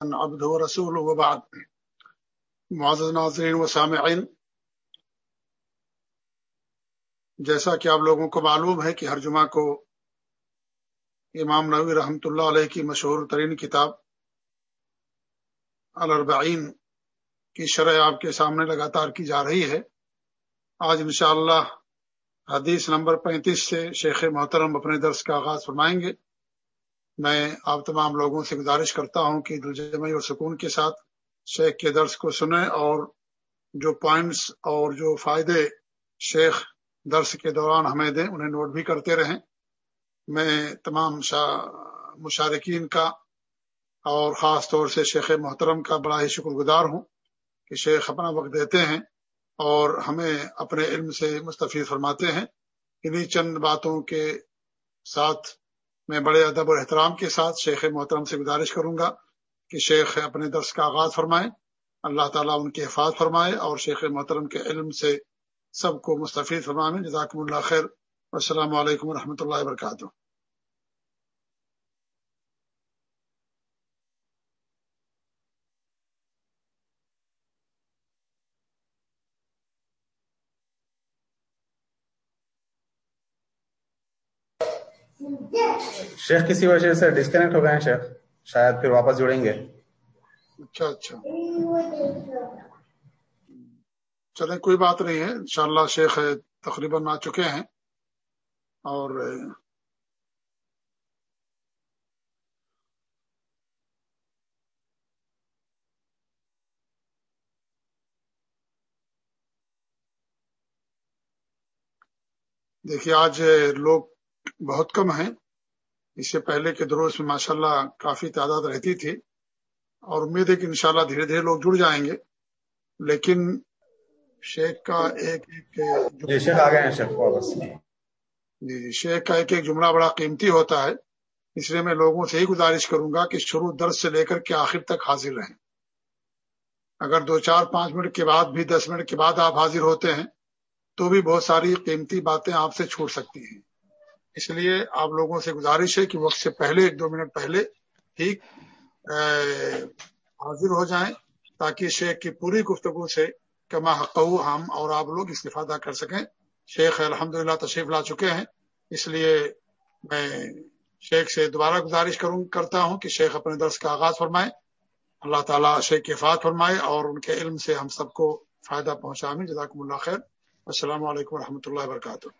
عبد و رسول وبعد. معزز ناظرین و سامعین، جیسا کہ آپ لوگوں کو معلوم ہے کہ ہر جمعہ کو امام نوی رحمۃ اللہ علیہ کی مشہور ترین کتاب الربعین کی شرح آپ کے سامنے لگاتار کی جا رہی ہے. آج انشاءاللہ حدیث نمبر پینتیس سے شیخ محترم اپنے درس کا آغاز فرمائیں گے. میں آپ تمام لوگوں سے گزارش کرتا ہوں کہ دلجمعی اور سکون کے ساتھ شیخ کے درس کو سنیں اور جو پوائنٹس اور جو فائدے شیخ درس کے دوران ہمیں دیں، انہیں نوٹ بھی کرتے رہیں۔ میں تمام مشارکین کا اور خاص طور سے شیخ محترم کا بڑا ہی شکر گزار ہوں کہ شیخ اپنا وقت دیتے ہیں اور ہمیں اپنے علم سے مستفید فرماتے ہیں۔ انہیں چند باتوں کے ساتھ میں بڑے ادب اور احترام کے ساتھ شیخ محترم سے گزارش کروں گا کہ شیخ اپنے درس کا آغاز فرمائیں۔ اللہ تعالیٰ ان کی حفاظ فرمائے اور شیخ محترم کے علم سے سب کو مستفید فرمائیں جزاکم اللہ خیر۔ السلام علیکم و رحمۃ اللہ وبرکاتہ۔ شیخ کسی وجہ سے ڈسکنیکٹ ہو گئے ہیں شیخ؟ شاید پھر واپس جڑیں گے۔ اچھا اچھا۔ چلیں، کوئی بات نہیں ہے۔ انشاءاللہ شیخ تقریباً آ چکے ہیں۔ اور دیکھیے، آج لوگ بہت کم ہیں۔ اس سے پہلے کے دروس میں ماشاءاللہ کافی تعداد رہتی تھی اور امید ہے کہ انشاءاللہ دھیرے دھیرے لوگ جڑ جائیں گے لیکن شیخ کا ایک ایک جی جی شیخ کا ایک ایک جملہ بڑا قیمتی ہوتا ہے اس لیے میں لوگوں سے ہی گزارش کروں گا کہ شروع درس سے لے کر کے آخر تک حاضر رہیں۔ اگر دو چار پانچ منٹ کے بعد بھی دس منٹ کے بعد آپ حاضر ہوتے ہیں تو بھی بہت ساری قیمتی باتیں آپ سے چھوٹ سکتی ہیں۔ اس لیے آپ لوگوں سے گزارش ہے کہ وقت سے پہلے، ایک دو منٹ پہلے ہی حاضر ہو جائیں تاکہ شیخ کی پوری گفتگو سے کما حقو ہم اور آپ لوگ استفادہ کر سکیں۔ شیخ الحمد تشریف لا چکے ہیں۔ اس لیے میں شیخ سے دوبارہ گزارش کروں، کرتا ہوں کہ شیخ اپنے درس کا آغاز فرمائیں اللہ تعالیٰ شیخ کی فات فرمائے اور ان کے علم سے ہم سب کو فائدہ پہنچا جزاکم اللہ خیر۔ السلام علیکم و اللہ وبرکاتہ۔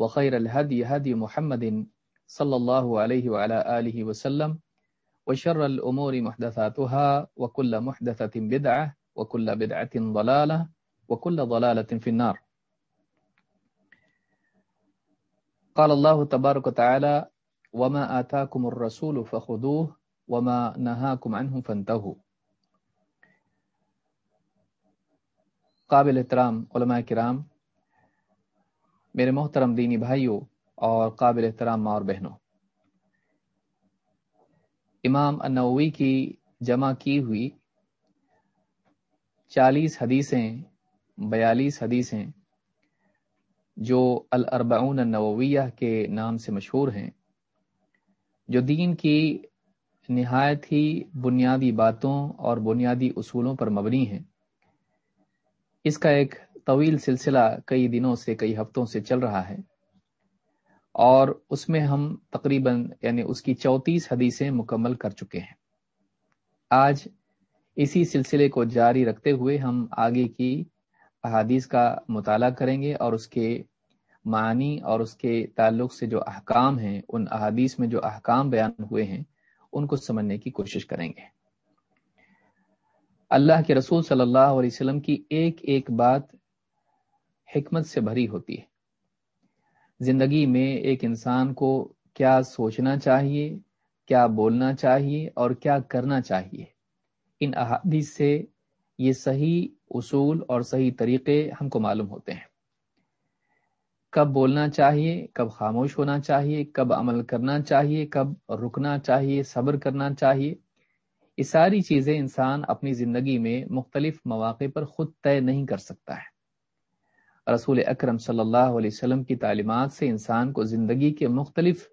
وخير الهدي هدي محمد صلى الله عليه وعلى آله وسلم وشر الأمور محدثاتها وكل محدثة بدعة وكل بدعة ضلالة وكل ضلالة في النار. قال الله تبارك وتعالى وما آتاكم الرسول فخذوه وما نهاكم عنه فانتهوا. قابل احترام، علماء کرام میرے محترم دینی بھائیوں اور قابل احترام ماں اور بہنوں، امام انوی کی جمع کی ہوئی چالیس حدیثیں، بیالیس حدیثیں جو الاربعون النوویہ کے نام سے مشہور ہیں، جو دین کی نہایت ہی بنیادی باتوں اور بنیادی اصولوں پر مبنی ہیں۔ اس کا ایک طویل سلسلہ کئی دنوں سے کئی ہفتوں سے چل رہا ہے اور اس میں ہم تقریباً یعنی اس کی چوتیس حدیثیں مکمل کر چکے ہیں۔ آج اسی سلسلے کو جاری رکھتے ہوئے ہم آگے کی احادیث کا مطالعہ کریں گے اور اس کے معنی اور اس کے تعلق سے جو احکام ہیں، ان احادیث میں جو احکام بیان ہوئے ہیں، ان کو سمجھنے کی کوشش کریں گے۔ اللہ کے رسول صلی اللہ علیہ وسلم کی ایک ایک بات حکمت سے بھری ہوتی ہے۔ زندگی میں ایک انسان کو کیا سوچنا چاہیے، کیا بولنا چاہیے اور کیا کرنا چاہیے۔ ان احادیث سے یہ صحیح اصول اور صحیح طریقے ہم کو معلوم ہوتے ہیں۔ کب بولنا چاہیے، کب خاموش ہونا چاہیے، کب عمل کرنا چاہیے، کب رکنا چاہیے، صبر کرنا چاہیے۔ یہ ساری چیزیں انسان اپنی زندگی میں مختلف مواقع پر خود طے نہیں کر سکتا ہے۔ رسول اکرم صلی اللہ علیہ وسلم کی تعلیمات سے انسان کو زندگی کے مختلف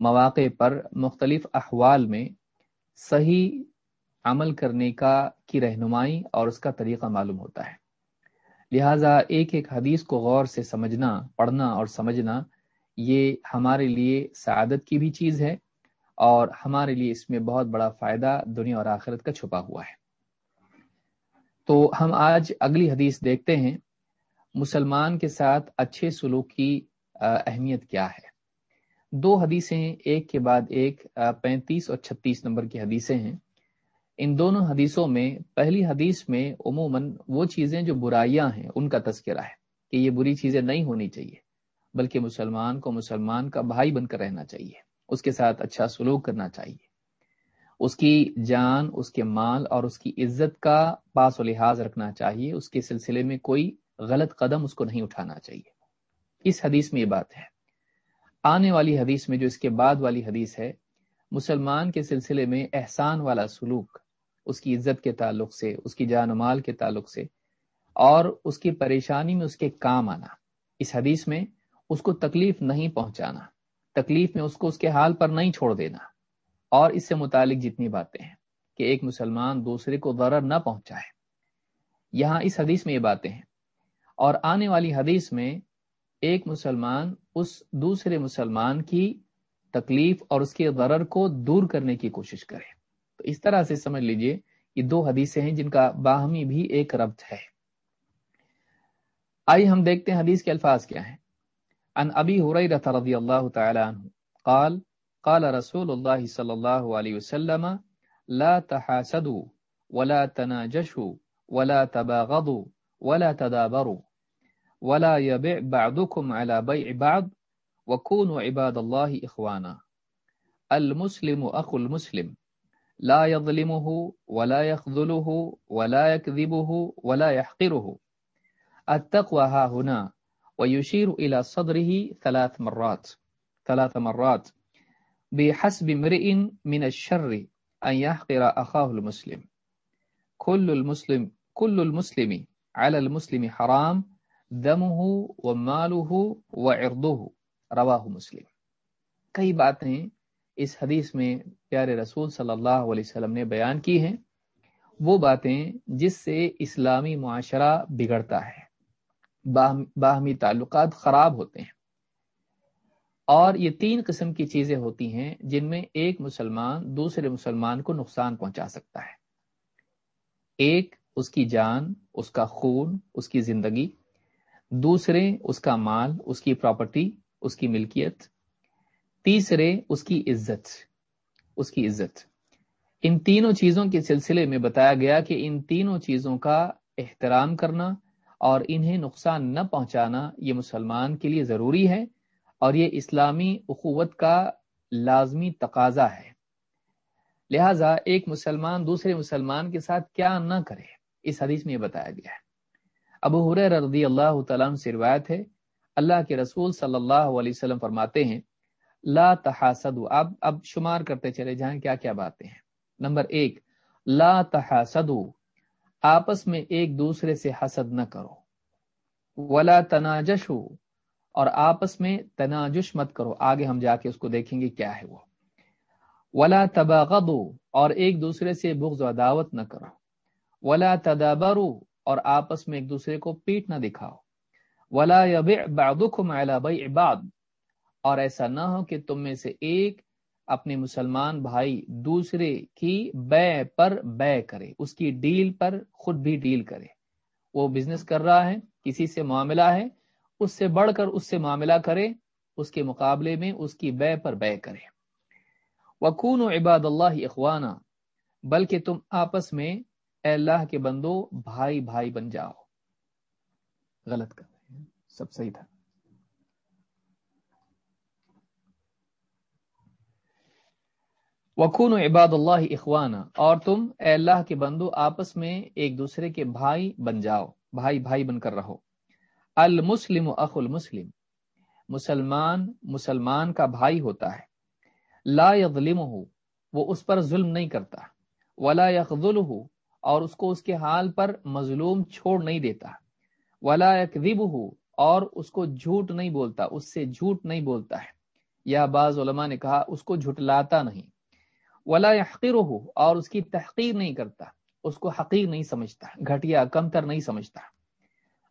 مواقع پر مختلف احوال میں صحیح عمل کرنے کا کی رہنمائی اور اس کا طریقہ معلوم ہوتا ہے۔ لہٰذا ایک ایک حدیث کو غور سے سمجھنا، پڑھنا اور سمجھنا یہ ہمارے لیے سعادت کی بھی چیز ہے اور ہمارے لیے اس میں بہت بڑا فائدہ دنیا اور آخرت کا چھپا ہوا ہے۔ تو ہم آج اگلی حدیث دیکھتے ہیں۔ مسلمان کے ساتھ اچھے سلوک کی اہمیت کیا ہے؟ دو حدیثیں، ایک کے بعد ایک پینتیس اور چھتیس نمبر کی حدیثیں ہیں۔ ان دونوں حدیثوں میں، پہلی حدیث میں عموماً وہ چیزیں جو برائیاں ہیں، ان کا تذکرہ ہے کہ یہ بری چیزیں نہیں ہونی چاہیے، بلکہ مسلمان کو مسلمان کا بھائی بن کر رہنا چاہیے، اس کے ساتھ اچھا سلوک کرنا چاہیے۔ اس کی جان، اس کے مال اور اس کی عزت کا پاس و لحاظ رکھنا چاہیے، اس کے سلسلے میں کوئی غلط قدم اس کو نہیں اٹھانا چاہیے۔ اس حدیث میں یہ بات ہے۔ آنے والی حدیث میں جو اس کے بعد والی حدیث ہے، مسلمان کے سلسلے میں احسان والا سلوک، اس کی عزت کے تعلق سے، اس کی جان و مال کے تعلق سے، اور اس کی پریشانی میں اس کے کام آنا۔ اس حدیث میں اس کو تکلیف نہیں پہنچانا۔ تکلیف میں اس کو اس کے حال پر نہیں چھوڑ دینا۔ اور اس سے متعلق جتنی باتیں ہیں کہ ایک مسلمان دوسرے کو ضرر نہ پہنچائے۔ یہاں اس حدیث میں یہ باتیں ہیں۔ اور آنے والی حدیث میں ایک مسلمان اس دوسرے مسلمان کی تکلیف اور اس کے ضرر کو دور کرنے کی کوشش کرے۔ تو اس طرح سے سمجھ لیجیے یہ دو حدیثیں ہیں جن کا باہمی بھی ایک ربط ہے۔ آئیے ہم دیکھتے ہیں حدیث کے الفاظ کیا ہیں۔ ان ابی حریرہ رضی اللہ تعالی عنہ قال قال رسول اللہ صلی اللہ علیہ وسلم، لا تحاسدوا ولا تناجشوا ولا تباغضوا ولا تدابروا۔ ولا يبع بعضكم على بيع بعض وكونوا عباد الله اخوانا المسلم اخو المسلم. لا يظلمه ولا يخذله ولا يكذبه ولا يحقره. التقوى ها هنا ويشير إلى صدره ثلاث مرات. ثلاث مرات. بحسب امرئ من الشر أن يحقر أخاه المسلم. كل المسلم كل المسلم على المسلم حرام دمه وماله وعرضه، رواه مسلم۔ کئی باتیں اس حدیث میں پیارے رسول صلی اللہ علیہ وسلم نے بیان کی ہیں۔ وہ باتیں جس سے اسلامی معاشرہ بگڑتا ہے۔ باہمی تعلقات خراب ہوتے ہیں۔ اور یہ تین قسم کی چیزیں ہوتی ہیں جن میں ایک مسلمان دوسرے مسلمان کو نقصان پہنچا سکتا ہے۔ ایک، اس کی جان، اس کا خون، اس کی زندگی۔ دوسرے اس کا مال، اس کی پراپرٹی اس کی ملکیت. تیسرے اس کی عزت، اس کی عزت. ان تینوں چیزوں کے سلسلے میں بتایا گیا کہ ان تینوں چیزوں کا احترام کرنا اور انہیں نقصان نہ پہنچانا یہ مسلمان کے لیے ضروری ہے اور یہ اسلامی اخوت کا لازمی تقاضا ہے۔ لہذا ایک مسلمان دوسرے مسلمان کے ساتھ کیا نہ کرے، اس حدیث میں یہ بتایا گیا ہے۔ ابو حریر رضی اللہ تعالیٰ سے روایت ہے، اللہ کے رسول صلی اللہ علیہ وسلم فرماتے ہیں، لا تحاسدو اب اب شمار کرتے چلے جائیں کیا کیا باتیں ہیں۔ نمبر ایک، لا تحاسدو آپس میں ایک دوسرے سے حسد نہ کرو۔ ولا تناجش اور آپس میں تناجش مت کرو۔ آگے ہم جا کے اس کو دیکھیں گے کیا ہے وہ۔ ولا تباغضو اور ایک دوسرے سے بغض و عداوت نہ کرو۔ ولا تدابرو اور آپس میں ایک دوسرے کو پیٹ نہ دکھاؤ۔ ولا يبع بعضكم على بيع بعض۔ اور ایسا نہ ہو کہ تم میں سے ایک اپنے مسلمان بھائی دوسرے کی بے پر بے کرے، اس کی ڈیل پر خود بھی ڈیل کرے۔ وہ بزنس کر رہا ہے، کسی سے معاملہ ہے، اس سے بڑھ کر اس سے معاملہ کرے، اس کے مقابلے میں اس کی بے پر بے کرے۔ وکون و عباد اللہ اخوانہ بلکہ تم آپس میں اے اللہ کے بندو، بھائی بھائی بن جاؤ۔ غلط کر رہے ہیں۔ سب صحیح تھا۔ وقون عباد اللہ اخوانہ اور تم اے اللہ کے بندو، آپس میں ایک دوسرے کے بھائی بن جاؤ۔ بھائی بھائی بن کر رہو۔ المسلم اخ المسلم۔ مسلمان مسلمان کا بھائی ہوتا ہے۔ لا یظلم ہو وہ اس پر ظلم نہیں کرتا۔ ولا یخل ہو اور اس کو اس کے حال پر مظلوم چھوڑ نہیں دیتا۔ ولا ہو اور اس کو جھوٹ نہیں بولتا، اس سے جھوٹ نہیں بولتا ہے۔ یا بعض علماء نے کہا، اس کو جھٹلاتا نہیں۔ ولا یحقیر ہو اور اس کی تحقیر نہیں کرتا۔ اس کو حقیر نہیں سمجھتا گھٹیا کمتر نہیں سمجھتا۔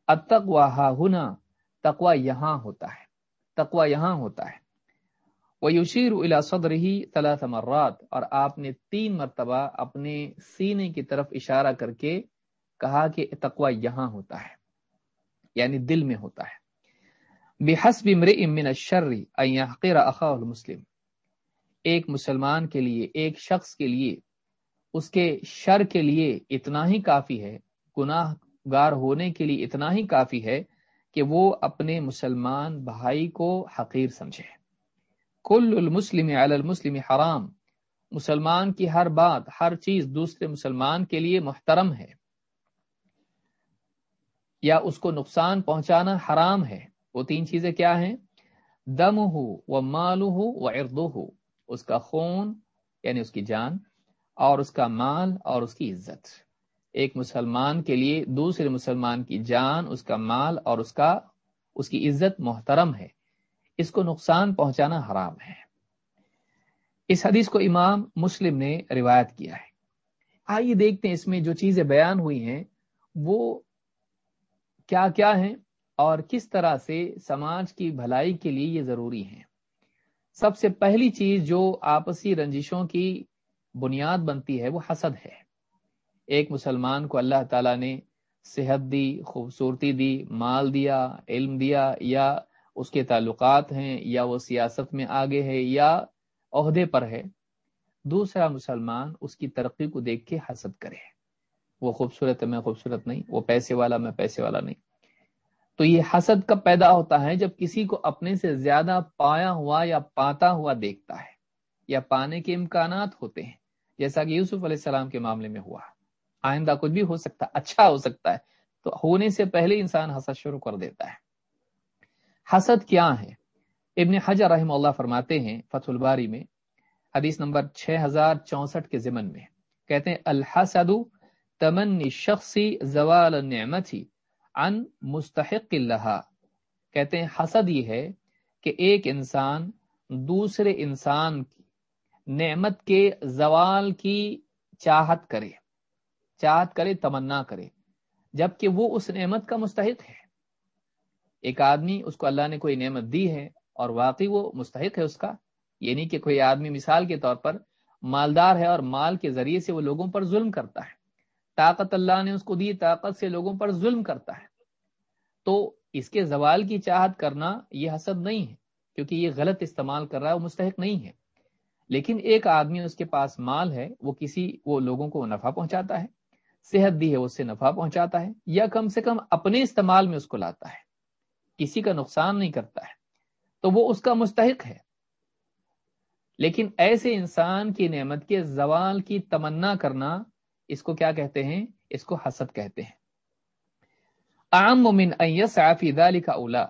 اتقوا ہا ہنا تقوا یہاں ہوتا ہے۔ تقوا یہاں ہوتا ہے۔ وہ یوشیر الا صدر ہی ثلاث مرات۔ اور آپ نے تین مرتبہ اپنے سینے کی طرف اشارہ کر کے کہا کہ تقوا یہاں ہوتا ہے یعنی دل میں ہوتا ہے۔ بحسب امرئ من الشر ان يحقر اخاه المسلم۔ ایک مسلمان کے لیے، ایک شخص کے لیے اس کے شر کے لیے اتنا ہی کافی ہے گناہ گار ہونے کے لیے اتنا ہی کافی ہے کہ وہ اپنے مسلمان بھائی کو حقیر سمجھے۔ کل المسلم علی المسلم حرام۔ مسلمان کی ہر بات، ہر چیز دوسرے مسلمان کے لیے محترم ہے۔ یا اس کو نقصان پہنچانا حرام ہے۔ وہ تین چیزیں کیا ہیں؟ دم ہو و مالو ہو و اردو ہو اس کا خون یعنی اس کی جان، اور اس کا مال اور اس کی عزت۔ ایک مسلمان کے لیے دوسرے مسلمان کی جان، اس کا مال اور اس کا، اس کی عزت محترم ہے۔ اس کو نقصان پہنچانا حرام ہے۔ اس حدیث کو امام مسلم نے روایت کیا ہے۔ آئیے دیکھتے ہیں اس میں جو چیزیں بیان ہوئی ہیں، وہ کیا کیا ہیں اور کس طرح سے سماج کی بھلائی کے لیے یہ ضروری ہیں۔ سب سے پہلی چیز جو آپسی رنجشوں کی بنیاد بنتی ہے، وہ حسد ہے۔ ایک مسلمان کو اللہ تعالیٰ نے صحت دی، خوبصورتی دی، مال دیا، علم دیا یا اس کے تعلقات ہیں، یا وہ سیاست میں آگے ہے یا عہدے پر ہے، دوسرا مسلمان اس کی ترقی کو دیکھ کے حسد کرے۔ وہ خوبصورت ہے، میں خوبصورت نہیں، وہ پیسے والا، میں پیسے والا نہیں۔ تو یہ حسد کب پیدا ہوتا ہے؟ جب کسی کو اپنے سے زیادہ پایا ہوا یا پاتا ہوا دیکھتا ہے، یا پانے کے امکانات ہوتے ہیں۔ جیسا کہ یوسف علیہ السلام کے معاملے میں ہوا۔ آئندہ کچھ بھی ہو سکتا اچھا ہو سکتا ہے، تو ہونے سے پہلے انسان حسد شروع کر دیتا ہے۔ حسد کیا ہے ابن حجر رحم اللہ فرماتے ہیں فتح الباری میں، حدیث نمبر 6064 کے ضمن میں۔ کہتے ہیں، الحسد تمنی شخصی زوال النعمتی ان مستحق اللہ کہتے ہیں، حسد یہ ہے کہ ایک انسان دوسرے انسان کی نعمت کے زوال کی چاہت کرے چاہت کرے، تمنا کرے، جبکہ وہ اس نعمت کا مستحق ہے۔ ایک آدمی اس کو اللہ نے کوئی نعمت دی ہے اور واقعی وہ مستحق ہے اس کا یہ نہیں کہ کوئی آدمی مثال کے طور پر مالدار ہے اور مال کے ذریعے سے وہ لوگوں پر ظلم کرتا ہے۔ طاقت اللہ نے اس کو دی، طاقت سے لوگوں پر ظلم کرتا ہے۔ تو اس کے زوال کی چاہت کرنا یہ حسد نہیں ہے، کیونکہ یہ غلط استعمال کر رہا ہے، وہ مستحق نہیں ہے۔ لیکن ایک آدمی اس کے پاس مال ہے، وہ کسی، وہ لوگوں کو نفع پہنچاتا ہے، صحت دی ہے اس سے نفع پہنچاتا ہے، یا کم سے کم اپنے استعمال میں اس کو لاتا ہے۔ کسی کا نقصان نہیں کرتا ہے، تو وہ اس کا مستحق ہے۔ لیکن ایسے انسان کی نعمت کے زوال کی تمنا کرنا، اس کو کیا کہتے ہیں؟ اس کو حسد کہتے ہیں۔ عام مومن صافی دال کا اولا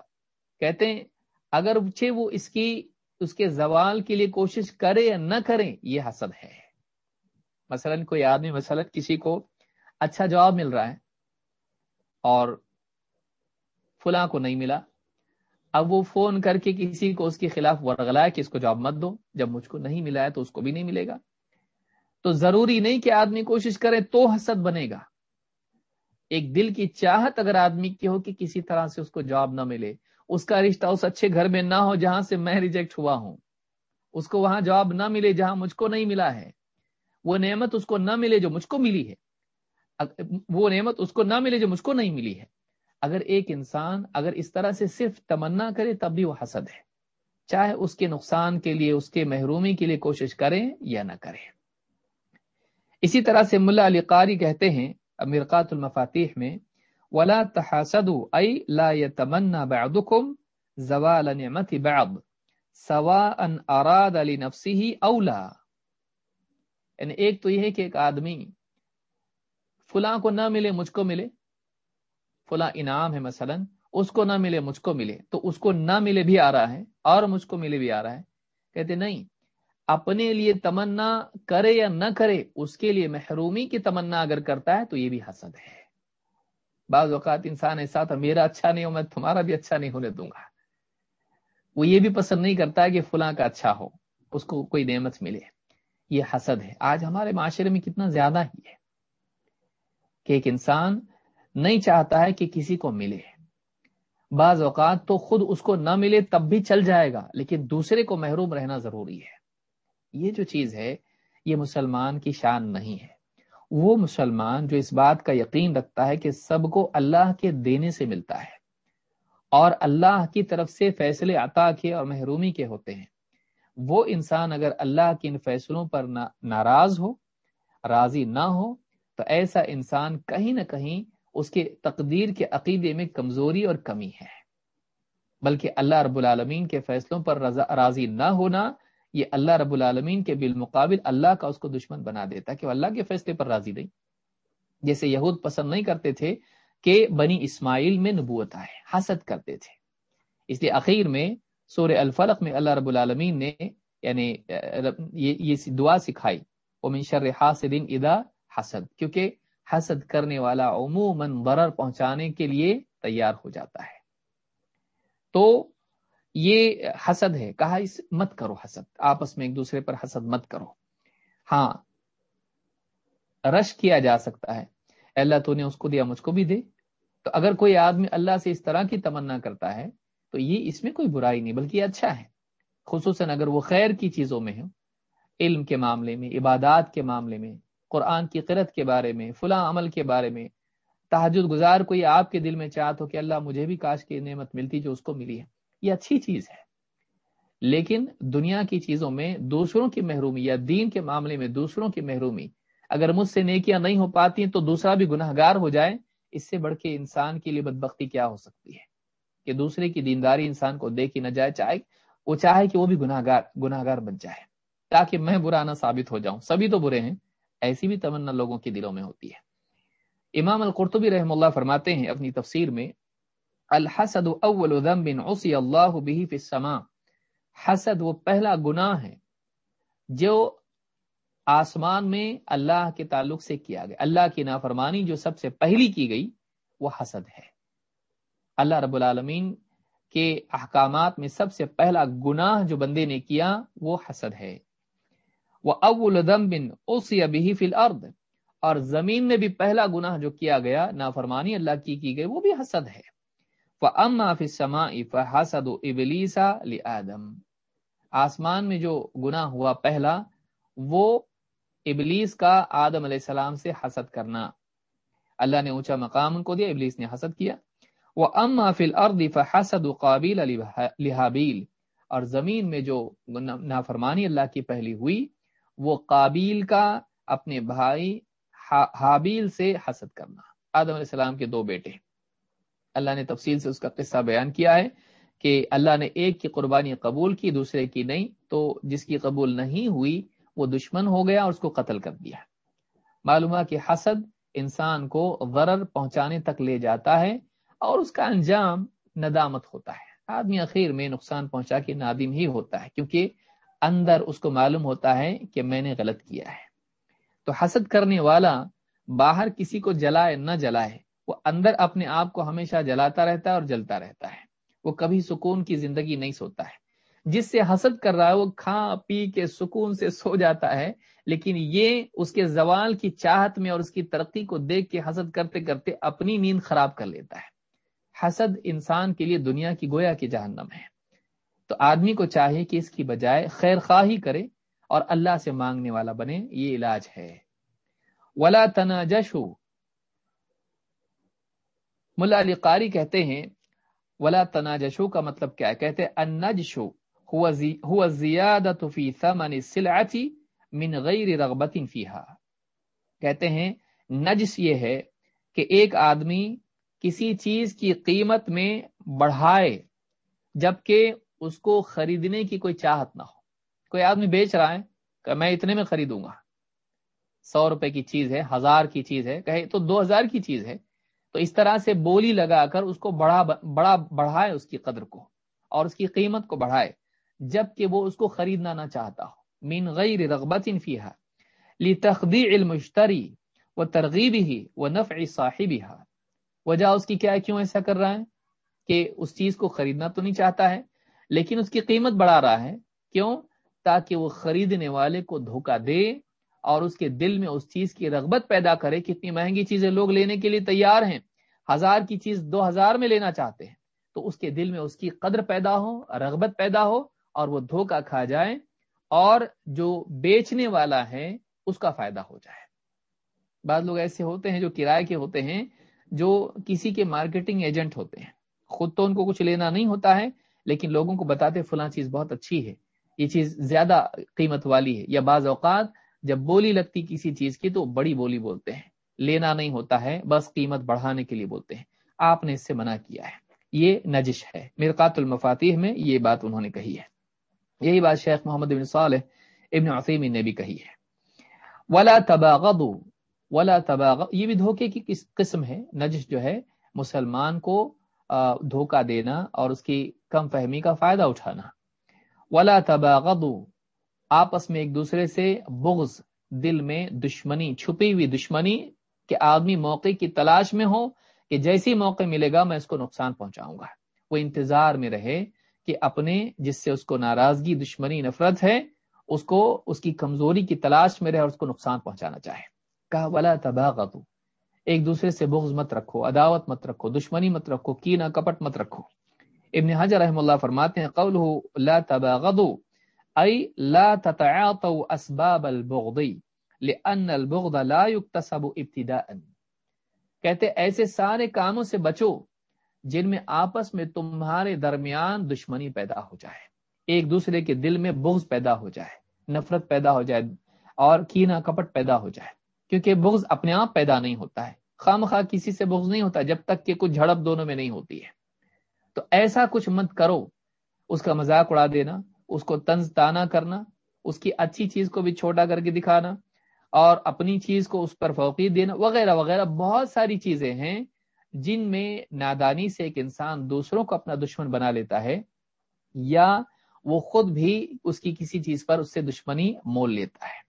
کہتے ہیں، اگر وہ اس کی، اس کے زوال کے لیے کوشش کرے یا نہ کرے، یہ حسد ہے۔ مثلا کوئی آدمی، مثلا کسی کو اچھا جواب مل رہا ہے اور فلاں کو نہیں ملا۔ اب وہ فون کر کے کسی کو اس کے خلاف ورگلا کہ اس کو جواب مت دو۔ جب مجھ کو نہیں ملا ہے تو اس کو بھی نہیں ملے گا۔ تو ضروری نہیں کہ آدمی کوشش کرے تو حسد بنے گا۔ ایک دل کی چاہت اگر آدمی کی ہو کہ کسی طرح سے اس کو جواب نہ ملے، اس کا رشتہ اس اچھے گھر میں نہ ہو جہاں سے میں ریجیکٹ ہوا ہوں۔ اس کو وہاں جواب نہ ملے جہاں مجھ کو نہیں ملا ہے۔ وہ نعمت اس کو نہ ملے جو مجھ کو ملی ہے۔ وہ نعمت اس کو نہ ملے جو مجھ کو نہیں ملی ہے۔ اگر ایک انسان اگر اس طرح سے صرف تمنا کرے تب بھی وہ حسد ہے۔ چاہے اس کے نقصان کے لیے، اس کے محرومی کے لیے کوشش کریں یا نہ کریں۔ اسی طرح سے ملا علی قاری کہتے ہیں، مرقات المفاتیح میں، ولا تحاسدوا اي لا يتمنى بعضكم زوال نعمت بعض، سواء اراد لنفسه او لا یعنی ایک تو یہ ہے کہ ایک آدمی فلاں کو نہ ملے، مجھ کو ملے۔ فلاں انعام ہے مثلا، اس کو نہ ملے، مجھ کو ملے۔ تو اس کو نہ ملے بھی آ رہا ہے اور مجھ کو ملے بھی آ رہا ہے۔ کہتے نہیں، اپنے لیے تمنا کرے یا نہ کرے، اس کے لیے محرومی کی تمنا اگر کرتا ہے تو یہ بھی حسد ہے۔ بعض اوقات انسان ایسا تھا میرا اچھا نہیں ہو، میں تمہارا بھی اچھا نہیں ہونے دوں گا۔ وہ یہ بھی پسند نہیں کرتا کہ فلاں کا اچھا ہو، اس کو کوئی نعمت ملے۔ یہ حسد ہے۔ آج ہمارے معاشرے میں کتنا زیادہ ہی ہے کہ ایک انسان نہیں چاہتا ہے کہ کسی کو ملے۔ بعض اوقات تو خود اس کو نہ ملے تب بھی چل جائے گا، لیکن دوسرے کو محروم رہنا ضروری ہے۔ یہ جو چیز ہے، یہ مسلمان کی شان نہیں ہے۔ وہ مسلمان جو اس بات کا یقین رکھتا ہے کہ سب کو اللہ کے دینے سے ملتا ہے، اور اللہ کی طرف سے فیصلے عطا کے اور محرومی کے ہوتے ہیں۔ وہ انسان اگر اللہ کے ان فیصلوں پر ناراض ہو، راضی نہ ہو، تو ایسا انسان کہیں نہ کہیں اس کے تقدیر کے عقیدے میں کمزوری اور کمی ہے۔ بلکہ اللہ رب العالمین کے فیصلوں پر راضی نہ ہونا، یہ اللہ رب العالمین کے بالمقابل اللہ کا اس کو دشمن بنا دیتا کہ وہ اللہ کے فیصلے پر راضی نہیں۔ جیسے یہود پسند نہیں کرتے تھے کہ بنی اسماعیل میں نبوت آئے، حسد کرتے تھے۔ اس لیے اخیر میں سورہ الفلق میں اللہ رب العالمین نے یعنی یہ دعا سکھائی وہ منشر حاسدین ادا حسد۔ کیونکہ حسد کرنے والا عموماً برر پہنچانے کے لیے تیار ہو جاتا ہے۔ تو یہ حسد ہے، کہا اس مت کرو حسد، آپس میں ایک دوسرے پر حسد مت کرو۔ ہاں رش کیا جا سکتا ہے۔ اللہ، تو نے اس کو دیا، مجھ کو بھی دے۔ تو اگر کوئی آدمی اللہ سے اس طرح کی تمنا کرتا ہے، تو یہ اس میں کوئی برائی نہیں، بلکہ یہ اچھا ہے۔ خصوصاً اگر وہ خیر کی چیزوں میں ہو علم کے معاملے میں، عبادات کے معاملے میں قرآن کی قرت کے بارے میں، فلاں عمل کے بارے میں تحجد گزار کوئی آپ کے دل میں چاہت ہو کہ اللہ مجھے بھی کاش کی نعمت ملتی جو اس کو ملی ہے۔ یہ اچھی چیز ہے۔ لیکن دنیا کی چیزوں میں دوسروں کی محرومی یا دین کے معاملے میں دوسروں کی محرومی اگر مجھ سے نیکیاں نہیں ہو پاتی تو دوسرا بھی گناہ گار ہو جائے، اس سے بڑھ کے انسان کے لیے بدبختی کیا ہو سکتی ہے؟ کہ دوسرے کی دینداری انسان کو دیکھی نہ جائے، چاہے وہ چاہے کہ وہ بھی گناہ گار گناہ گار بن جائے، تاکہ میں برا نہ ثابت ہو جاؤں۔ سبھی تو برے ہیں۔ ایسی بھی تمنا لوگوں کے دلوں میں ہوتی ہے۔ امام القرطبی رحم اللہ فرماتے ہیں اپنی تفسیر میں، الحسد اول ذنب عصی اللہ به فی السماء۔ حسد وہ پہلا گناہ ہے جو آسمان میں اللہ کے تعلق سے کیا گیا۔ اللہ کی نافرمانی جو سب سے پہلی کی گئی، وہ حسد ہے۔ اللہ رب العالمین کے احکامات میں سب سے پہلا گناہ جو بندے نے کیا، وہ حسد ہے۔ وہ اول ذنب عصی به فی الارض اور زمین میں بھی پہلا گناہ جو کیا گیا، نافرمانی اللہ کی کی گئی، وہ بھی حسد ہے۔ فَأَمَّا فِي السَّمَاءِ فَحَسَدُ آسمان میں جو گناہ ہوا پہلا، وہ ابلیس کا آدم علیہ السلام سے حسد کرنا۔ اللہ نے اونچا مقام ان کو دیا، ابلیس نے حسد کیا۔ وہ اما فل اردی فحسد قابل لہابیل اور زمین میں جو نافرمانی اللہ کی پہلی ہوئی وہ قابیل کا اپنے بھائی حابیل سے حسد کرنا۔ آدم علیہ السلام کے دو بیٹے اللہ نے تفصیل سے اس کا قصہ بیان کیا ہے کہ اللہ نے ایک کی قربانی قبول کی، دوسرے کی نہیں، تو جس کی قبول نہیں ہوئی، وہ دشمن ہو گیا اور اس کو قتل کر دیا۔ معلوم کہ حسد انسان کو غرر پہنچانے تک لے جاتا ہے اور اس کا انجام ندامت ہوتا ہے۔ آدمی اخیر میں نقصان پہنچا کے نادم ہی ہوتا ہے، کیونکہ اندر اس کو معلوم ہوتا ہے کہ میں نے غلط کیا ہے۔ تو حسد کرنے والا باہر کسی کو جلائے نہ جلائے، وہ اندر اپنے آپ کو ہمیشہ جلاتا رہتا ہے اور جلتا رہتا ہے۔ وہ کبھی سکون کی زندگی نہیں سوتا ہے۔ جس سے حسد کر رہا ہے، وہ کھا، پی کے سکون سے سو جاتا ہے۔ لیکن یہ اس کے زوال کی چاہت میں اور اس کی ترقی کو دیکھ کے حسد کرتے کرتے اپنی نیند خراب کر لیتا ہے۔ حسد انسان کے لیے دنیا کی گویا کی جہنم ہے۔ تو آدمی کو چاہیے کہ اس کی بجائے خیر خواہی کرے اور اللہ سے مانگنے والا بنے، یہ علاج ہے۔ ولا تناجش ملا علی قاری کہتے ہیں، ولا تناجشو کا مطلب کیا ہے؟ کہتے ہیں النجشو هو زیادت فی ثمن السلعت من غیر رغبت فیہا کہتے ہیں، نجس یہ ہے کہ ایک آدمی کسی چیز کی قیمت میں بڑھائے، جبکہ اس کو خریدنے کی کوئی چاہت نہ ہو۔ کوئی آدمی بیچ رہا ہے کہ میں اتنے میں خریدوں گا۔ سو روپے کی چیز ہے، ہزار کی چیز ہے، کہے تو دو ہزار کی چیز ہے۔ تو اس طرح سے بولی لگا کر اس کو بڑا بڑا بڑھائے اس کی قدر کو اور اس کی قیمت کو بڑھائے جبکہ وہ اس کو خریدنا نہ چاہتا ہو۔ مین غیر رغبت فیحا لی تخبی المشتری وہ ترغیب ہی وہ نفع صاحب وجہ اس کی کیا ہے؟ کیوں ایسا کر رہا ہے؟ کہ اس چیز کو خریدنا تو نہیں چاہتا ہے۔ لیکن اس کی قیمت بڑھا رہا ہے۔ کیوں؟ تاکہ وہ خریدنے والے کو دھوکہ دے اور اس کے دل میں اس چیز کی رغبت پیدا کرے کتنی مہنگی چیزیں لوگ لینے کے لیے تیار ہیں۔ ہزار کی چیز دو ہزار میں لینا چاہتے ہیں۔ تو اس کے دل میں اس کی قدر پیدا ہو، رغبت پیدا ہو اور وہ دھوکہ کھا جائے اور جو بیچنے والا ہے اس کا فائدہ ہو جائے۔ بعض لوگ ایسے ہوتے ہیں جو کرائے کے ہوتے ہیں، جو کسی کے مارکیٹنگ ایجنٹ ہوتے ہیں۔ خود تو ان کو کچھ لینا نہیں ہوتا ہے لیکن لوگوں کو بتاتے فلاں چیز بہت اچھی ہے، یہ چیز زیادہ قیمت والی ہے۔ یا بعض اوقات جب بولی لگتی کسی چیز کی تو بڑی بولی بولتے ہیں۔ لینا نہیں ہوتا ہے، بس قیمت بڑھانے کے لیے بولتے ہیں۔ آپ نے اس سے منع کیا ہے۔ یہ نجش ہے۔ مرقات المفاتیح میں یہ بات انہوں نے کہی ہے۔ یہی بات شیخ محمد بن صالح ابن عثیم نے بھی کہی ہے۔ ولا تباغضوا، ولا تباغ یہ بھی دھوکے کی قسم ہے۔ نجش جو ہے، مسلمان کو دھوکہ دینا اور اس کی کم فہمی کا فائدہ اٹھانا۔ ولا تباغضوا، آپس میں ایک دوسرے سے بغض، دل میں دشمنی، چھپی ہوئی دشمنی کہ آدمی موقع کی تلاش میں ہو کہ جیسی موقع ملے گا میں اس کو نقصان پہنچاؤں گا۔ وہ انتظار میں رہے کہ اپنے جس سے اس کو ناراضگی، دشمنی، نفرت ہے، اس کو، اس کی کمزوری کی تلاش میں رہے اور اس کو نقصان پہنچانا چاہے۔ کہا، ولا تباغ ایک دوسرے سے بغض مت رکھو، عداوت مت رکھو، دشمنی مت رکھو کینا کپٹ مت رکھو۔ ابن حجر رحم اللہ فرماتے ہیں قول لا تباغضوا، ای لا تتعاطوا اسباب البغض، لان البغض لا يكتسب ابتداء کہتے ایسے سارے کاموں سے بچو جن میں آپس میں تمہارے درمیان دشمنی پیدا ہو جائے۔ ایک دوسرے کے دل میں بغض پیدا ہو جائے، نفرت پیدا ہو جائے اور کینا کپٹ پیدا ہو جائے۔ کیونکہ بغض اپنے آپ پیدا نہیں ہوتا ہے۔ خام خواہ کسی سے بغض نہیں ہوتا، جب تک کہ کچھ جھڑپ دونوں میں نہیں ہوتی ہے۔ تو ایسا کچھ مت کرو۔ اس کا مذاق اڑا دینا، اس کو تنز تانا کرنا، اس کی اچھی چیز کو بھی چھوٹا کر کے دکھانا اور اپنی چیز کو اس پر فوقی دینا، وغیرہ وغیرہ۔ بہت ساری چیزیں ہیں جن میں نادانی سے ایک انسان دوسروں کو اپنا دشمن بنا لیتا ہے یا وہ خود بھی اس کی کسی چیز پر اس سے دشمنی مول لیتا ہے۔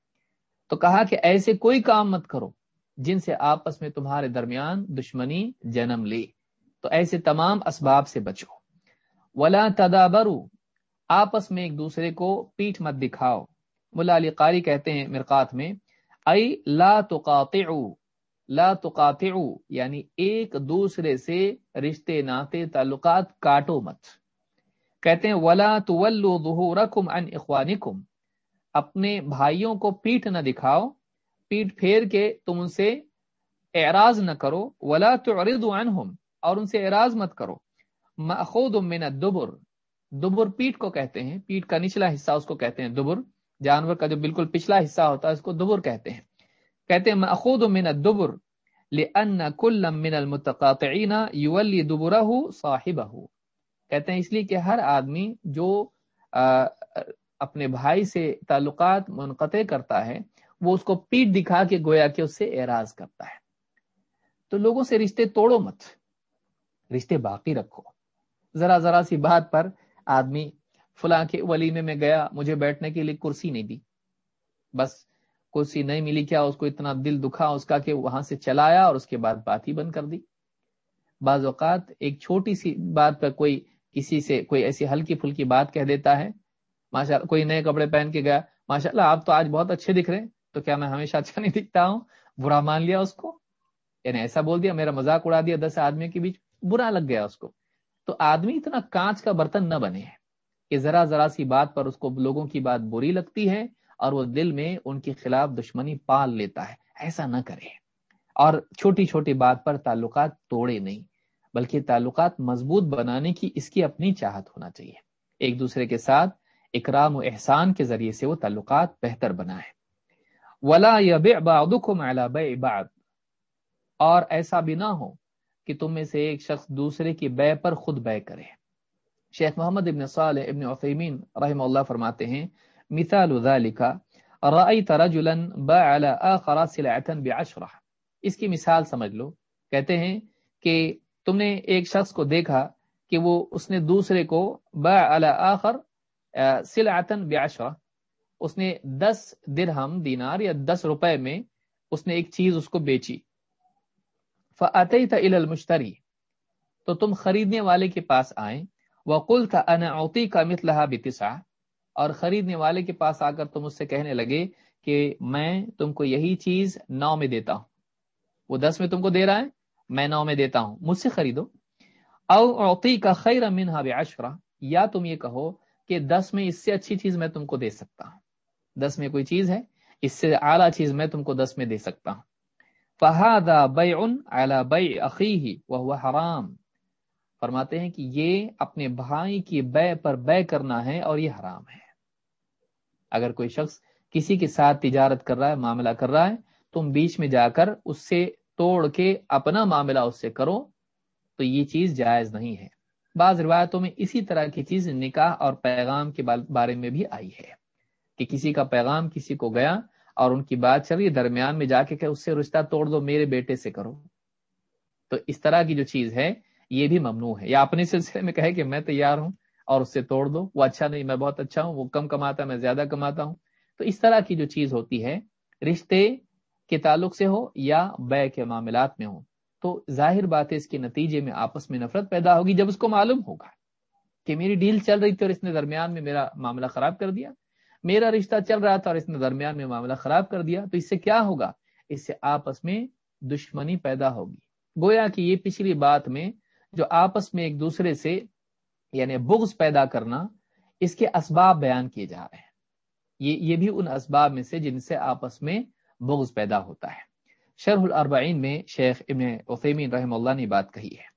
تو کہا کہ ایسے کوئی کام مت کرو جن سے آپس میں تمہارے درمیان دشمنی جنم لے۔ تو ایسے تمام اسباب سے بچو۔ ولا تدابرو آپس میں ایک دوسرے کو پیٹ مت دکھاؤ۔ ملا علی قاری کہتے ہیں مرقات میں، ای لا تقاطعو لا تقاطعو یعنی ایک دوسرے سے رشتے، ناطے، تعلقات کاٹو مت۔ کہتے ہیں، ولا تولو ظہورکم عن اخوانکم اپنے بھائیوں کو پیٹ نہ دکھاؤ پیٹ پھیر کے تم ان سے اعراض نہ کرو، ولا عنہم اور ان سے اعراض مت کرو۔ ماخوذ من الدبر، دبر پیٹ کو کہتے ہیں پیٹ کا نچلا حصہ اس کو کہتے ہیں، دبر۔ جانور کا جو بالکل پچھلا حصہ ہوتا ہے، اس کو دبر کہتے ہیں۔ کہتے ہیں ماخوذ من الدبر لان كل من المتقاطعين يولي دبره صاحبه۔ کہتے ہیں، اس لیے کہ ہر آدمی جو اپنے بھائی سے تعلقات منقطع کرتا ہے، وہ اس کو پیٹ دکھا کے گویا کہ اس سے اعراض کرتا ہے۔ تو لوگوں سے رشتے توڑو مت، رشتے باقی رکھو۔ ذرا ذرا سی بات پر آدمی فلاں کے ولیمے میں گیا، مجھے بیٹھنے کے لیے کرسی نہیں دی۔ بس کرسی نہیں ملی، کیا اس کو اتنا دل دکھا اس کا کہ وہاں سے چلایا اور اس کے بعد بات ہی بند کر دی؟ بعض اوقات ایک چھوٹی سی بات پر کوئی کسی سے کوئی ایسی ہلکی پھلکی بات کہہ دیتا ہے ماشاء اللہ، کوئی نئے کپڑے پہن کے گیا۔ ماشاء اللہ، آپ تو آج بہت اچھے دکھ رہے ہیں۔ تو کیا میں ہمیشہ اچھا نہیں دکھتا ہوں؟ برا مان لیا اس کو۔ یعنی ایسا بول دیا، میرا مذاق اڑا دیا دس آدمی کے بیچ، برا لگ گیا اس کو۔ تو آدمی اتنا کانچ کا برتن نہ بنے کہ ذرا ذرا سی بات پر اس کو لوگوں کی بات بری لگتی ہے اور وہ دل میں ان کے خلاف دشمنی پال لیتا ہے۔ ایسا نہ کرے۔ اور چھوٹی چھوٹی بات پر تعلقات توڑے نہیں، بلکہ تعلقات مضبوط بنانے کی اس کی اپنی چاہت ہونا چاہیے۔ ایک دوسرے کے ساتھ اکرام و احسان کے ذریعے سے وہ تعلقات بہتر بنائے۔ ولا بعد اور ایسا بھی نہ ہو کہ تم میں سے ایک شخص دوسرے کی بے پر خود بے کرے۔ شیخ محمد ابن صالح ابن عثیمین رحم اللہ فرماتے ہیں، مثال ذلك، رأيت رجلا باع على آخر سلعة بعشرة۔ اس کی مثال سمجھ لو۔ کہتے ہیں کہ تم نے ایک شخص کو دیکھا کہ وہ اس نے دوسرے کو باع على آخر سلعة بعشرة اس نے دس درہم دینار یا دس روپے میں اس نے ایک چیز اس کو بیچی۔ فأتيت إلى المشتری تو تم خریدنے والے کے پاس آئیں وقلت انا اعطيك مثلها بتسعه اور خریدنے والے کے پاس آ کر تم اس سے کہنے لگے کہ میں تم کو یہی چیز نو میں دیتا ہوں۔ وہ دس میں تم کو دے رہا ہے، میں نو میں دیتا ہوں۔ مجھ سے خریدو۔ او اوتی کا خیر منہا بعشرہ، یا تم یہ کہو کہ دس میں اس سے اچھی چیز میں تم کو دے سکتا ہوں۔ دس میں کوئی چیز ہے؟ اس سے اعلیٰ چیز میں تم کو دس میں دے سکتا ہوں۔ فہذا بیع علی بیع اخیہ وهو حرام۔ فرماتے ہیں کہ یہ اپنے بھائی کی بے پر بے کرنا ہے اور یہ حرام ہے۔ اگر کوئی شخص کسی کے ساتھ تجارت کر رہا ہے، معاملہ کر رہا ہے، تم بیچ میں جا کر اس سے توڑ کے اپنا معاملہ اس سے کرو، تو یہ چیز جائز نہیں ہے۔ بعض روایتوں میں اسی طرح کی چیز نکاح اور پیغام کے بارے میں بھی آئی ہے کہ کسی کا پیغام کسی کو گیا اور ان کی بات چل رہی درمیان میں جا کے کہ اس سے رشتہ توڑ دو، میرے بیٹے سے کرو۔ تو اس طرح کی جو چیز ہے، یہ بھی ممنوع ہے۔ یا اپنے سلسلے میں کہے کہ میں تیار ہوں اور اس سے توڑ دو، وہ اچھا نہیں، میں بہت اچھا ہوں، وہ کم کماتا میں زیادہ کماتا ہوں۔ تو اس طرح کی جو چیز ہوتی ہے، رشتے کے تعلق سے ہو یا بے کے معاملات میں ہو تو ظاہر بات ہے اس کے نتیجے میں آپس میں نفرت پیدا ہوگی جب اس کو معلوم ہوگا کہ میری ڈیل چل رہی تھی اور اس نے درمیان میں میرا معاملہ خراب کر دیا۔ میرا رشتہ چل رہا تھا اور اس نے درمیان میں معاملہ خراب کر دیا۔ تو اس سے کیا ہوگا؟ اس سے آپس میں دشمنی پیدا ہوگی۔ گویا کہ یہ پچھلی بات میں جو آپس میں ایک دوسرے سے یعنی بغض پیدا کرنا، اس کے اسباب بیان کیے جا رہے ہیں۔ یہ یہ بھی ان اسباب میں سے جن سے آپس میں بغض پیدا ہوتا ہے۔ شرح الاربعین میں شیخ ابن عثیمین رحم اللہ نے بات کہی ہے۔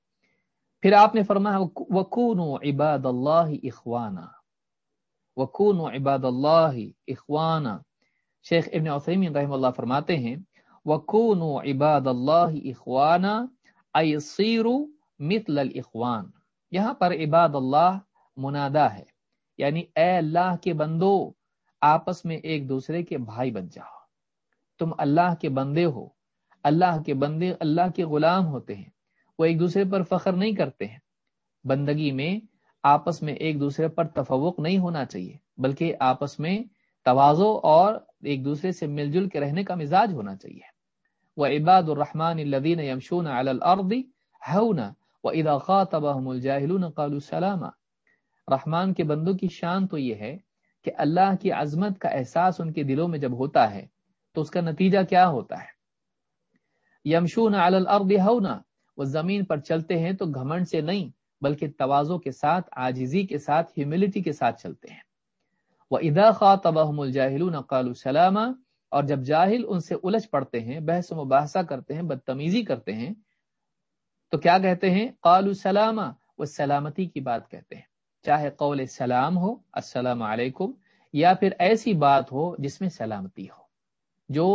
پھر آپ نے فرمایا وکون عباد اللہ اخوانا وکون عباد اللہ اخوانا شیخ ابن عثیمین رحم اللہ فرماتے ہیں وکون عباد اللہ اخوانا ایصیر مثل الاخوان یہاں پر عباد اللہ منادا ہے یعنی اے اللہ کے بندو، آپس میں ایک دوسرے کے بھائی بن جاؤ۔ تم اللہ کے بندے ہو اللہ کے بندے اللہ کے غلام ہوتے ہیں۔ وہ ایک دوسرے پر فخر نہیں کرتے ہیں۔ بندگی میں آپس میں ایک دوسرے پر تفوق نہیں ہونا چاہیے، بلکہ آپس میں توازو اور ایک دوسرے سے مل جل کے رہنے کا مزاج ہونا چاہیے۔ وہ عباد الرحمان الدین یمشون الارض ہونا وَإِذَا خَاطَبَهُمُ الْجَاهِلُونَ قَالُوا سَلَامًا۔ رحمان کے بندوں کی شان تو یہ ہے کہ اللہ کی عظمت کا احساس ان کے دلوں میں جب ہوتا ہے تو اس کا نتیجہ کیا ہوتا ہے؟ یمشون علی الارض ہونا وہ زمین پر چلتے ہیں تو گھمنڈ سے نہیں، بلکہ توازو کے ساتھ آجزی کے ساتھ ہیوملٹی کے ساتھ چلتے ہیں۔ وہ ادا خاطبہم الجاہلون قالوا سلاما، اور جب جاہل ان سے الجھ پڑتے ہیں، بحث و مباحثہ کرتے ہیں، بدتمیزی کرتے ہیں، تو کیا کہتے ہیں؟ قالو سلامہ وہ سلامتی کی بات کہتے ہیں۔ چاہے قول سلام ہو، السلام علیکم، یا پھر ایسی بات ہو جس میں سلامتی ہو، جو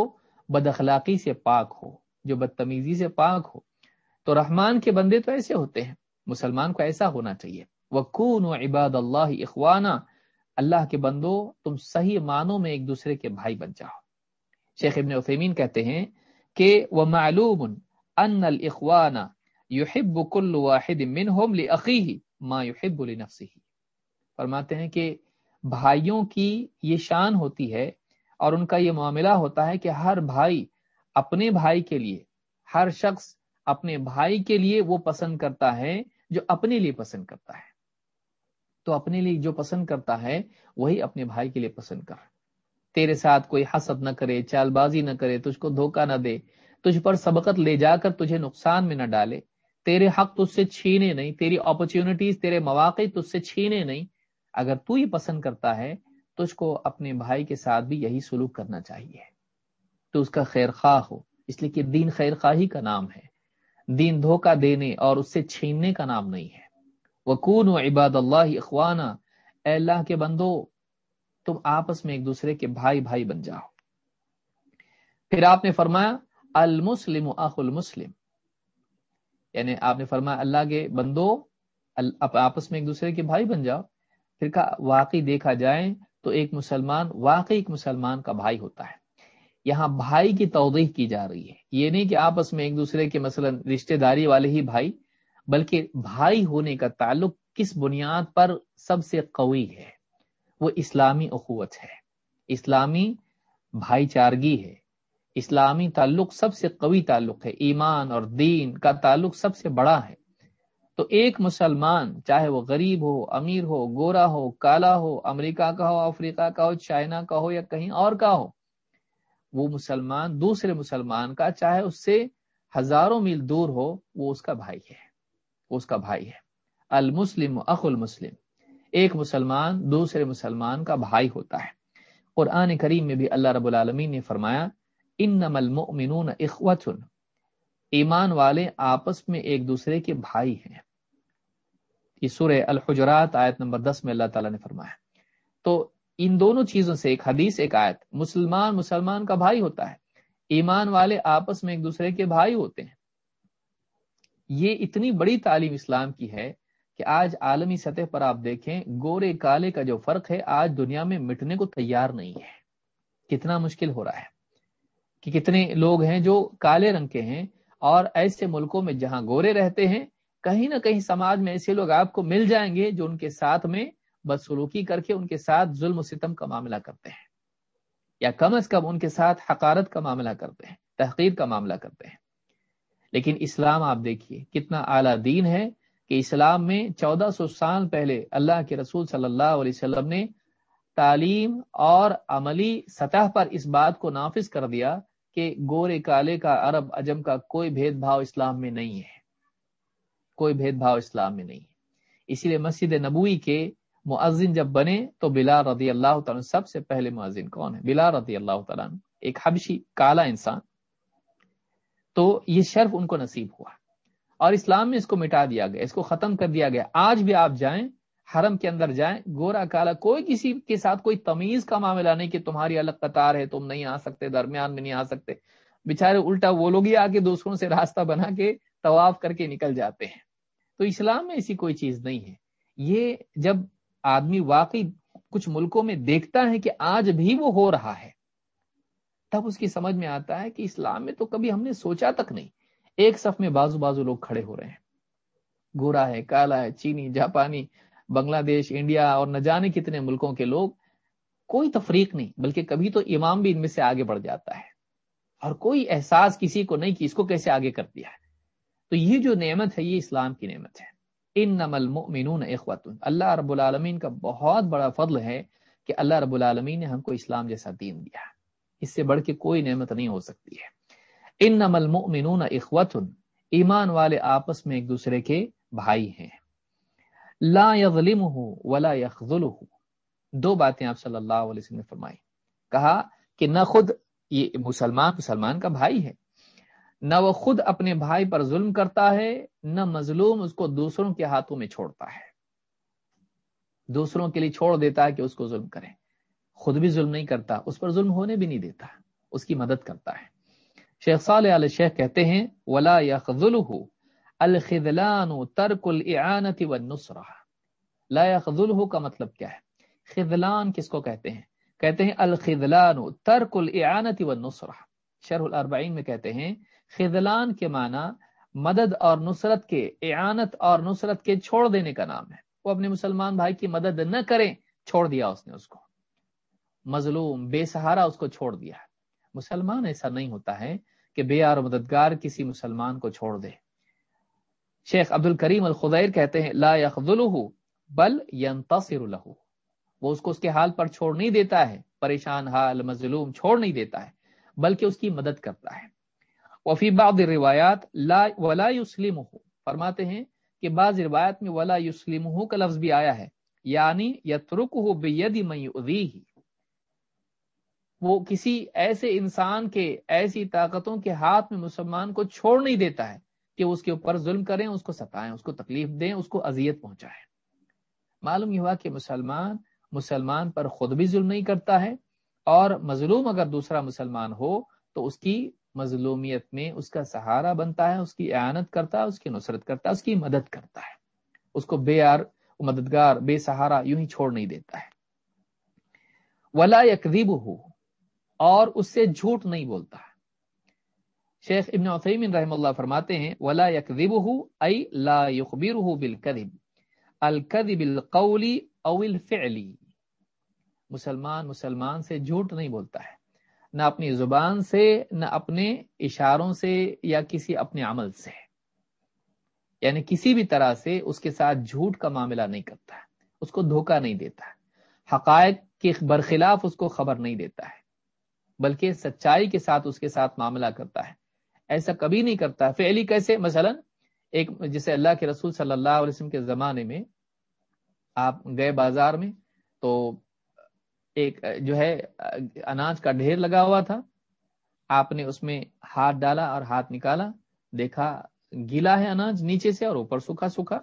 بد اخلاقی سے پاک ہو۔ جو بدتمیزی سے پاک ہو، تو رحمان کے بندے تو ایسے ہوتے ہیں، مسلمان کو ایسا ہونا چاہیے۔ وہ و عباد اللہ اخوانہ اللہ کے بندو، تم صحیح معنوں میں ایک دوسرے کے بھائی بن جاؤ۔ شیخ ابن عثیمین کہتے ہیں کہ وہ معلوم ان الاخوانہ یحب کل واحد منہم لأخیہ ما یحب لنفسہ فرماتے ہیں کہ بھائیوں کی یہ شان ہوتی ہے اور ان کا یہ معاملہ ہوتا ہے کہ ہر بھائی اپنے بھائی کے لیے، ہر شخص اپنے بھائی کے لیے وہ پسند کرتا ہے جو اپنے لیے پسند کرتا ہے۔ تو اپنے لیے جو پسند کرتا ہے، وہی اپنے بھائی کے لیے پسند کر۔ تیرے ساتھ کوئی حسد نہ کرے چال بازی نہ کرے، تجھ کو دھوکہ نہ دے، تجھ پر سبقت لے جا کر تجھے نقصان میں نہ ڈالے۔ تیرے حق تجھ سے چھینے نہیں، تیری اپرچونٹیز تیرے مواقع تجھ سے چھینے نہیں۔ اگر تو ہی پسند کرتا ہے، تجھ کو اپنے بھائی کے ساتھ بھی یہی سلوک کرنا چاہیے۔ تو اس کا خیر خواہ ہو۔ اس لیے کہ دین خیر خواہی کا نام ہے۔ دین دھوکہ دینے اور اس سے چھیننے کا نام نہیں ہے۔ وکون و عباد اللہ اخوانہ اے اللہ کے بندو، تم آپس میں ایک دوسرے کے بھائی بھائی بن جاؤ۔ پھر آپ نے فرمایا، المسلم اخ المسلم۔ یعنی آپ نے فرمایا، اللہ کے بندو آپس میں ایک دوسرے کے بھائی بن جاؤ۔ پھر کا واقعی دیکھا جائے تو ایک مسلمان، واقعی ایک مسلمان کا بھائی ہوتا ہے۔ یہاں بھائی کی توضیح کی جا رہی ہے۔ یہ نہیں کہ آپس میں ایک دوسرے کے مثلا رشتہ داری والے ہی بھائی، بلکہ بھائی ہونے کا تعلق کس بنیاد پر سب سے قوی ہے۔ وہ اسلامی اخوت ہے۔ اسلامی بھائی چارگی ہے۔ اسلامی تعلق سب سے قوی تعلق ہے۔ ایمان اور دین کا تعلق سب سے بڑا ہے۔ تو ایک مسلمان، چاہے وہ غریب ہو، امیر ہو، گورا ہو، کالا ہو، امریکہ کا ہو، افریقہ کا ہو، چائنا کا ہو یا کہیں اور کا ہو وہ مسلمان، دوسرے مسلمان کا چاہے اس سے ہزاروں میل دور ہو، وہ اس کا بھائی ہے۔ وہ اس کا بھائی ہے۔ المسلم اخ المسلم۔ ایک مسلمان دوسرے مسلمان کا بھائی ہوتا ہے۔ قرآن کریم میں بھی اللہ رب العالمین نے فرمایا ان المؤمنون اخوت ایمان والے آپس میں ایک دوسرے کے بھائی ہیں۔ یہ سورہ الحجرات آیت نمبر دس میں اللہ تعالیٰ نے فرمایا۔ تو ان دونوں چیزوں سے ایک حدیث، ایک آیت۔ مسلمان مسلمان کا بھائی ہوتا ہے۔ ایمان والے آپس میں ایک دوسرے کے بھائی ہوتے ہیں۔ یہ اتنی بڑی تعلیم اسلام کی ہے کہ آج عالمی سطح پر آپ دیکھیں، گورے کالے کا جو فرق ہے، آج دنیا میں مٹنے کو تیار نہیں ہے۔ کتنا مشکل ہو رہا ہے۔ کہ کتنے لوگ ہیں جو کالے رنگ کے ہیں اور ایسے ملکوں میں جہاں گورے رہتے ہیں، کہیں نہ کہیں سماج میں ایسے لوگ آپ کو مل جائیں گے جو ان کے ساتھ میں بدسلوکی کر کے ان کے ساتھ ظلم و ستم کا معاملہ کرتے ہیں۔ یا کم از کم ان کے ساتھ حقارت کا معاملہ کرتے ہیں، تحقیر کا معاملہ کرتے ہیں۔ لیکن اسلام آپ دیکھیے، کتنا اعلیٰ دین ہے کہ اسلام میں چودہ سو سال پہلے اللہ کے رسول صلی اللہ علیہ وسلم نے تعلیم اور عملی سطح پر اس بات کو نافذ کر دیا کہ گورے کالے کا عرب اجم کا کوئی بھید بھاؤ اسلام میں نہیں ہے۔ کوئی بھید بھاؤ اسلام میں نہیں ہے۔ اسی لیے مسجد نبوی کے معذن جب بنے تو بلا رضی اللہ تعالیٰ سب سے پہلے معذن کون ہے؟ بلا رضی اللہ تعالیٰ ایک حبشی، کالا انسان۔ تو یہ شرف ان کو نصیب ہوا۔ اور اسلام میں اس کو مٹا دیا گیا، اس کو ختم کر دیا گیا۔ آج بھی آپ جائیں، حرم کے اندر جائیں، گورا کالا، کوئی کسی کے ساتھ کوئی تمیز کا معاملہ نہیں کہ تمہاری الگ قطار ہے، تم نہیں آ سکتے، درمیان میں نہیں آ سکتے۔ بےچارے الٹا وہ لوگ ہی آ کے دوسروں سے راستہ بنا کے طواف کر کے نکل جاتے ہیں۔ تو اسلام میں ایسی کوئی چیز نہیں ہے۔ یہ جب آدمی واقعی کچھ ملکوں میں دیکھتا ہے کہ آج بھی وہ ہو رہا ہے۔ تب اس کی سمجھ میں آتا ہے کہ اسلام میں تو کبھی ہم نے سوچا تک نہیں۔ ایک صف میں بازو بازو لوگ کھڑے ہو رہے ہیں۔ گورا ہے، کالا ہے، چینی، جاپانی بنگلہ دیش انڈیا اور نہ جانے کتنے ملکوں کے لوگ۔ کوئی تفریق نہیں، بلکہ کبھی تو امام بھی ان میں سے آگے بڑھ جاتا ہے۔ اور کوئی احساس کسی کو نہیں کہ اس کو کیسے آگے کر دیا ہے۔ تو یہ جو نعمت ہے، یہ اسلام کی نعمت ہے۔ ان نمل مؤمنون اللہ رب العالمین کا بہت بڑا فضل ہے کہ اللہ رب العالمین نے ہم کو اسلام جیسا دین دیا۔ اس سے بڑھ کے کوئی نعمت نہیں ہو سکتی ہے۔ ان نمل مؤمنون ایمان والے آپس میں ایک دوسرے کے بھائی ہیں۔ لا یظلم ولا یخذل دو باتیں آپ صلی اللہ علیہ وسلم نے فرمائی۔ کہا کہ نہ خود یہ مسلمان مسلمان کا بھائی ہے۔ نہ وہ خود اپنے بھائی پر ظلم کرتا ہے، نہ مظلوم اس کو دوسروں کے ہاتھوں میں چھوڑتا ہے۔ دوسروں کے لیے چھوڑ دیتا ہے کہ اس کو ظلم کرے۔ خود بھی ظلم نہیں کرتا، اس پر ظلم ہونے بھی نہیں دیتا، اس کی مدد کرتا ہے۔ شیخ صالح علیہ شیخ کہتے ہیں، ولا الخذلان ترک الاعانت والنصرہ لا يخذله کا مطلب کیا ہے؟ خذلان کس کو کہتے ہیں؟ کہتے ہیں الخذلان ترک الاعانت والنصرہ شرح الاربعین میں کہتے ہیں خذلان کے معنی مدد اور نصرت کے، اعانت اور نصرت کے چھوڑ دینے کا نام ہے۔ وہ اپنے مسلمان بھائی کی مدد نہ کریں، چھوڑ دیا اس نے اس کو۔ مظلوم، بے سہارا اس کو چھوڑ دیا مسلمان ایسا نہیں ہوتا ہے کہ بے اور مددگار کسی مسلمان کو چھوڑ دے۔ شیخ عبد الکریم الخدیر کہتے ہیں، لا يخذلہ بل ينتصر له وہ اس کو اس کے حال پر چھوڑ نہیں دیتا ہے، پریشان، حال، مظلوم، چھوڑ نہیں دیتا ہے، بلکہ اس کی مدد کرتا ہے۔ وفی بعض روایات لا ولا یسلم فرماتے ہیں کہ بعض روایت میں ولا یسلم کا لفظ بھی آیا ہے یعنی یترک ہو بید وہ کسی ایسے انسان کے، ایسی طاقتوں کے ہاتھ میں مسلمان کو چھوڑ نہیں دیتا ہے کہ اس کے اوپر ظلم کریں، اس کو ستائیں، اس کو تکلیف دیں، اس کو اذیت پہنچائیں۔ معلوم یہ ہوا کہ مسلمان مسلمان پر خود بھی ظلم نہیں کرتا ہے، اور مظلوم اگر دوسرا مسلمان ہو تو اس کی مظلومیت میں اس کا سہارا بنتا ہے، اس کی اعانت کرتا ہے، اس کی نصرت کرتا ہے، اس کی مدد کرتا ہے۔ اس کو بے یار، مددگار، بے سہارا یوں ہی چھوڑ نہیں دیتا ہے۔ ولا یکریب ہو اور اس سے جھوٹ نہیں بولتا۔ شیخ ابن عثیمین رحم اللہ فرماتے ہیں، ولا یکریب ہو ائی لا یخبیر ہو بالکذب، الکذب القولی او الفعلی مسلمان مسلمان سے جھوٹ نہیں بولتا ہے۔ نہ اپنی زبان سے، نہ اپنے اشاروں سے یا کسی اپنے عمل سے۔ یعنی کسی بھی طرح سے اس کے ساتھ جھوٹ کا معاملہ نہیں کرتا ہے، اس کو دھوکہ نہیں دیتا ہے۔ حقائق کے برخلاف اس کو خبر نہیں دیتا ہے، بلکہ سچائی کے ساتھ اس کے ساتھ معاملہ کرتا ہے۔ ایسا کبھی نہیں کرتا۔ فعلی کیسے؟ مثلا ایک جسے اللہ کے رسول صلی اللہ علیہ وسلم کے زمانے میں آپ گئے بازار میں تو ایک جو ہے اناج کا ڈھیر لگا ہوا تھا۔ آپ نے اس میں ہاتھ ڈالا اور ہاتھ نکالا۔ دیکھا، گیلا ہے اناج نیچے سے اور اوپر سوکھا سوکھا۔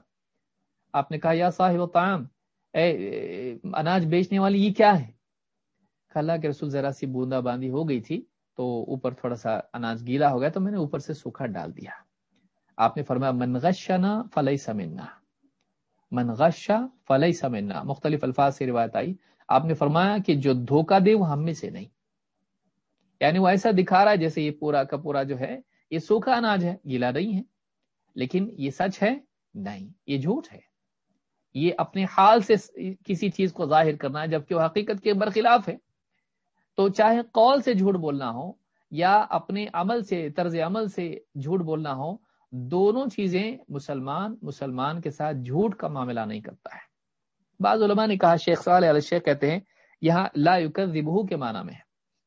آپ نے کہا، یا صاحب تعام اے، اناج بیچنے والی، یہ کیا ہے؟ اللہ کے رسول ذرا سی بوندا باندھی ہو گئی تھی تو اوپر تھوڑا سا اناج گیلا ہو گیا تو میں نے اوپر سے سوکھا ڈال دیا۔ آپ نے فرمایا منغشنا فلئی سمنا منغشا فلئی سمنا مختلف الفاظ سے روایت آئی۔ آپ نے فرمایا کہ جو دھوکہ دے وہ ہم میں سے نہیں۔ یعنی وہ ایسا دکھا رہا ہے جیسے یہ پورا کا پورا جو ہے، یہ سوکھا اناج ہے، گیلا نہیں ہے۔ لیکن یہ سچ ہے؟ نہیں، یہ جھوٹ ہے۔ یہ اپنے حال سے کسی چیز کو ظاہر کرنا ہے، جبکہ وہ حقیقت کے برخلاف ہے۔ تو چاہے قول سے جھوٹ بولنا ہو یا اپنے عمل سے، طرز عمل سے جھوٹ بولنا ہو، دونوں چیزیں مسلمان مسلمان کے ساتھ جھوٹ کا معاملہ نہیں کرتا ہے۔ بعض علماء نے کہا، شیخ صالح علیہ شیخ کہتے ہیں، یہاں لا یکذبہ کے معنی میں ہے۔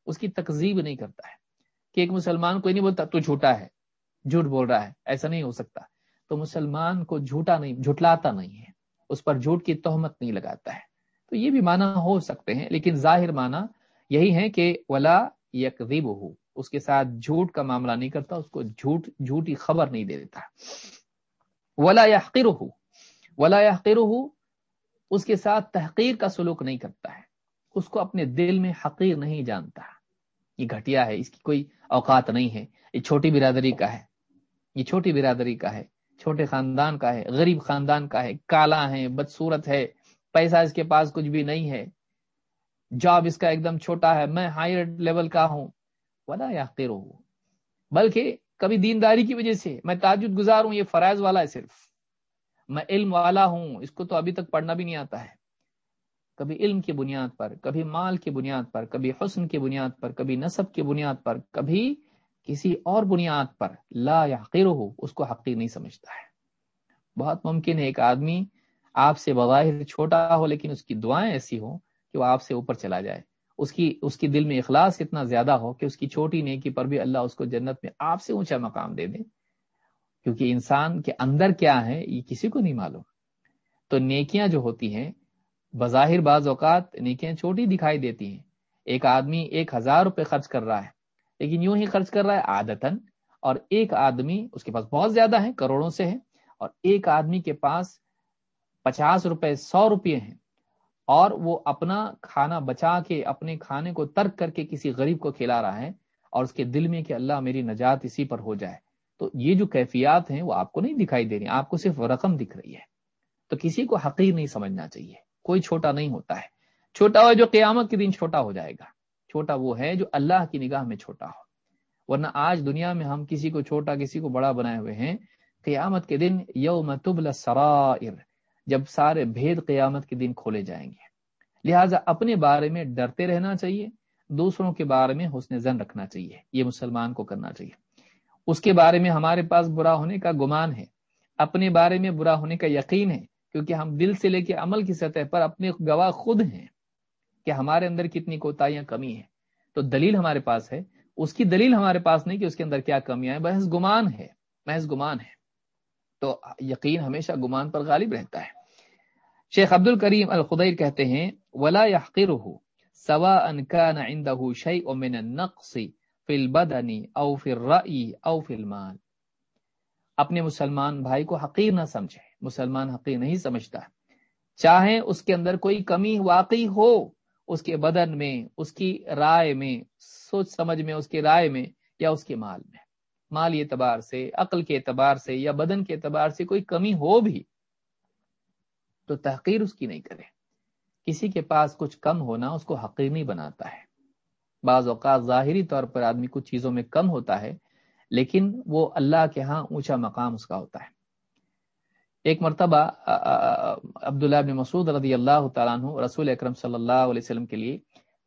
اس کی تقزیب نہیں کرتا ہے کہ ایک مسلمان کوئی نہیں بولتا، تو جھوٹا ہے، جھوٹ بول رہا ہے، ایسا نہیں ہو سکتا۔ تو مسلمان کو جھوٹا نہیں، جھٹلاتا نہیں ہے، اس پر جھوٹ کی تہمت نہیں لگاتا ہے۔ تو یہ بھی معنی ہو سکتے ہیں، لیکن ظاہر معنی یہی ہے کہ ولا یکذب ہو اس کے ساتھ جھوٹ کا معاملہ نہیں کرتا، اس کو جھوٹ، جھوٹی خبر نہیں دے دیتا۔ ولا یحقر ہو ولا یحقر ہو اس کے ساتھ تحقیر کا سلوک نہیں کرتا ہے۔ اس کو اپنے دل میں حقیر نہیں جانتا۔ یہ گھٹیا ہے، اس کی کوئی اوقات نہیں ہے۔ یہ چھوٹی برادری کا ہے۔ یہ چھوٹی برادری کا ہے۔ چھوٹے خاندان کا ہے، غریب خاندان کا ہے۔ کالا ہے بدسورت ہے۔ پیسہ اس کے پاس کچھ بھی نہیں ہے۔ جاب اس کا ایک دم چھوٹا ہے۔ میں ہائر لیول کا ہوں۔ ولا یا ہوں بلکہ کبھی دینداری کی وجہ سے میں تاجد گزار ہوں، یہ فرائض والا ہے صرف۔ میں علم والا ہوں، اس کو تو ابھی تک پڑھنا بھی نہیں آتا ہے۔ کبھی علم کی بنیاد پر، کبھی مال کی بنیاد پر، کبھی حسن کی بنیاد پر، کبھی نصب کی بنیاد پر، کبھی کسی اور بنیاد پر۔ لا یا ہو اس کو حقیق نہیں سمجھتا ہے۔ بہت ممکن ہے ایک آدمی آپ سے بظاہر چھوٹا ہو، لیکن اس کی دعائیں ایسی ہوں کہ وہ آپ سے اوپر چلا جائے۔ اس کی اس کی دل میں اخلاص اتنا زیادہ ہو کہ اس کی چھوٹی نیکی پر بھی اللہ اس کو جنت میں آپ سے اونچا مقام دے دے۔ کیونکہ انسان کے اندر کیا ہے، یہ کسی کو نہیں معلوم۔ تو نیکیاں جو ہوتی ہیں، بظاہر بعض اوقات نیکیاں چھوٹی دکھائی دیتی ہیں۔ ایک آدمی ایک ہزار روپے خرچ کر رہا ہے، لیکن یوں ہی خرچ کر رہا ہے آدتن اور ایک آدمی اس کے پاس بہت زیادہ ہے کروڑوں سے ہے اور ایک آدمی کے پاس پچاس روپے، سو روپے ہیں۔ اور وہ اپنا کھانا بچا کے، اپنے کھانے کو ترک کر کے کسی غریب کو کھلا رہا ہے، اور اس کے دل میں کہ اللہ میری نجات اسی پر ہو جائے۔ تو یہ جو کیفیات ہیں وہ آپ کو نہیں دکھائی دے رہی آپ کو صرف رقم دکھ رہی ہے۔ تو کسی کو حقیر نہیں سمجھنا چاہیے۔ کوئی چھوٹا نہیں ہوتا ہے۔ چھوٹا ہوا جو قیامت کے دن چھوٹا ہو جائے گا۔ چھوٹا وہ ہے جو اللہ کی نگاہ میں چھوٹا ہو۔ ورنہ آج دنیا میں ہم کسی کو چھوٹا، کسی کو بڑا بنائے ہوئے ہیں۔ قیامت کے دن یوم تبل سرائر جب سارے بھید قیامت کے دن کھولے جائیں گے۔ لہٰذا اپنے بارے میں ڈرتے رہنا چاہیے، دوسروں کے بارے میں حسن زن رکھنا چاہیے۔ یہ مسلمان کو کرنا چاہیے۔ اس کے بارے میں ہمارے پاس برا ہونے کا گمان ہے، اپنے بارے میں برا ہونے کا یقین ہے، کیونکہ ہم دل سے لے کے عمل کی سطح پر اپنے گواہ خود ہیں کہ ہمارے اندر کتنی کوتاہیاں کمی ہیں۔ تو دلیل ہمارے پاس ہے۔ اس کی دلیل ہمارے پاس نہیں کہ اس کے اندر کیا کمیاں ہیں بحث گمان ہے محض گمان ہے۔ تو یقین ہمیشہ گمان پر غالب رہتا ہے۔ شیخ عبد الکریم الخدیر کہتے ہیں، ولا سوا ان كان عنده شيء من النقص البدنی او فی الرأی او فی المال۔ اپنے مسلمان بھائی کو حقیر نہ سمجھے۔ مسلمان حقیر نہیں سمجھتا۔ چاہے اس کے اندر کوئی کمی واقعی ہو، اس کے بدن میں، اس کی رائے میں، سوچ سمجھ میں، اس کی رائے میں یا اس کے مال میں۔ مالی اعتبار سے، عقل کے اعتبار سے یا بدن کے اعتبار سے کوئی کمی ہو بھی، تو تحقیر اس کی نہیں کرے۔ کسی کے پاس کچھ کم ہونا اس کو حقیر نہیں بناتا ہے۔ بعض اوقات ظاہری طور پر آدمی کچھ چیزوں میں کم ہوتا ہے، لیکن وہ اللہ کے ہاں اونچا مقام اس کا ہوتا ہے۔ ایک مرتبہ عبداللہ بن مسعود رضی اللہ تعالیٰ عنہ رسول اکرم صلی اللہ علیہ وسلم کے لیے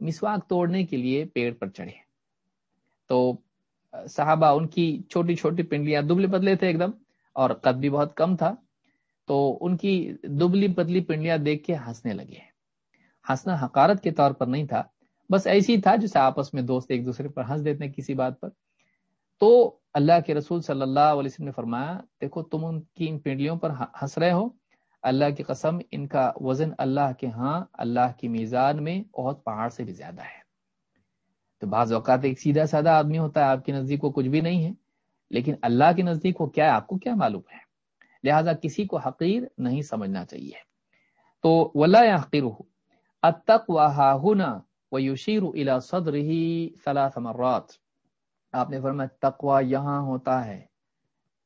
مسواک توڑنے کے لیے پیڑ پر چڑھے۔ تو صحابہ ان کی چھوٹی چھوٹی پنڈلیاں دبلے بدلے تھے ایک دم، اور قد بھی بہت کم تھا۔ تو ان کی دبلی پتلی پنڈلیاں دیکھ کے ہنسنے لگے۔ ہنسنا حقارت کے طور پر نہیں تھا بس ایسی تھا جسے آپس میں دوست ایک دوسرے پر ہنس دیتے ہیں کسی بات پر۔ تو اللہ کے رسول صلی اللہ علیہ وسلم نے فرمایا، دیکھو تم ان کی ان پنڈلیوں پر ہنس رہے ہو۔ اللہ کی قسم، ان کا وزن اللہ کے ہاں اللہ کی میزان میں بہت پہاڑ سے بھی زیادہ ہے۔ تو بعض اوقات ایک سیدھا سادہ آدمی ہوتا ہے، آپ کے نزدیک کو کچھ بھی نہیں ہے، لیکن اللہ کے نزدیک کو کیا ہے، آپ کو کیا معلوم ہے؟ لہذا کسی کو حقیر نہیں سمجھنا چاہیے۔ تو ولا حقیر اتق و ہاہنا یوشیر الا صدر ہی ثلاث مرات۔ آپ نے فرمایا تقوا یہاں ہوتا ہے۔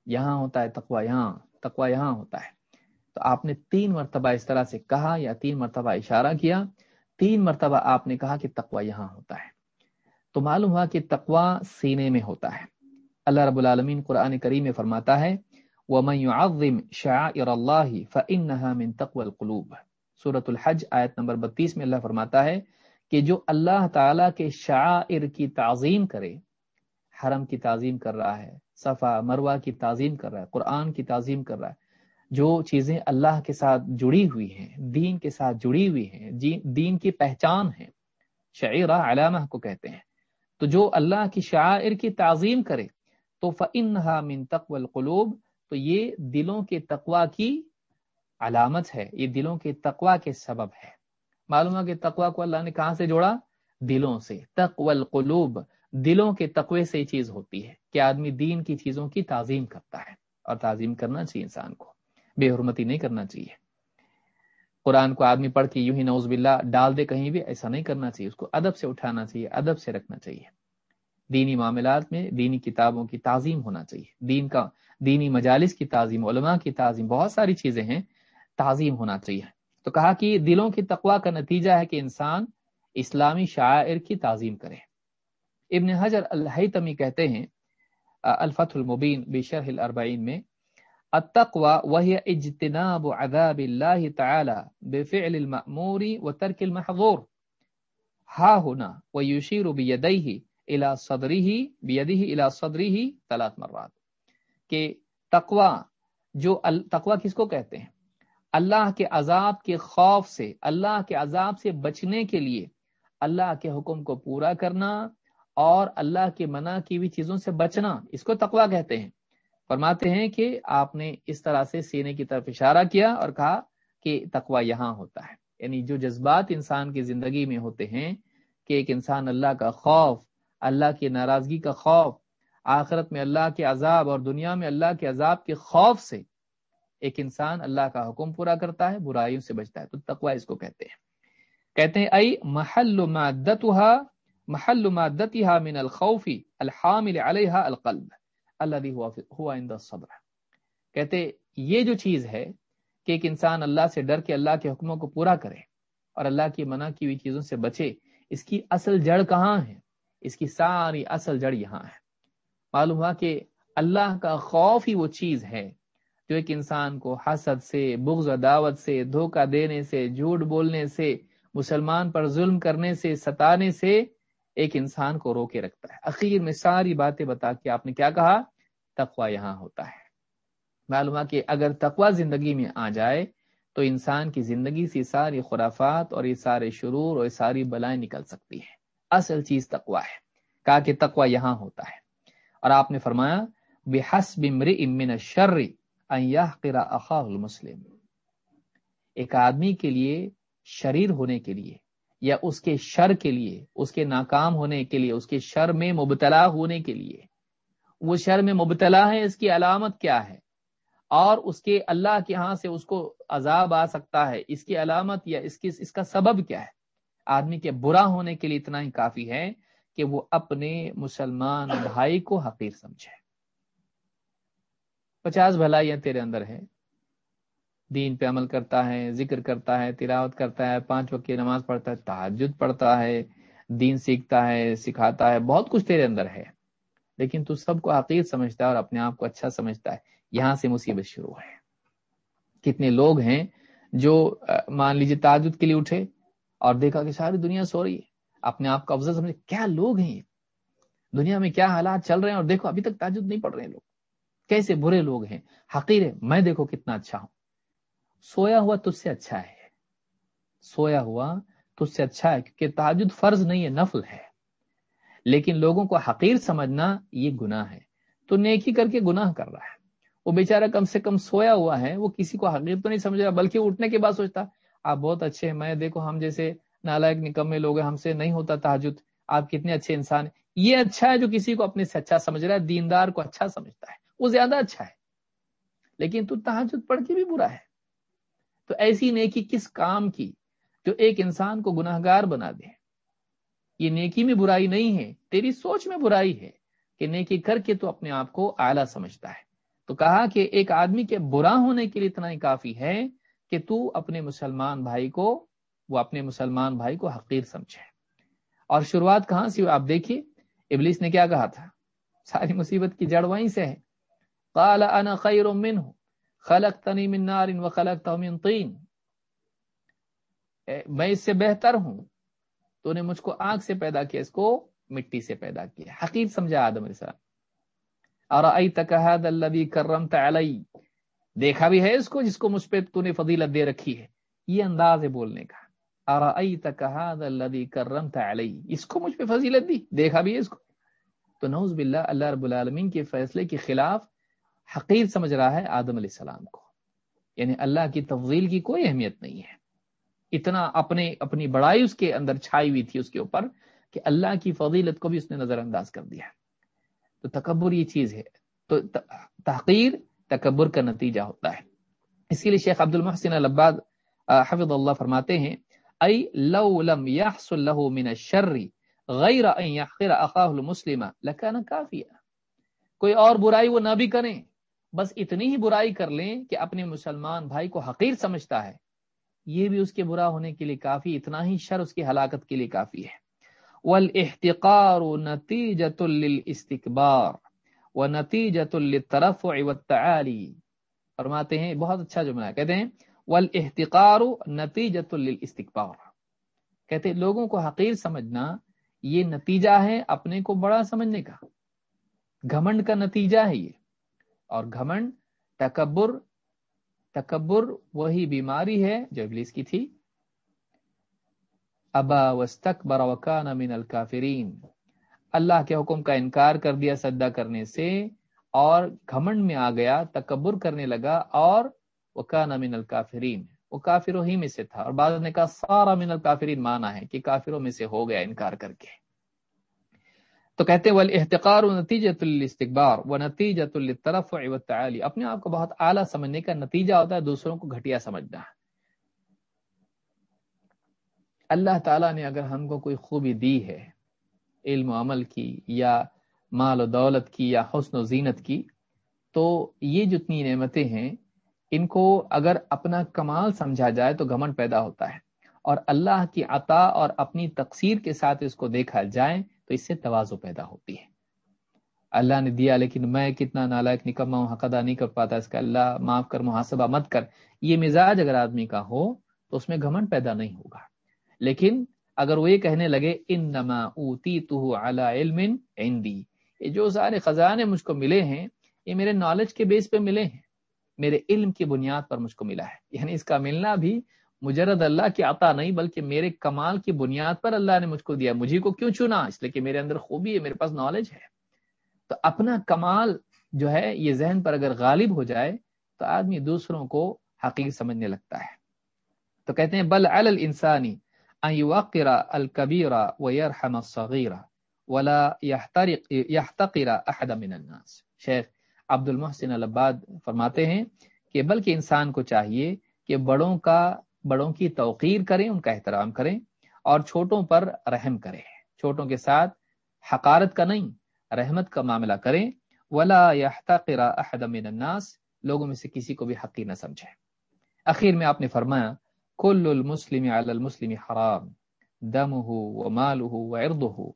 یہاں ہوتا ہے تقوا یہاں تقوا یہاں ہوتا ہے۔ تو آپ نے تین مرتبہ اس طرح سے کہا یا تین مرتبہ اشارہ کیا۔ تین مرتبہ آپ نے کہا کہ تقوا یہاں ہوتا ہے۔ تو معلوم ہوا کہ تقوا سینے میں ہوتا ہے۔ اللہ رب العالمین قرآن کریم میں فرماتا ہے، وَمَن يُعَظِّمْ شَعَائِرَ اللَّهِ فَإِنَّهَا مِن تَقْوَى الْقُلُوبِ۔ سورة الحج، آیت نمبر 32 میں اللہ فرماتا ہے کہ جو اللہ تعالیٰ کے شعائر کی تعظیم کرے، حرم کی تعظیم کر رہا ہے، صفا، مروہ کی تعظیم کر رہا ہے، قرآن کی تعظیم کر رہا ہے، جو چیزیں اللہ کے ساتھ جڑی ہوئی ہیں، دین کے ساتھ جڑی ہوئی ہیں جی، دین کی پہچان ہے شعیرہ علامہ کو کہتے ہیں، تو جو اللہ کی شاعر کی تعظیم کرے، تو فنحا من تقوی القلوب، تو یہ دلوں کے تقوا کی علامت ہے، یہ دلوں کے تقوا کے سبب ہے۔ معلوم ہے کہ تقوا کو اللہ نے کہاں سے جوڑا؟ دلوں سے۔ تقوی القلوب، دلوں کے تقوی سے یہ چیز ہوتی ہے کہ آدمی دین کی چیزوں کی تعظیم کرتا ہے اور تعظیم کرنا چاہیے انسان کو۔ بے حرمتی نہیں کرنا چاہیے۔ قرآن کو آدمی پڑھ کے یوں ہی نوز باللہ ڈال دے کہیں بھی، ایسا نہیں کرنا چاہیے، اس کو ادب سے اٹھانا چاہیے، ادب سے رکھنا چاہیے۔ دینی معاملات میں دینی کتابوں کی تعظیم ہونا چاہیے۔ دین کا، دینی مجالس کی تعظیم، علماء کی تعظیم، بہت ساری چیزیں ہیں، تعظیم ہونا چاہیے۔ تو کہا کہ دلوں کی تقوا کا نتیجہ ہے کہ انسان اسلامی شاعر کی تعظیم کرے۔ ابن حجر الحیتمی کہتے ہیں الفت المبین بشرح الاربعین میں التقوى وهي اجتناب عذاب الله تعالى بفعل المأمور وترك المحظور۔ ها هنا ويشير بيديه الى صدره بيده الى صدره ثلاث مرات۔ کہ تقوی، جو تقوی کس کو کہتے ہیں؟ اللہ کے عذاب کے خوف سے، اللہ کے عذاب سے بچنے کے لیے اللہ کے حکم کو پورا کرنا اور اللہ کے منع کی ہوئی چیزوں سے بچنا، اس کو تقوی کہتے ہیں۔ فرماتے ہیں کہ آپ نے اس طرح سے سینے کی طرف اشارہ کیا اور کہا کہ تقوی یہاں ہوتا ہے۔ یعنی جو جذبات انسان کی زندگی میں ہوتے ہیں کہ ایک انسان اللہ کا خوف، اللہ کی ناراضگی کا خوف، آخرت میں اللہ کے عذاب اور دنیا میں اللہ کے عذاب کے خوف سے ایک انسان اللہ کا حکم پورا کرتا ہے، برائیوں سے بچتا ہے۔ تو تقوی اس کو کہتے ہیں۔ کہتے ہیں، ای محل مادتها محل مادتها من الخوف الحامل علیها القلب اللہ ہوا ان صبر کہتے یہ جو چیز ہے کہ ایک انسان اللہ سے ڈر کے اللہ کے حکموں کو پورا کرے اور اللہ کی منع کی ہوئی چیزوں سے بچے، اس کی اصل جڑ کہاں ہے؟ اس کی ساری اصل جڑ یہاں ہے۔ معلوم ہوا کہ اللہ کا خوف ہی وہ چیز ہے جو ایک انسان کو حسد سے، بغض و دعوت سے، دھوکہ دینے سے، جھوٹ بولنے سے، مسلمان پر ظلم کرنے سے، ستانے سے ایک انسان کو رو کے رکھتا ہے۔ اخیر میں ساری باتیں بتا کے آپ نے کیا کہا؟ تقوا یہاں ہوتا ہے۔ معلوم کہ اگر تقوا زندگی میں آ جائے تو انسان کی زندگی سے ساری خرافات اور یہ سارے شرور اور یہ ساری بلائیں نکل سکتی ہیں۔ اصل چیز تقوا ہے۔ کہا کہ تقوا یہاں ہوتا ہے۔ اور آپ نے فرمایا بے حسب من اخاہ المسلم۔ ایک آدمی کے لیے شریر ہونے کے لیے یا اس کے شر کے لیے، اس کے ناکام ہونے کے لیے، اس کے شر میں مبتلا ہونے کے لیے۔ وہ شر میں مبتلا ہے، اس کی علامت کیا ہے؟ اور اس کے اللہ کے ہاں سے اس کو عذاب آ سکتا ہے۔ اس کی علامت یا اس کی، اس کا سبب کیا ہے؟ آدمی کے برا ہونے کے لیے اتنا ہی کافی ہے کہ وہ اپنے مسلمان بھائی کو حقیر سمجھے۔ پچاس بھلائیاں تیرے اندر ہے دین پہ عمل کرتا ہے، ذکر کرتا ہے، تلاوت کرتا ہے، پانچ وقت کی نماز پڑھتا ہے تحجد پڑھتا ہے، دین سیکھتا ہے، سکھاتا ہے، بہت کچھ تیرے اندر ہے۔ لیکن تو سب کو عقید سمجھتا ہے اور اپنے آپ کو اچھا سمجھتا ہے۔ یہاں سے مصیبت شروع ہے۔ کتنے لوگ ہیں جو مان لیجیے تعجد کے لیے اٹھے اور دیکھا کہ ساری دنیا سو رہی ہے۔ اپنے آپ کو افضل سمجھے۔ کیا لوگ ہیں؟ دنیا میں کیا حالات چل رہے ہیں اور دیکھو ابھی تک تعجد نہیں پڑھ رہے ہیں لوگ۔ کیسے برے لوگ ہیں؟ حقیر ہے، میں دیکھو کتنا اچھا ہوں۔ سویا ہوا تجھ سے اچھا ہے۔ سویا ہوا تجھ سے اچھا ہے، کیونکہ تعجد فرض نہیں ہے، نفل ہے۔ لیکن لوگوں کو حقیر سمجھنا یہ گناہ ہے۔ تو نیکی کر کے گناہ کر رہا ہے۔ وہ بیچارہ کم سے کم سویا ہوا ہے، وہ کسی کو حقیر تو نہیں سمجھ رہا، بلکہ اٹھنے کے بعد سوچتا، آپ بہت اچھے ہیں، میں دیکھو ہم جیسے نالائک نکمے لوگ ہیں، ہم سے نہیں ہوتا تحجد آپ کتنے اچھے انسان ہیں۔ یہ اچھا ہے جو کسی کو اپنے سے اچھا سمجھ رہا ہے، دیندار کو اچھا سمجھتا ہے۔ وہ زیادہ اچھا ہے۔ لیکن تو تحجد پڑھ کے بھی برا ہے۔ تو ایسی نیکی کس کام کی جو ایک انسان کو گناہ گار بنا دے؟ یہ نیکی میں برائی نہیں ہے، تیری سوچ میں برائی ہے کہ نیکی کر کے تو اپنے آپ کو اعلیٰ سمجھتا ہے۔ تو کہا کہ ایک آدمی کے برا ہونے کے لیے اتنا ہی کافی ہے کہ تو اپنے مسلمان بھائی کو، وہ اپنے مسلمان بھائی کو حقیر سمجھے۔ اور شروعات کہاں سے آپ دیکھیے، ابلیس نے کیا کہا تھا؟ ساری مصیبت کی جڑ وہیں سے ہے۔ قال انا خیر منه. خلقتنی من نار وخلقته من طین میں اس سے بہتر ہوں۔ تو نے مجھ کو آگ سے پیدا کیا، اس کو مٹی سے پیدا کیا۔ حقیق سمجھا آدم علیہ السلام۔ اور ائی تکہد الذی کرمت علی؟ دیکھا بھی ہے اس کو جس کو مجھ پہ تو نے فضیلت دے رکھی ہے۔ یہ انداز ہے بولنے کا۔ اور ائی تکہد الذی کرمت علی؟ اس کو مجھ پہ فضیلت دی۔ دیکھا بھی ہے اس کو۔ تو نوز باللہ، اللہ رب العالمین کے فیصلے کے خلاف حقیر سمجھ رہا ہے آدم علیہ السلام کو۔ یعنی اللہ کی تفضیل کی کوئی اہمیت نہیں ہے۔ اتنا اپنے، اپنی بڑائی اس کے اندر چھائی ہوئی تھی اس کے اوپر کہ اللہ کی فضیلت کو بھی اس نے نظر انداز کر دیا۔ تو تکبر یہ چیز ہے۔ تو تحقیر، تکبر کا نتیجہ ہوتا ہے۔ اسی لیے شیخ عبد المحسن الباد حفظ اللہ فرماتے ہیں، ای لو لم يحصل له من الشر غیر ان يحقر اخاه المسلم لكان كافيا کوئی اور برائی وہ نہ بھی کریں۔ بس اتنی ہی برائی کر لیں کہ اپنے مسلمان بھائی کو حقیر سمجھتا ہے، یہ بھی اس کے برا ہونے کے لیے کافی، اتنا ہی شر اس کی ہلاکت کے لیے کافی ہے۔ والاحتقار نتیجۃ للاستكبار ونتیجۃ للترفع والتعالی فرماتے ہیں، بہت اچھا جملہ ہے۔ کہتے ہیں، والاحتقار نتیجۃ للاستكبار کہتے ہیں، لوگوں کو حقیر سمجھنا یہ نتیجہ ہے اپنے کو بڑا سمجھنے کا۔ گھمنڈ کا نتیجہ ہے یہ۔ اور گھمنڈ، تکبر تکبر وہی بیماری ہے جو ابلیس کی تھی۔ ابا وستکبر وکان من الکافرین۔ اللہ کے حکم کا انکار کر دیا سدا کرنے سے اور گھمنڈ میں آ گیا، تکبر کرنے لگا اور وکان من الکافرین۔ وہ کافروں ہی میں سے تھا۔ اور بعض نے کہا، سارا من الکافرین مانا ہے کہ کافروں میں سے ہو گیا انکار کر کے۔ تو کہتے ہیں احتقار و نتیجۃ الاستقبار و نتیجۃ الطرف و تعلی اپنے آپ کو بہت اعلیٰ سمجھنے کا نتیجہ ہوتا ہے، دوسروں کو گھٹیا سمجھنا۔ اللہ تعالیٰ نے اگر ہم کو کوئی خوبی دی ہے، علم و عمل کی یا مال و دولت کی یا حسن و زینت کی، تو یہ جتنی نعمتیں ہیں، ان کو اگر اپنا کمال سمجھا جائے تو گھمن پیدا ہوتا ہے۔ اور اللہ کی عطا اور اپنی تقسیر کے ساتھ اس کو دیکھا جائے تو اس سے توازو پیدا ہوتی ہے۔ اللہ نے دیا، لیکن میں کتنا نالائق نکما ہوں، حق ادا نہیں کر پاتا۔ اس کا اللہ معاف کر، محاسبہ مت کر۔ یہ مزاج اگر آدمی کا ہو، تو اس میں گھمن پیدا نہیں ہوگا۔ لیکن اگر وہ یہ کہنے لگے ان نما اوتی تو علم یہ جو سارے خزانے مجھ کو ملے ہیں، یہ میرے نالج کے بیس پہ ملے ہیں۔ میرے علم کی بنیاد پر مجھ کو ملا ہے۔ یعنی اس کا ملنا بھی مجرد اللہ کی عطا نہیں، بلکہ میرے کمال کی بنیاد پر اللہ نے مجھ کو دیا۔ مجھے کو کیوں چنا؟ اس لیے کہ میرے اندر خوبی ہے، میرے پاس نالج ہے۔ تو اپنا کمال جو ہے، یہ ذہن پر اگر غالب ہو جائے، تو آدمی دوسروں کو حقیق سمجھنے لگتا ہے۔ تو کہتے ہیں، بل الانسانی ان يوقر الكبير ويرحم الصغير ولا يحترق يحتقر احد من الناس۔ شیخ عبد المحسن العباد فرماتے ہیں کہ بلکہ انسان کو چاہیے کہ بڑوں کا بڑوں کی توقیر کریں، ان کا احترام کریں اور چھوٹوں پر رحم کریں۔ چھوٹوں کے ساتھ حقارت کا نہیں، رحمت کا معاملہ کریں۔ ولا احد من الناس، لوگوں میں سے کسی کو بھی حقیر نہ سمجھے اخیر میں آپ نے فرمایا، کل المسلم علی المسلم حرام دم ہو و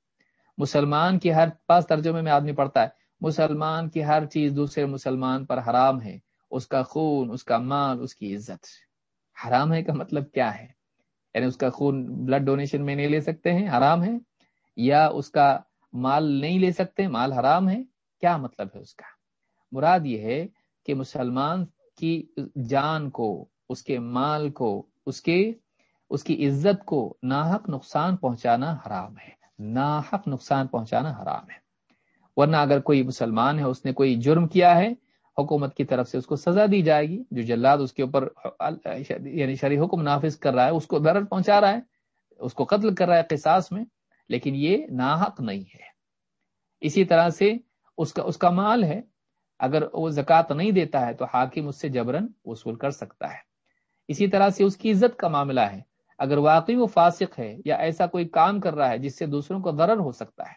مسلمان کی ہر پاس ترجمے میں آدمی پڑھتا ہے، مسلمان کی ہر چیز دوسرے مسلمان پر حرام ہے، اس کا خون، اس کا مال، اس کی عزت۔ حرام ہے کا مطلب کیا ہے؟ یعنی اس کا خون بلڈ ڈونیشن میں نہیں لے سکتے ہیں، حرام ہے؟ یا اس کا مال نہیں لے سکتے، مال حرام ہے؟ کیا مطلب ہے اس کا؟ مراد یہ ہے کہ مسلمان کی جان کو، اس کے مال کو، اس کے، اس کی عزت کو ناحق نقصان پہنچانا حرام ہے۔ ناحق نقصان پہنچانا حرام ہے۔ ورنہ اگر کوئی مسلمان ہے، اس نے کوئی جرم کیا ہے حکومت کی طرف سے اس کو سزا دی جائے گی۔ جو جلاد اس کے اوپر یعنی شرح حکم نافذ کر رہا ہے، اس کو درد پہنچا رہا ہے، اس کو قتل کر رہا ہے قصاص میں، لیکن یہ ناحق نہیں ہے۔ اسی طرح سے اس کا اس کا مال ہے، اگر وہ زکوٰۃ نہیں دیتا ہے تو حاکم اس سے جبرن وصول کر سکتا ہے۔ اسی طرح سے اس کی عزت کا معاملہ ہے۔ اگر واقعی وہ فاسق ہے یا ایسا کوئی کام کر رہا ہے جس سے دوسروں کو ضرر ہو سکتا ہے۔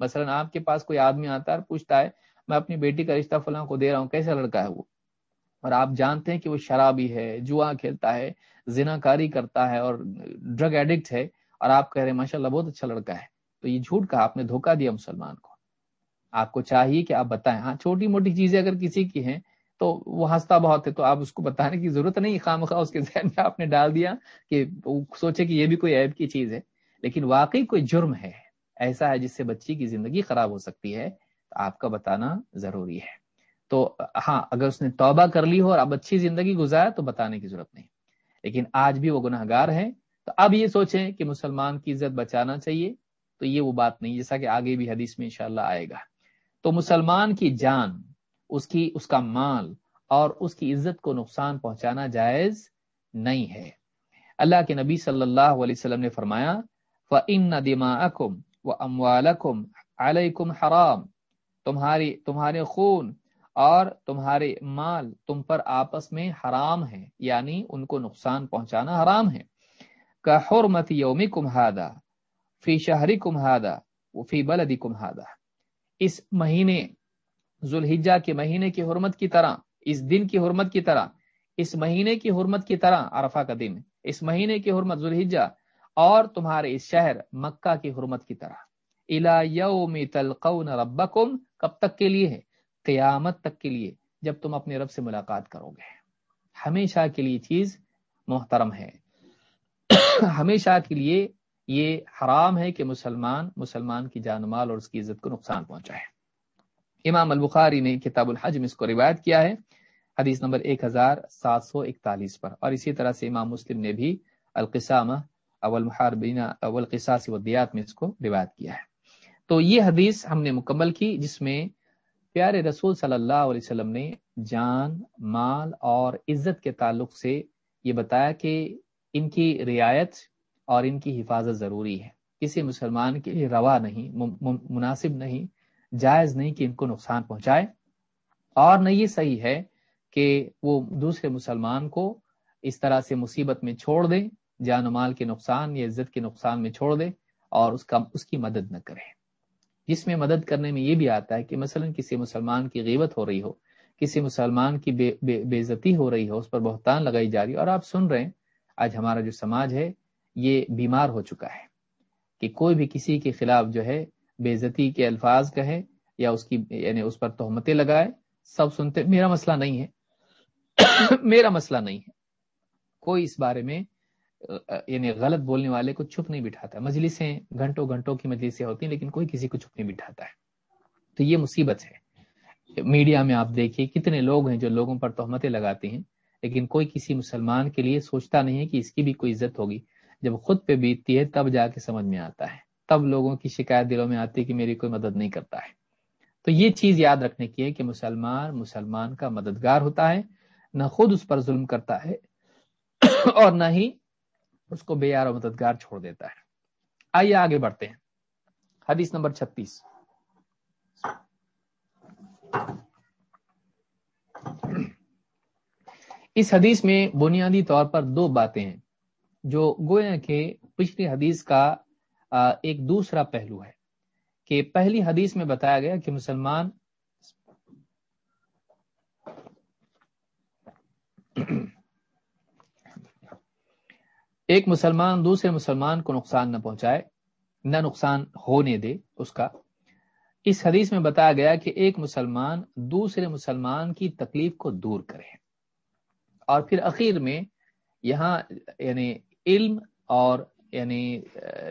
مثلا آپ کے پاس کوئی آدمی آتا ہے اور پوچھتا ہے میں اپنی بیٹی کا رشتہ فلاں کو دے رہا ہوں، کیسا لڑکا ہے وہ؟ اور آپ جانتے ہیں کہ وہ شرابی ہے، جوا کھیلتا ہے زنا کاری کرتا ہے اور ڈرگ ایڈکٹ ہے اور آپ کہہ رہے ہیں ماشاء اللہ بہت اچھا لڑکا ہے۔ تو یہ جھوٹ کہا، آپ نے دھوکہ دیا مسلمان کو۔ آپ کو چاہیے کہ آپ بتائیں ہاں چھوٹی موٹی چیزیں اگر کسی کی ہیں تو وہ ہنستا بہت ہے، تو آپ اس کو بتانے کی ضرورت نہیں خام خواہ اس کے ذہن میں آپ نے ڈال دیا کہ سوچے کہ یہ بھی کوئی عیب کی چیز ہے۔ لیکن واقعی کوئی جرم ہے، ایسا ہے جس سے بچی کی زندگی خراب ہو سکتی ہے۔ آپ کا بتانا ضروری ہے۔ تو ہاں اگر اس نے توبہ کر لی ہو اور اب اچھی زندگی گزارا تو بتانے کی ضرورت نہیں۔ لیکن آج بھی وہ گناہ گار ہے تو اب یہ سوچیں کہ مسلمان کی عزت بچانا چاہیے۔ تو یہ وہ بات نہیں، جیسا کہ آگے بھی حدیث میں انشاءاللہ آئے گا۔ تو مسلمان کی جان، اس کی، اس کا مال اور اس کی عزت کو نقصان پہنچانا جائز نہیں ہے۔ اللہ کے نبی صلی اللہ علیہ وسلم نے فرمایا، فَإِنَّ دِمَاءَكُمْ وَأَمْوَالَكُمْ عَلَيْكُمْ حَرَام۔ تمہاری، تمہارے خون اور تمہارے مال تم پر آپس میں حرام ہے یعنی ان کو نقصان پہنچانا حرام ہے۔ کا حرمت یوم کمہادا فی شہری کمہادا فی بلدی کمہادا اس مہینے، ذوالحجہ کے مہینے کی حرمت کی طرح، اس دن کی حرمت کی طرح، اس مہینے کی حرمت کی طرح عرفہ کا دن، اس مہینے کی حرمت ذوالحجہ اور تمہارے اس شہر مکہ کی حرمت کی طرح۔ الا یوم تلقون ربکم کب تک کے لیے ہے؟ قیامت تک کے لیے، جب تم اپنے رب سے ملاقات کرو گے۔ ہمیشہ کے لیے چیز محترم ہے۔ ہمیشہ کے لیے یہ حرام ہے کہ مسلمان مسلمان کی جان مال اور اس کی عزت کو نقصان پہنچائے۔ امام البخاری نے کتاب الحج میں اس کو روایت کیا ہے۔ حدیث نمبر ایک ہزار سات سو اکتالیس پر۔ اور اسی طرح سے امام مسلم نے بھی القسامہ اول محاربین اول قصاص ودیات میں اس کو روایت کیا ہے۔ تو یہ حدیث ہم نے مکمل کی جس میں پیارے رسول صلی اللہ علیہ وسلم نے جان، مال اور عزت کے تعلق سے یہ بتایا کہ ان کی رعایت اور ان کی حفاظت ضروری ہے۔ کسی مسلمان کے لیے روا نہیں مناسب نہیں، جائز نہیں کہ ان کو نقصان پہنچائے۔ اور نہ یہ صحیح ہے کہ وہ دوسرے مسلمان کو اس طرح سے مصیبت میں چھوڑ دے جان و مال کے نقصان یا عزت کے نقصان میں چھوڑ دے اور اس کا، اس کی مدد نہ کرے جس میں مدد کرنے میں یہ بھی آتا ہے کہ مثلا کسی مسلمان کی غیبت ہو رہی ہو، کسی مسلمان کی بے بے بےزتی ہو رہی ہو، اس پر بہتان لگائی جا رہی اور آپ سن رہے ہیں، آج ہمارا جو سماج ہے، یہ بیمار ہو چکا ہے کہ کوئی بھی کسی کے خلاف جو ہے بےزتی کے الفاظ کہے یا اس کی یعنی اس پر تہمتیں لگائے، سب سنتے، میرا مسئلہ نہیں ہے، میرا مسئلہ نہیں ہے۔ کوئی اس بارے میں یعنی غلط بولنے والے کو چھپ نہیں بٹھاتا مجلسیں گھنٹوں گھنٹوں کی مجلسیں ہوتی ہیں، لیکن کوئی کسی کو چھپ نہیں بٹھاتا ہے۔ تو یہ مصیبت ہے۔ میڈیا میں آپ دیکھیے، کتنے لوگ ہیں جو لوگوں پر تہمتیں لگاتے ہیں، لیکن کوئی کسی مسلمان کے لیے سوچتا نہیں ہے کہ اس کی بھی کوئی عزت ہوگی۔ جب خود پہ بیتتی ہے، تب جا کے سمجھ میں آتا ہے۔ تب لوگوں کی شکایت دلوں میں آتی ہے کہ میری کوئی مدد نہیں کرتا ہے۔ تو یہ چیز یاد رکھنے کی ہے کہ مسلمان مسلمان کا مددگار ہوتا ہے، نہ خود اس پر ظلم کرتا ہے اور نہ ہی اس کو بے یار و مددگار چھوڑ دیتا ہے۔ آئیے آگے بڑھتے ہیں۔ حدیث نمبر چھتیس اس حدیث میں بنیادی طور پر دو باتیں ہیں، جو گویا کہ پچھلی حدیث کا ایک دوسرا پہلو ہے۔ کہ پہلی حدیث میں بتایا گیا کہ مسلمان ایک مسلمان دوسرے مسلمان کو نقصان نہ پہنچائے، نہ نقصان ہونے دے اس کا۔ اس حدیث میں بتایا گیا کہ ایک مسلمان دوسرے مسلمان کی تکلیف کو دور کرے۔ اور پھر اخیر میں یہاں یعنی علم اور یعنی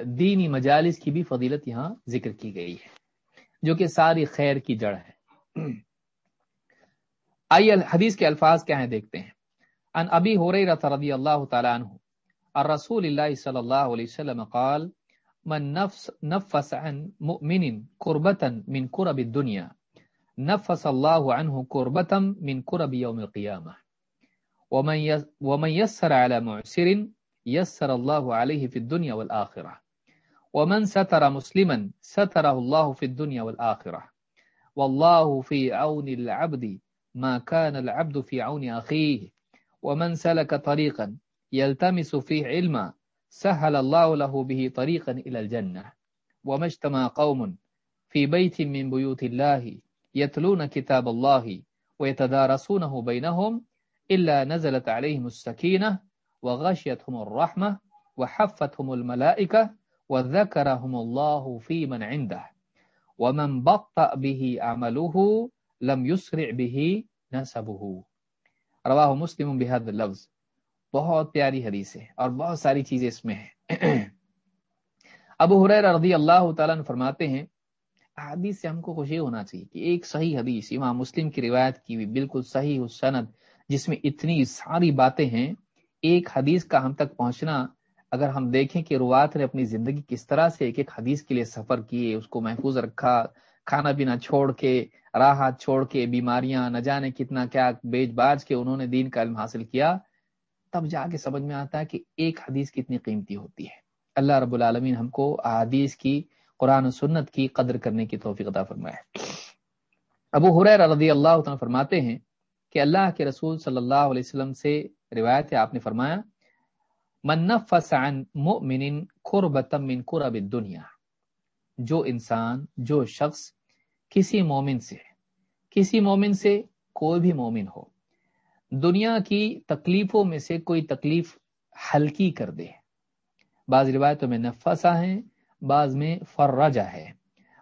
دینی مجالس کی بھی فضیلت یہاں ذکر کی گئی ہے، جو کہ ساری خیر کی جڑ ہے۔ آئیے حدیث کے الفاظ کیا ہیں دیکھتے ہیں۔ ان ابی ہو رہی رضی اللہ تعالیٰ عنہ الرسول اللہ صلی اللہ علیہ وسلم قال من نفس نفس عن مؤمن قربتا من قرب الدنيا نفس الله عنه قربتا من قرب يوم القيامة ومن, ومن يسر على معسر يسر الله عليه في الدنيا والآخرة ومن ستر مسلما ستره الله في الدنيا والآخرة والله في عون العبد ما كان العبد في عون أخيه ومن سلك طريقا يلتمس فيه علما سهل الله له به طريقا إلى الجنة. وما اجتمع قوم في بيت من بيوت الله يتلون كتاب الله ويتدارسونه بينهم إلا نزلت عليهم السكينة وغشيتهم الرحمة وحفتهم الملائكة وذكرهم الله في من عنده. ومن بطأ به عمله لم يسرع به نسبه. رواہ مسلم بحد لفظ بہت پیاری حدیث ہے اور بہت ساری چیزیں اس میں ہیں۔ ابو حریر رضی اللہ تعالیٰ فرماتے ہیں، حدیث سے ہم کو خوشی ہونا چاہیے کہ ایک صحیح حدیث، امام مسلم کی روایت کی بھی بالکل صحیح سند جس میں اتنی ساری باتیں ہیں، ایک حدیث کا ہم تک پہنچنا، اگر ہم دیکھیں کہ روات نے اپنی زندگی کس طرح سے ایک ایک حدیث کے لیے سفر کیے، اس کو محفوظ رکھا، کھانا پینا چھوڑ کے، راحت چھوڑ کے، بیماریاں نہ جانے کتنا کیا بیچ باج کے انہوں نے دین کا علم حاصل کیا تب جا کے سمجھ میں آتا ہے کہ ایک حدیث کتنی قیمتی ہوتی ہے۔ اللہ رب العالمین ہم کو حدیث کی، قرآن و سنت کی قدر کرنے کی توفیق عطا فرمائے۔ ابو حریر رضی اللہ عنہ فرماتے ہیں کہ اللہ کے رسول صلی اللہ علیہ وسلم سے روایت ہے، آپ نے فرمایا، من نفس عن مؤمن قربتا من قرب الدنیا جو انسان، جو شخص کسی مومن سے، کسی مومن سے کوئی بھی مومن ہو دنیا کی تکلیفوں میں سے کوئی تکلیف ہلکی کر دے۔ بعض روایتوں میں نفسا ہے بعض میں فرجا ہے۔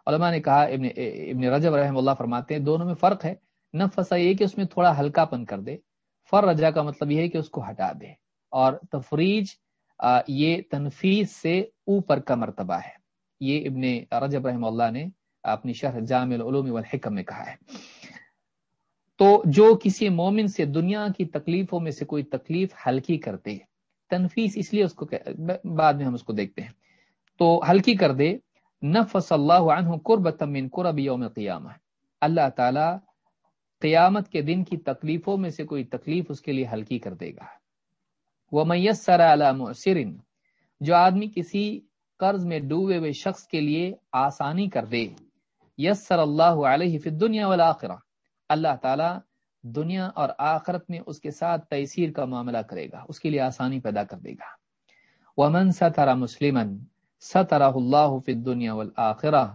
علماء نے کہا، ابن ابن رجب رحم اللہ فرماتے ہیں، دونوں میں فرق ہے۔ نفسا یہ کہ اس میں تھوڑا ہلکا پن کر دے۔ فر رجا کا مطلب یہ ہے کہ اس کو ہٹا دے۔ اور تفریج یہ تنفیذ سے اوپر کا مرتبہ ہے۔ یہ ابن رجب رحم اللہ نے اپنی شرح جامع العلوم والحکم میں کہا ہے۔ تو جو کسی مومن سے دنیا کی تکلیفوں میں سے کوئی تکلیف ہلکی کرتے تنفیس اس لیے اس کو بعد میں ہم اس کو دیکھتے ہیں۔ تو ہلکی کر دے، نفس اللہ عنہ قربت من قرب یوم قیامہ اللہ تعالی قیامت کے دن کی تکلیفوں میں سے کوئی تکلیف اس کے لیے ہلکی کر دے گا۔ وہ میسر معسرن جو آدمی کسی قرض میں ڈوبے ہوئے شخص کے لیے آسانی کر دے یسر اللہ علیہ فی دنیا والآخرہ اللہ تعالی دنیا اور آخرت میں اس کے ساتھ تیسیر کا معاملہ کرے گا، اس کے لیے آسانی پیدا کر دے گا۔ ومن ستر مسلم سترہ اللہ فی الدنیا والآخرہ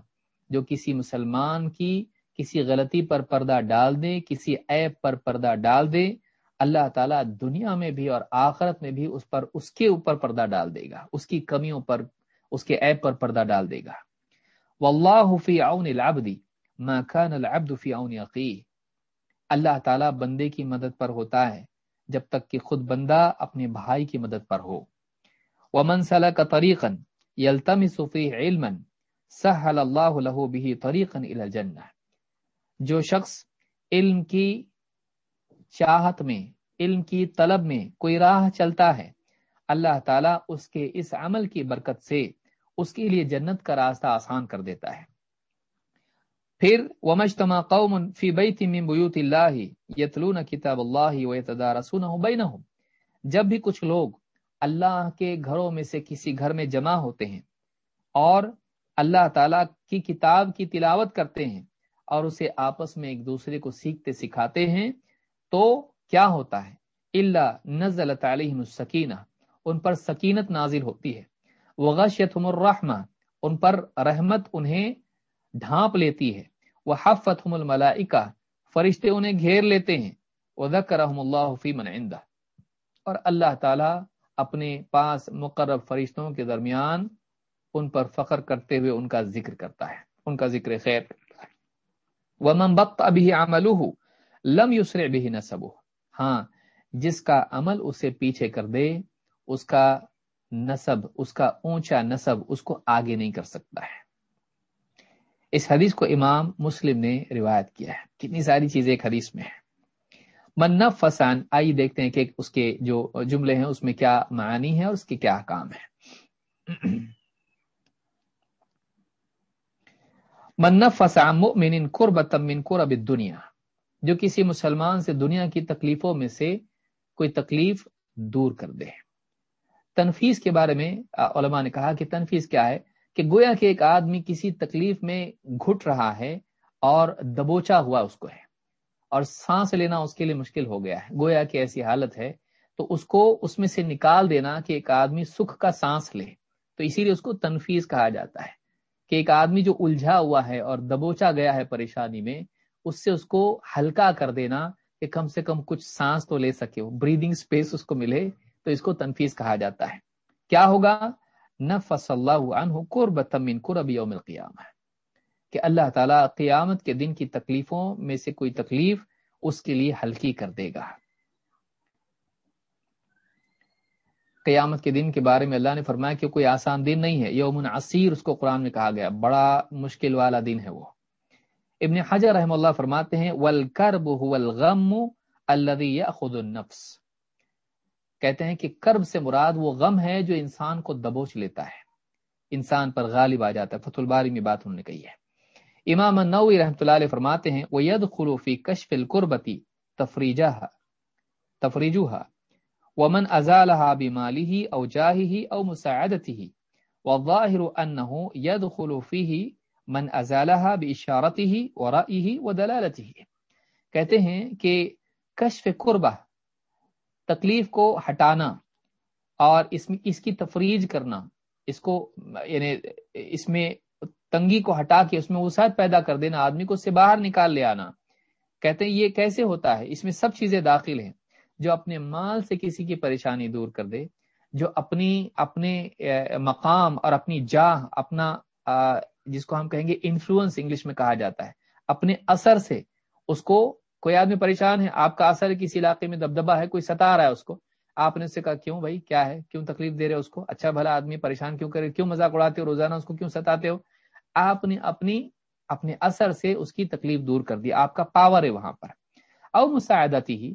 جو کسی مسلمان کی کسی غلطی پر پردہ ڈال دے، کسی عیب پر پردہ ڈال دے، اللہ تعالیٰ دنیا میں بھی اور آخرت میں بھی اس پر، اس کے اوپر پردہ ڈال دے گا۔ اس کی کمیوں پر، اس کے عیب پر پردہ ڈال دے گا۔ واللہ فی عون العبد ما كان العبد فی عون عقی اللہ تعالیٰ بندے کی مدد پر ہوتا ہے جب تک کہ خود بندہ اپنے بھائی کی مدد پر ہو۔ ومن سلک طریقا یلتمس فی علما سہل اللہ له به طریقا الى الجنہ جو شخص علم کی چاہت میں، علم کی طلب میں کوئی راہ چلتا ہے، اللہ تعالیٰ اس کے اس عمل کی برکت سے اس کے لیے جنت کا راستہ آسان کر دیتا ہے۔ پھر ومجتما قوم فی بیت من بیوت اللہ یتلون کتاب اللہ ویتدارسونہ بینہم جب بھی کچھ لوگ اللہ کے گھروں میں سے کسی گھر میں جمع ہوتے ہیں اور اللہ تعالیٰ کی کتاب کی تلاوت کرتے ہیں اور اسے آپس میں ایک دوسرے کو سیکھتے سکھاتے ہیں تو کیا ہوتا ہے؟ اللہ نزل علیہم السکینہ۔ ان پر سکینت نازل ہوتی ہے۔ وغشیتہم الرحمہ۔ ان پر رحمت انہیں ڈھانپ لیتی ہے۔ وحفتہم الملائکہ فرشتے انہیں گھیر لیتے ہیں۔ وذکرہم اللہ فی من عندہ اور اللہ تعالی اپنے پاس مقرب فرشتوں کے درمیان ان پر فخر کرتے ہوئے ان کا ذکر کرتا ہے۔ ان کا ذکر خیر کرتا ہے۔ ومن بط ابھی عمل لم یسر بھی نصب ہاں جس کا عمل اسے پیچھے کر دے، اس کا نصب اس کا اونچا نصب اس کو آگے نہیں کر سکتا ہے۔ اس حدیث کو امام مسلم نے روایت کیا ہے۔ کتنی ساری چیزیں ایک حدیث میں ہے منف فسان آئی دیکھتے ہیں کہ اس کے جو جملے ہیں، اس میں کیا معنی ہے اور اس کے کیا کام ہے منف فسان مؤمن قربت من قرب دنیا جو کسی مسلمان سے دنیا کی تکلیفوں میں سے کوئی تکلیف دور کر دے۔ تنفیس کے بارے میں علماء نے کہا کہ تنفیس کیا ہے؟ کہ گویا کہ ایک آدمی کسی تکلیف میں گھٹ رہا ہے اور دبوچا ہوا اس کو ہے اور سانس لینا اس کے لیے مشکل ہو گیا ہے۔ گویا کہ ایسی حالت ہے تو اس کو اس میں سے نکال دینا کہ ایک آدمی سکھ کا سانس لے۔ تو اسی لیے اس کو تنفیز کہا جاتا ہے کہ ایک آدمی جو الجھا ہوا ہے اور دبوچا گیا ہے پریشانی میں، اس سے اس کو ہلکا کر دینا کہ کم سے کم کچھ سانس تو لے سکے بریدنگ اسپیس اس کو ملے تو اس کو تنفیز کہا جاتا ہے۔ کیا ہوگا؟ نفس اللہ عنہ قربت من قرب یوم القیامہ۔ کہ اللہ تعالیٰ قیامت کے دن کی تکلیفوں میں سے کوئی تکلیف اس کے لیے ہلکی کر دے گا۔ قیامت کے دن کے بارے میں اللہ نے فرمایا کہ کوئی آسان دن نہیں ہے، یوم عصیر اس کو قرآن میں کہا گیا۔ بڑا مشکل والا دن ہے وہ۔ ابن حجر رحم اللہ فرماتے ہیں والکرب هو الغم الذي ياخذ النفس۔ کہتے ہیں کہ کرب سے مراد وہ غم ہے جو انسان کو دبوچ لیتا ہے۔ انسان پر غالب آ جاتا ہے۔ فتح الباری میں بات انہوں نے کہی ہے۔ امام النووی رحمۃ اللہ علیہ فرماتے ہیں، وَيَدْخُلُ فِي كَشْفِ الْقُرْبَةِ تَفْرِيجَهَا، تَفْرِيجُهَا، وَمَنْ أَزَالَهَا بِمَالِهِ أَوْ جَاهِهِ أَوْ مُسَاعَدَتِهِ، وَالظَّاهِرُ أَنَّهُ يَدْخُلُ فِيهِ مَنْ أَزَالَهَا بِإِشَارَتِهِ وَرَأِهِ وَدَلَالَتِهِ۔ کہتے ہیں کہ کشف قربہ تکلیف کو ہٹانا اور اس میں اس کی تفریج کرنا، اس کو یعنی اس میں تنگی کو ہٹا کے اس میں وسعت پیدا کر دینا، آدمی کو اس سے باہر نکال لے آنا۔ کہتے ہیں یہ کیسے ہوتا ہے؟ اس میں سب چیزیں داخل ہیں۔ جو اپنے مال سے کسی کی پریشانی دور کر دے، جو اپنی اپنے مقام اور اپنی جاہ، اپنا جس کو ہم کہیں گے انفلوئنس انگلش میں کہا جاتا ہے، اپنے اثر سے اس کو کوئی آدمی پریشان ہے؟ آپ کا اثر کسی علاقے میں دبدبا ہے، کوئی ستا رہا ہے اس کو؟ آپ نے اس سے کہا، کیوں بھائی؟ کیا ہے؟ کیوں تکلیف دے رہے اس کو؟ اچھا بھلا آدمی پریشان کیوں کرے کیوں مذاق اڑاتے ہو؟ روزانہ اس کو کیوں ستاتے ہو؟ آپ نے اپنی، اپنے اثر سے اس کی تکلیف دور کر دی۔ آپ کا پاور ہے وہاں پر۔ او مساعدتی ہی،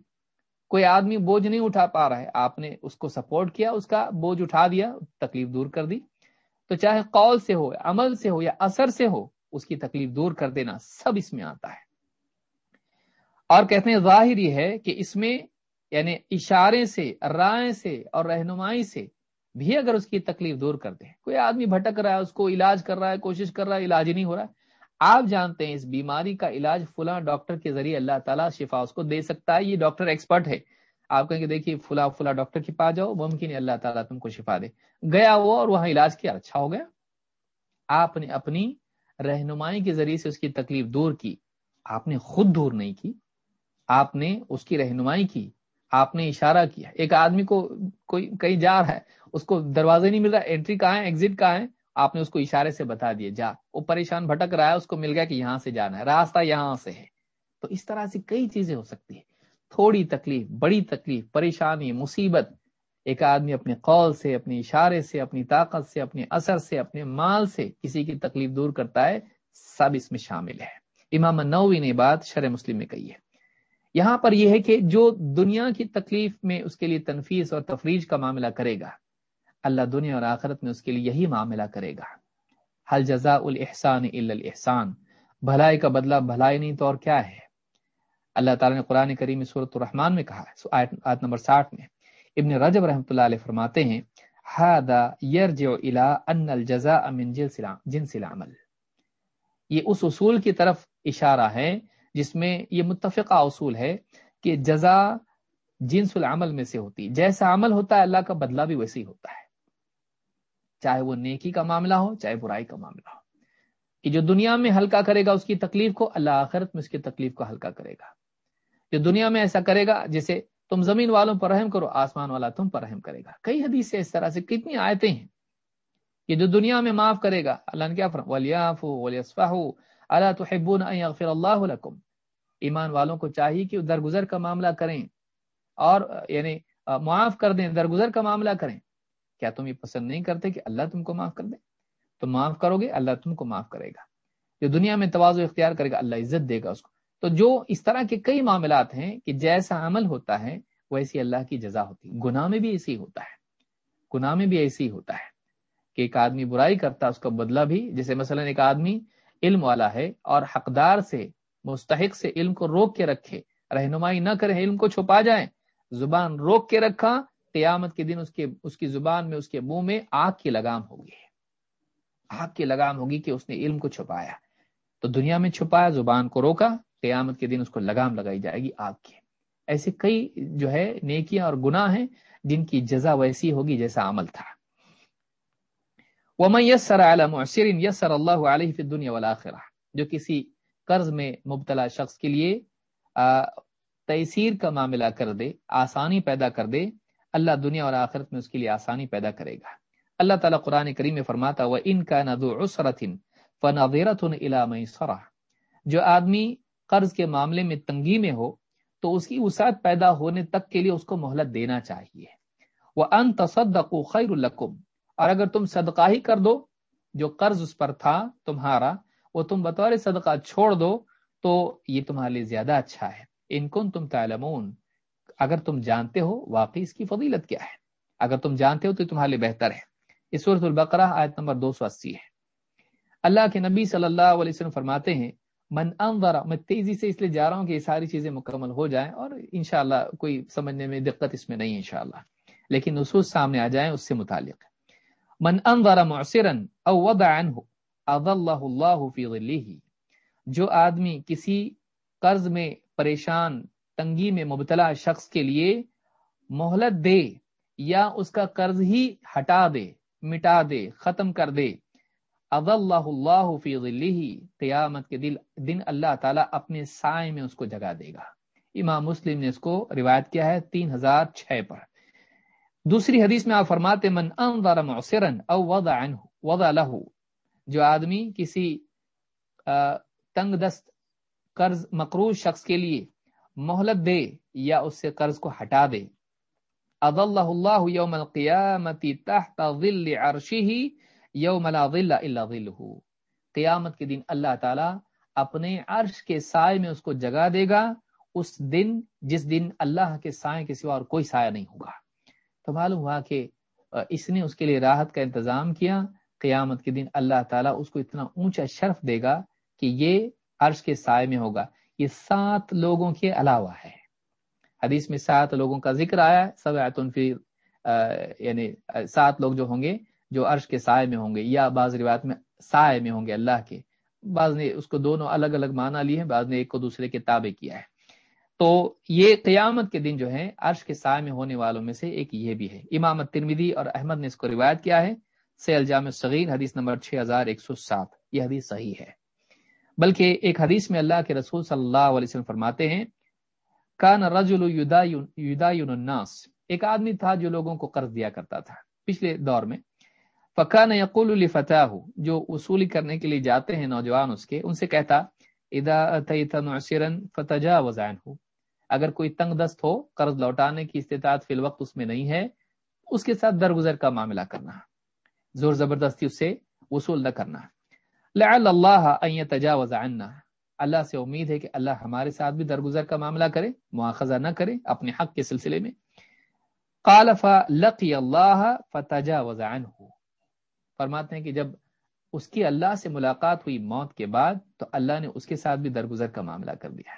کوئی آدمی بوجھ نہیں اٹھا پا رہا ہے۔ آپ نے اس کو سپورٹ کیا، اس کا بوجھ اٹھا دیا، تکلیف دور کر دی۔ تو چاہے قول سے ہو عمل سے ہو یا اثر سے ہو، اس کی تکلیف دور کر دینا سب اس میں آتا ہے۔ اور کہتے ہیں ظاہر یہ ہے کہ اس میں یعنی اشارے سے، رائے سے اور رہنمائی سے بھی اگر اس کی تکلیف دور کر دیں۔ کوئی آدمی بھٹک رہا ہے، اس کو علاج کر رہا ہے، کوشش کر رہا ہے، علاج نہیں ہو رہا۔ ہے آپ جانتے ہیں اس بیماری کا علاج فلاں ڈاکٹر کے ذریعے اللہ تعالیٰ شفا اس کو دے سکتا ہے۔ یہ ڈاکٹر ایکسپرٹ ہے۔ آپ کہیں گے دیکھیے فلاں فلاں ڈاکٹر کے پاس جاؤ، ممکن ہے اللہ تعالیٰ تم کو شفا دے۔ گیا وہ اور وہاں علاج کیا اچھا ہو گیا۔ آپ نے اپنی رہنمائی کے ذریعے سے اس کی تکلیف دور کی۔ آپ نے خود دور نہیں کی۔ آپ نے اس کی رہنمائی کی، آپ نے اشارہ کیا۔ ایک آدمی کو کوئی کہیں جا رہا ہے، اس کو دروازے نہیں مل رہا انٹری کہاں ہے ایگزٹ کہاں ہے، آپ نے اس کو اشارے سے بتا دیے جا۔ وہ پریشان بھٹک رہا ہے، اس کو مل گیا کہ یہاں سے جانا ہے، راستہ یہاں سے ہے۔ تو اس طرح سے کئی چیزیں ہو سکتی ہیں۔ تھوڑی تکلیف، بڑی تکلیف، پریشانی، مصیبت۔ ایک آدمی اپنے قول سے، اپنے اشارے سے، اپنی طاقت سے، اپنے اثر سے، اپنے مال سے کسی کی تکلیف دور کرتا ہے، سب اس میں شامل ہے۔ امام نووی نے بات شرح مسلم میں کہی ہے۔ یہاں پر یہ ہے کہ جو دنیا کی تکلیف میں اس کے لیے تنفیس اور تفریج کا معاملہ کرے گا، اللہ دنیا اور آخرت میں اس کے لیے یہی معاملہ کرے گا۔ حل جزا الحسان الحسان بھلائی کا بدلہ بھلائی نہیں تو اور کیا ہے؟ اللہ تعالیٰ نے قرآن کریم صورت الرحمان میں کہا ہے، آیت نمبر ساٹھ میں، ابن رجب رحمۃ اللہ علیہ فرماتے ہیں ان الجزاء من جنس العمل. یہ اس اصول کی طرف اشارہ ہے جس میں یہ متفقہ اصول ہے کہ جزا جنس العمل میں سے ہوتی جیسا عمل ہوتا ہے، اللہ کا بدلہ بھی ویسے ہی ہوتا ہے۔ چاہے وہ نیکی کا معاملہ ہو، چاہے برائی کا معاملہ ہو۔ کہ جو دنیا میں ہلکا کرے گا، اس کی تکلیف کو اللہ آخرت میں اس کی تکلیف کو ہلکا کرے گا۔ جو دنیا میں ایسا کرے گا، جیسے تم زمین والوں پر رحم کرو، آسمان والا تم پر رحم کرے گا۔ کئی حدیث سے اس طرح سے کتنی آیتیں ہیں کہ جو دنیا میں معاف کرے گا، اللہ نے کیا اللہ تو اللہ ایمان والوں کو چاہیے کہ درگزر کا معاملہ کریں اور یعنی معاف کر دیں، درگزر کا معاملہ کریں۔ کیا تم یہ پسند نہیں کرتے کہ اللہ تم کو معاف کر دے؟ تو معاف کرو گے، اللہ تم کو معاف کرے گا۔ جو دنیا میں توازو اختیار کرے گا، اللہ عزت دے گا اس کو۔ تو جو اس طرح کے کئی معاملات ہیں کہ جیسا عمل ہوتا ہے، ویسی اللہ کی جزا ہوتی ہے۔ گناہ میں بھی ایسی ہوتا ہے۔ گناہ میں بھی ایسی ہوتا ہے کہ ایک آدمی برائی کرتا، اس کا بدلہ بھی، جیسے مثلا ایک آدمی علم والا ہے اور حقدار سے مستحق سے علم کو روک کے رکھے، رہنمائی نہ کرے، علم کو چھپا جائے زبان روک کے رکھا، قیامت کے دن اس کے، اس کی زبان میں، اس کے منہ میں آگ کی لگام ہوگی۔ آگ کی لگام ہوگی کہ اس نے علم کو چھپایا۔ تو دنیا میں چھپایا، زبان کو روکا، قیامت کے دن اس کو لگام لگائی جائے گی آگ کی ایسے کئی جو ہے نیکیاں اور گناہ ہیں، جن کی جزا ویسی ہوگی جیسا عمل تھا۔ ومن يسر على معسر يسر الله عليه في الدنيا والاخره جو کسی قرض میں مبتلا شخص کے لیے تیسیر کا معاملہ کر دے، آسانی پیدا کر دے، اللہ دنیا اور آخرت میں اس کے لیے آسانی پیدا کرے گا۔ اللہ تعالیٰ قرآن کریم میں فرماتا وہ ان کا ندو عسرت فنادیرت سرا جو آدمی قرض کے معاملے میں تنگی میں ہو، تو اس کی وسعت پیدا ہونے تک کے لیے اس کو مہلت دینا چاہیے۔ وہ ان تصدق خیر القم اور اگر تم صدقہ ہی کر دو، جو قرض اس پر تھا تمہارا وہ تم بطور صدقہ چھوڑ دو تو یہ تمہارے لیے زیادہ اچھا ہے۔ ان کن تم تعلمون، اگر تم جانتے ہو واقعی اس کی فضیلت کیا ہے۔ اگر تم جانتے ہو تو تمہارے لیے بہتر ہے۔ اس صورت البقرہ آیت نمبر دو سو اسی ہے۔ اللہ کے نبی صلی اللہ علیہ وسلم فرماتے ہیں، من انظر، میں تیزی سے اس لیے جا رہا ہوں کہ یہ ساری چیزیں مکمل ہو جائیں اور انشاءاللہ کوئی سمجھنے میں دقت اس میں نہیں ہے انشاءاللہ۔ لیکن نصوص سامنے آ جائیں اس سے متعلق۔ من انظر معصرا او وضع عنه اضله الله في ظله جو آدمی کسی قرض میں پریشان، تنگی میں مبتلا شخص کے لیے مہلت دے یا اس کا قرض ہی ہٹا دے، مٹا دے، ختم کر دے اض اللہ اللہ فی قیامت کے دل دن اللہ تعالیٰ اپنے سائے میں اس کو جگا دے گا۔ امام مسلم نے اس کو روایت کیا ہے تین ہزار چھ پر۔ دوسری حدیث میں آپ فرماتے من انظر معصرا او وضع عنه وضع له جو آدمی کسی تنگ دست قرض، مقروض شخص کے لیے مہلت دے یا اس سے قرض کو ہٹا دے۔ اض اللہ اللہ یوم القیامت تحت ظل عرشه یوم لا ظل الا ظله قیامت کے دن اللہ تعالی اپنے عرش کے سائے میں اس کو جگہ دے گا۔ اس دن، جس دن اللہ کے سائے کے سوا اور کوئی سایہ نہیں ہوگا۔ تو معلوم ہوا کہ اس نے اس کے لیے راحت کا انتظام کیا۔ قیامت کے دن اللہ تعالیٰ اس کو اتنا اونچا شرف دے گا کہ یہ عرش کے سائے میں ہوگا۔ یہ سات لوگوں کے علاوہ ہے۔ حدیث میں سات لوگوں کا ذکر آیا۔ سب فی یعنی سات لوگ جو ہوں گے، جو عرش کے سائے میں ہوں گے یا بعض روایت میں سائے میں ہوں گے اللہ کے۔ بعض نے اس کو دونوں الگ الگ معنی لی ہیں، بعض نے ایک کو دوسرے کے تابع کیا ہے۔ تو یہ قیامت کے دن جو ہے عرش کے سائے میں ہونے والوں میں سے ایک یہ بھی ہے۔ امامت ترمیدی اور احمد نے اس کو روایت کیا ہے۔ سیل جامع صغیر حدیث نمبر 6107 یہ حدیث صحیح ہے۔ بلکہ ایک حدیث میں اللہ کے رسول صلی اللہ علیہ وسلم فرماتے ہیں، کان رجل الناس۔ ایک آدمی تھا جو لوگوں کو قرض دیا کرتا تھا۔ پچھلے دور میں فقان یقول الفتح جو وصولی کرنے کے لیے جاتے ہیں نوجوان اس کے، ان سے کہتا ادا فتجا وزائن ہو اگر کوئی تنگ دست ہو، قرض لوٹانے کی استطاعت فی الوقت اس میں نہیں ہے، اس کے ساتھ درگزر کا معاملہ کرنا۔ زور زبردستی اس سے وصول نہ کرنا۔ لعل اللہ ان تجاوز عنا۔ اللہ سے امید ہے کہ اللہ ہمارے ساتھ بھی درگزر کا معاملہ کرے مواخذہ نہ کرے اپنے حق کے سلسلے میں۔ قال فلقي الله فتجاوز عنه فرماتے ہیں کہ جب اس کی اللہ سے ملاقات ہوئی موت کے بعد، تو اللہ نے اس کے ساتھ بھی درگزر کا معاملہ کر دیا۔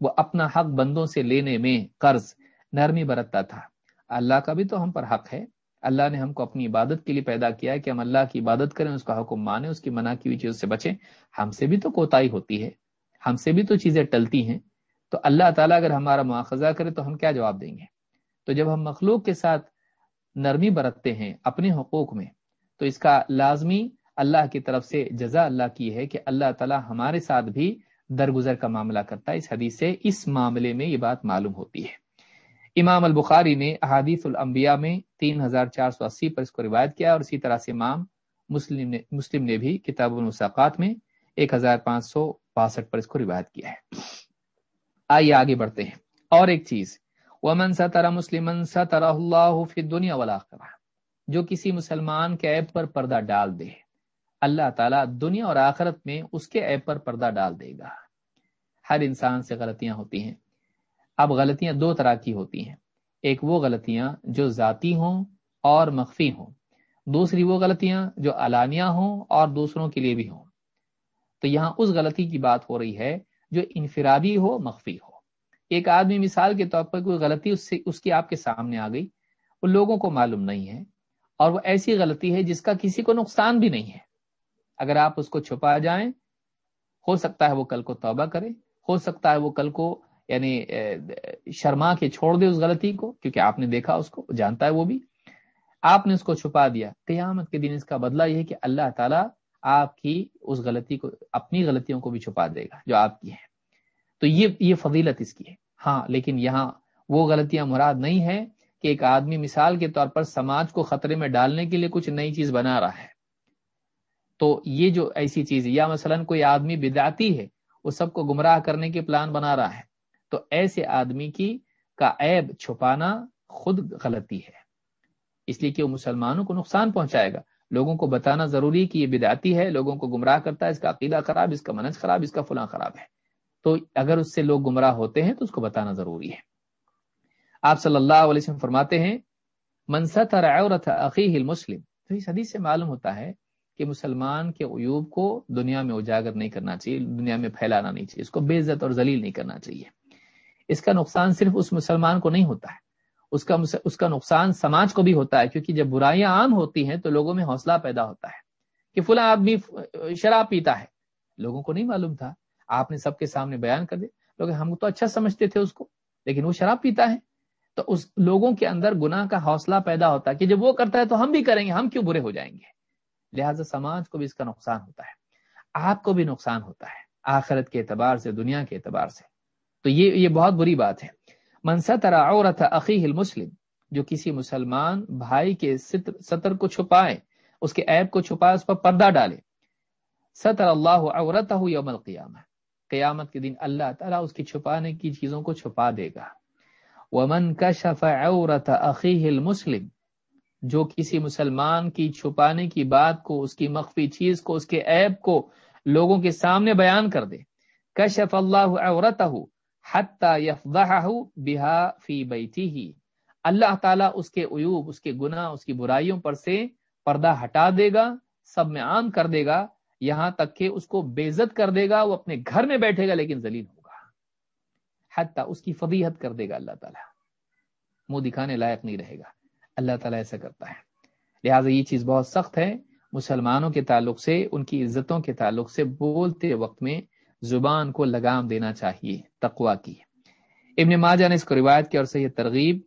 وہ اپنا حق بندوں سے لینے میں قرض نرمی برتتا تھا۔ اللہ کا بھی تو ہم پر حق ہے۔ اللہ نے ہم کو اپنی عبادت کے لیے پیدا کیا ہے کہ ہم اللہ کی عبادت کریں، اس کا حکم مانیں، اس کی منع کی ہوئی چیز سے بچیں۔ ہم سے بھی تو کوتاہی ہوتی ہے۔ ہم سے بھی تو چیزیں ٹلتی ہیں۔ تو اللہ تعالیٰ اگر ہمارا مواخذہ کرے تو ہم کیا جواب دیں گے؟ تو جب ہم مخلوق کے ساتھ نرمی برتتے ہیں اپنے حقوق میں، تو اس کا لازمی اللہ کی طرف سے جزا اللہ کی ہے کہ اللہ تعالیٰ ہمارے ساتھ بھی درگزر کا معاملہ کرتا ہے۔ اس حدیث سے، اس معاملے میں یہ بات معلوم ہوتی ہے۔ امام البخاری نے احادیث الانبیاء میں تین ہزار چار سو اسی پر اس کو روایت کیا اور اسی طرح سے امام مسلم نے مسلم نے بھی کتاب المساقات میں ایک ہزار پانچ سو باسٹھ پر اس کو روایت کیا ہے۔ آئیے آگے بڑھتے ہیں۔ اور ایک چیز، ومن ستر مسلم ستر اللہ فی دنیا والا جو کسی مسلمان کے عیب پر پردہ ڈال دے، اللہ تعالیٰ دنیا اور آخرت میں اس کے عیب پر پردہ ڈال دے گا۔ ہر انسان سے غلطیاں ہوتی ہیں۔ اب غلطیاں دو طرح کی ہوتی ہیں۔ ایک وہ غلطیاں جو ذاتی ہوں اور مخفی ہوں۔ دوسری وہ غلطیاں جو علانیہ ہوں اور دوسروں کے لیے بھی ہوں۔ تو یہاں اس غلطی کی بات ہو رہی ہے جو انفرادی ہو، مخفی ہو۔ ایک آدمی مثال کے طور پر کوئی غلطی اس سے، اس کی آپ کے سامنے آ گئی، وہ لوگوں کو معلوم نہیں ہے اور وہ ایسی غلطی ہے جس کا کسی کو نقصان بھی نہیں ہے۔ اگر آپ اس کو چھپا جائیں، ہو سکتا ہے وہ کل کو توبہ کرے، ہو سکتا ہے وہ کل کو یعنی شرما کے چھوڑ دے اس غلطی کو، کیونکہ آپ نے دیکھا اس کو، جانتا ہے وہ بھی۔ آپ نے اس کو چھپا دیا۔ قیامت کے دن اس کا بدلہ یہ ہے کہ اللہ تعالیٰ آپ کی اس غلطی کو، اپنی غلطیوں کو بھی چھپا دے گا، جو آپ کی ہے تو یہ یہ فضیلت اس کی ہے۔ ہاں لیکن یہاں وہ غلطیاں مراد نہیں ہے کہ ایک آدمی مثال کے طور پر سماج کو خطرے میں ڈالنے کے لیے کچھ نئی چیز بنا رہا ہے۔ تو یہ جو ایسی چیز یا مثلا کوئی آدمی بداتی ہے، وہ سب کو گمراہ کرنے کے پلان بنا رہا ہے۔ تو ایسے آدمی کی کا عیب چھپانا خود غلطی ہے۔ اس لیے کہ وہ مسلمانوں کو نقصان پہنچائے گا۔ لوگوں کو بتانا ضروری کہ یہ بدعتی ہے، لوگوں کو گمراہ کرتا ہے، اس کا عقیدہ خراب، اس کا منج خراب، اس کا فلاں خراب ہے۔ تو اگر اس سے لوگ گمراہ ہوتے ہیں تو اس کو بتانا ضروری ہے۔ آپ صلی اللہ علیہ وسلم فرماتے ہیں منصت عورت عقی المسلم تو اس حدیث سے معلوم ہوتا ہے کہ مسلمان کے عیوب کو دنیا میں اجاگر نہیں کرنا چاہیے، دنیا میں پھیلانا نہیں چاہیے، اس کو بے عزت اور ذلیل نہیں کرنا چاہیے۔ اس کا نقصان صرف اس مسلمان کو نہیں ہوتا ہے۔ اس کا اس کا نقصان سماج کو بھی ہوتا ہے، کیونکہ جب برائیاں عام ہوتی ہیں تو لوگوں میں حوصلہ پیدا ہوتا ہے۔ کہ فلاں آدمی شراب پیتا ہے۔ لوگوں کو نہیں معلوم تھا۔ آپ نے سب کے سامنے بیان کر دیا۔ لوگ ہم تو اچھا سمجھتے تھے اس کو، لیکن وہ شراب پیتا ہے۔ تو اس لوگوں کے اندر گناہ کا حوصلہ پیدا ہوتا ہے کہ جب وہ کرتا ہے تو ہم بھی کریں گے، ہم کیوں برے ہو جائیں گے؟ لہٰذا سماج کو بھی اس کا نقصان ہوتا ہے۔ آپ کو بھی نقصان ہوتا ہے۔ آخرت کے اعتبار سے، دنیا کے اعتبار سے۔ تو یہ یہ بہت بری بات ہے۔ منصر عورت عقی المسلم، جو کسی مسلمان بھائی کے سطر کو چھپائے، اس کے عیب کو چھپائے، اس پر پردہ ڈالے۔ سطر اللہ عورت یوم القیامہ، قیامت کے دن اللہ تعالیٰ اس کی چھپانے کی چیزوں کو چھپا دے گا۔ ومن کشف عورت عقی المسلم، جو کسی مسلمان کی چھپانے کی بات کو، اس کی مخفی چیز کو، اس کے عیب کو لوگوں کے سامنے بیان کر دے۔ کشف اللہ عورت بها فی بیتی اللہ تعالیٰ اس کے عیوب، اس کے گناہ، اس کی برائیوں پر سے پردہ ہٹا دے گا، سب میں عام کر دے گا، یہاں تک کہ اس کو بےزت کر دے گا، وہ اپنے گھر میں بیٹھے گا لیکن ذلیل ہوگا۔ حتیٰ اس کی فضیحت کر دے گا اللہ تعالیٰ۔ منہ دکھانے لائق نہیں رہے گا۔ اللہ تعالیٰ ایسا کرتا ہے۔ لہٰذا یہ چیز بہت سخت ہے۔ مسلمانوں کے تعلق سے، ان کی عزتوں کے تعلق سے بولتے وقت میں زبان کو لگام دینا چاہیے تقوا کی۔ ابن ماجہ نے اس کو روایت کیا اور صحیح ترغیب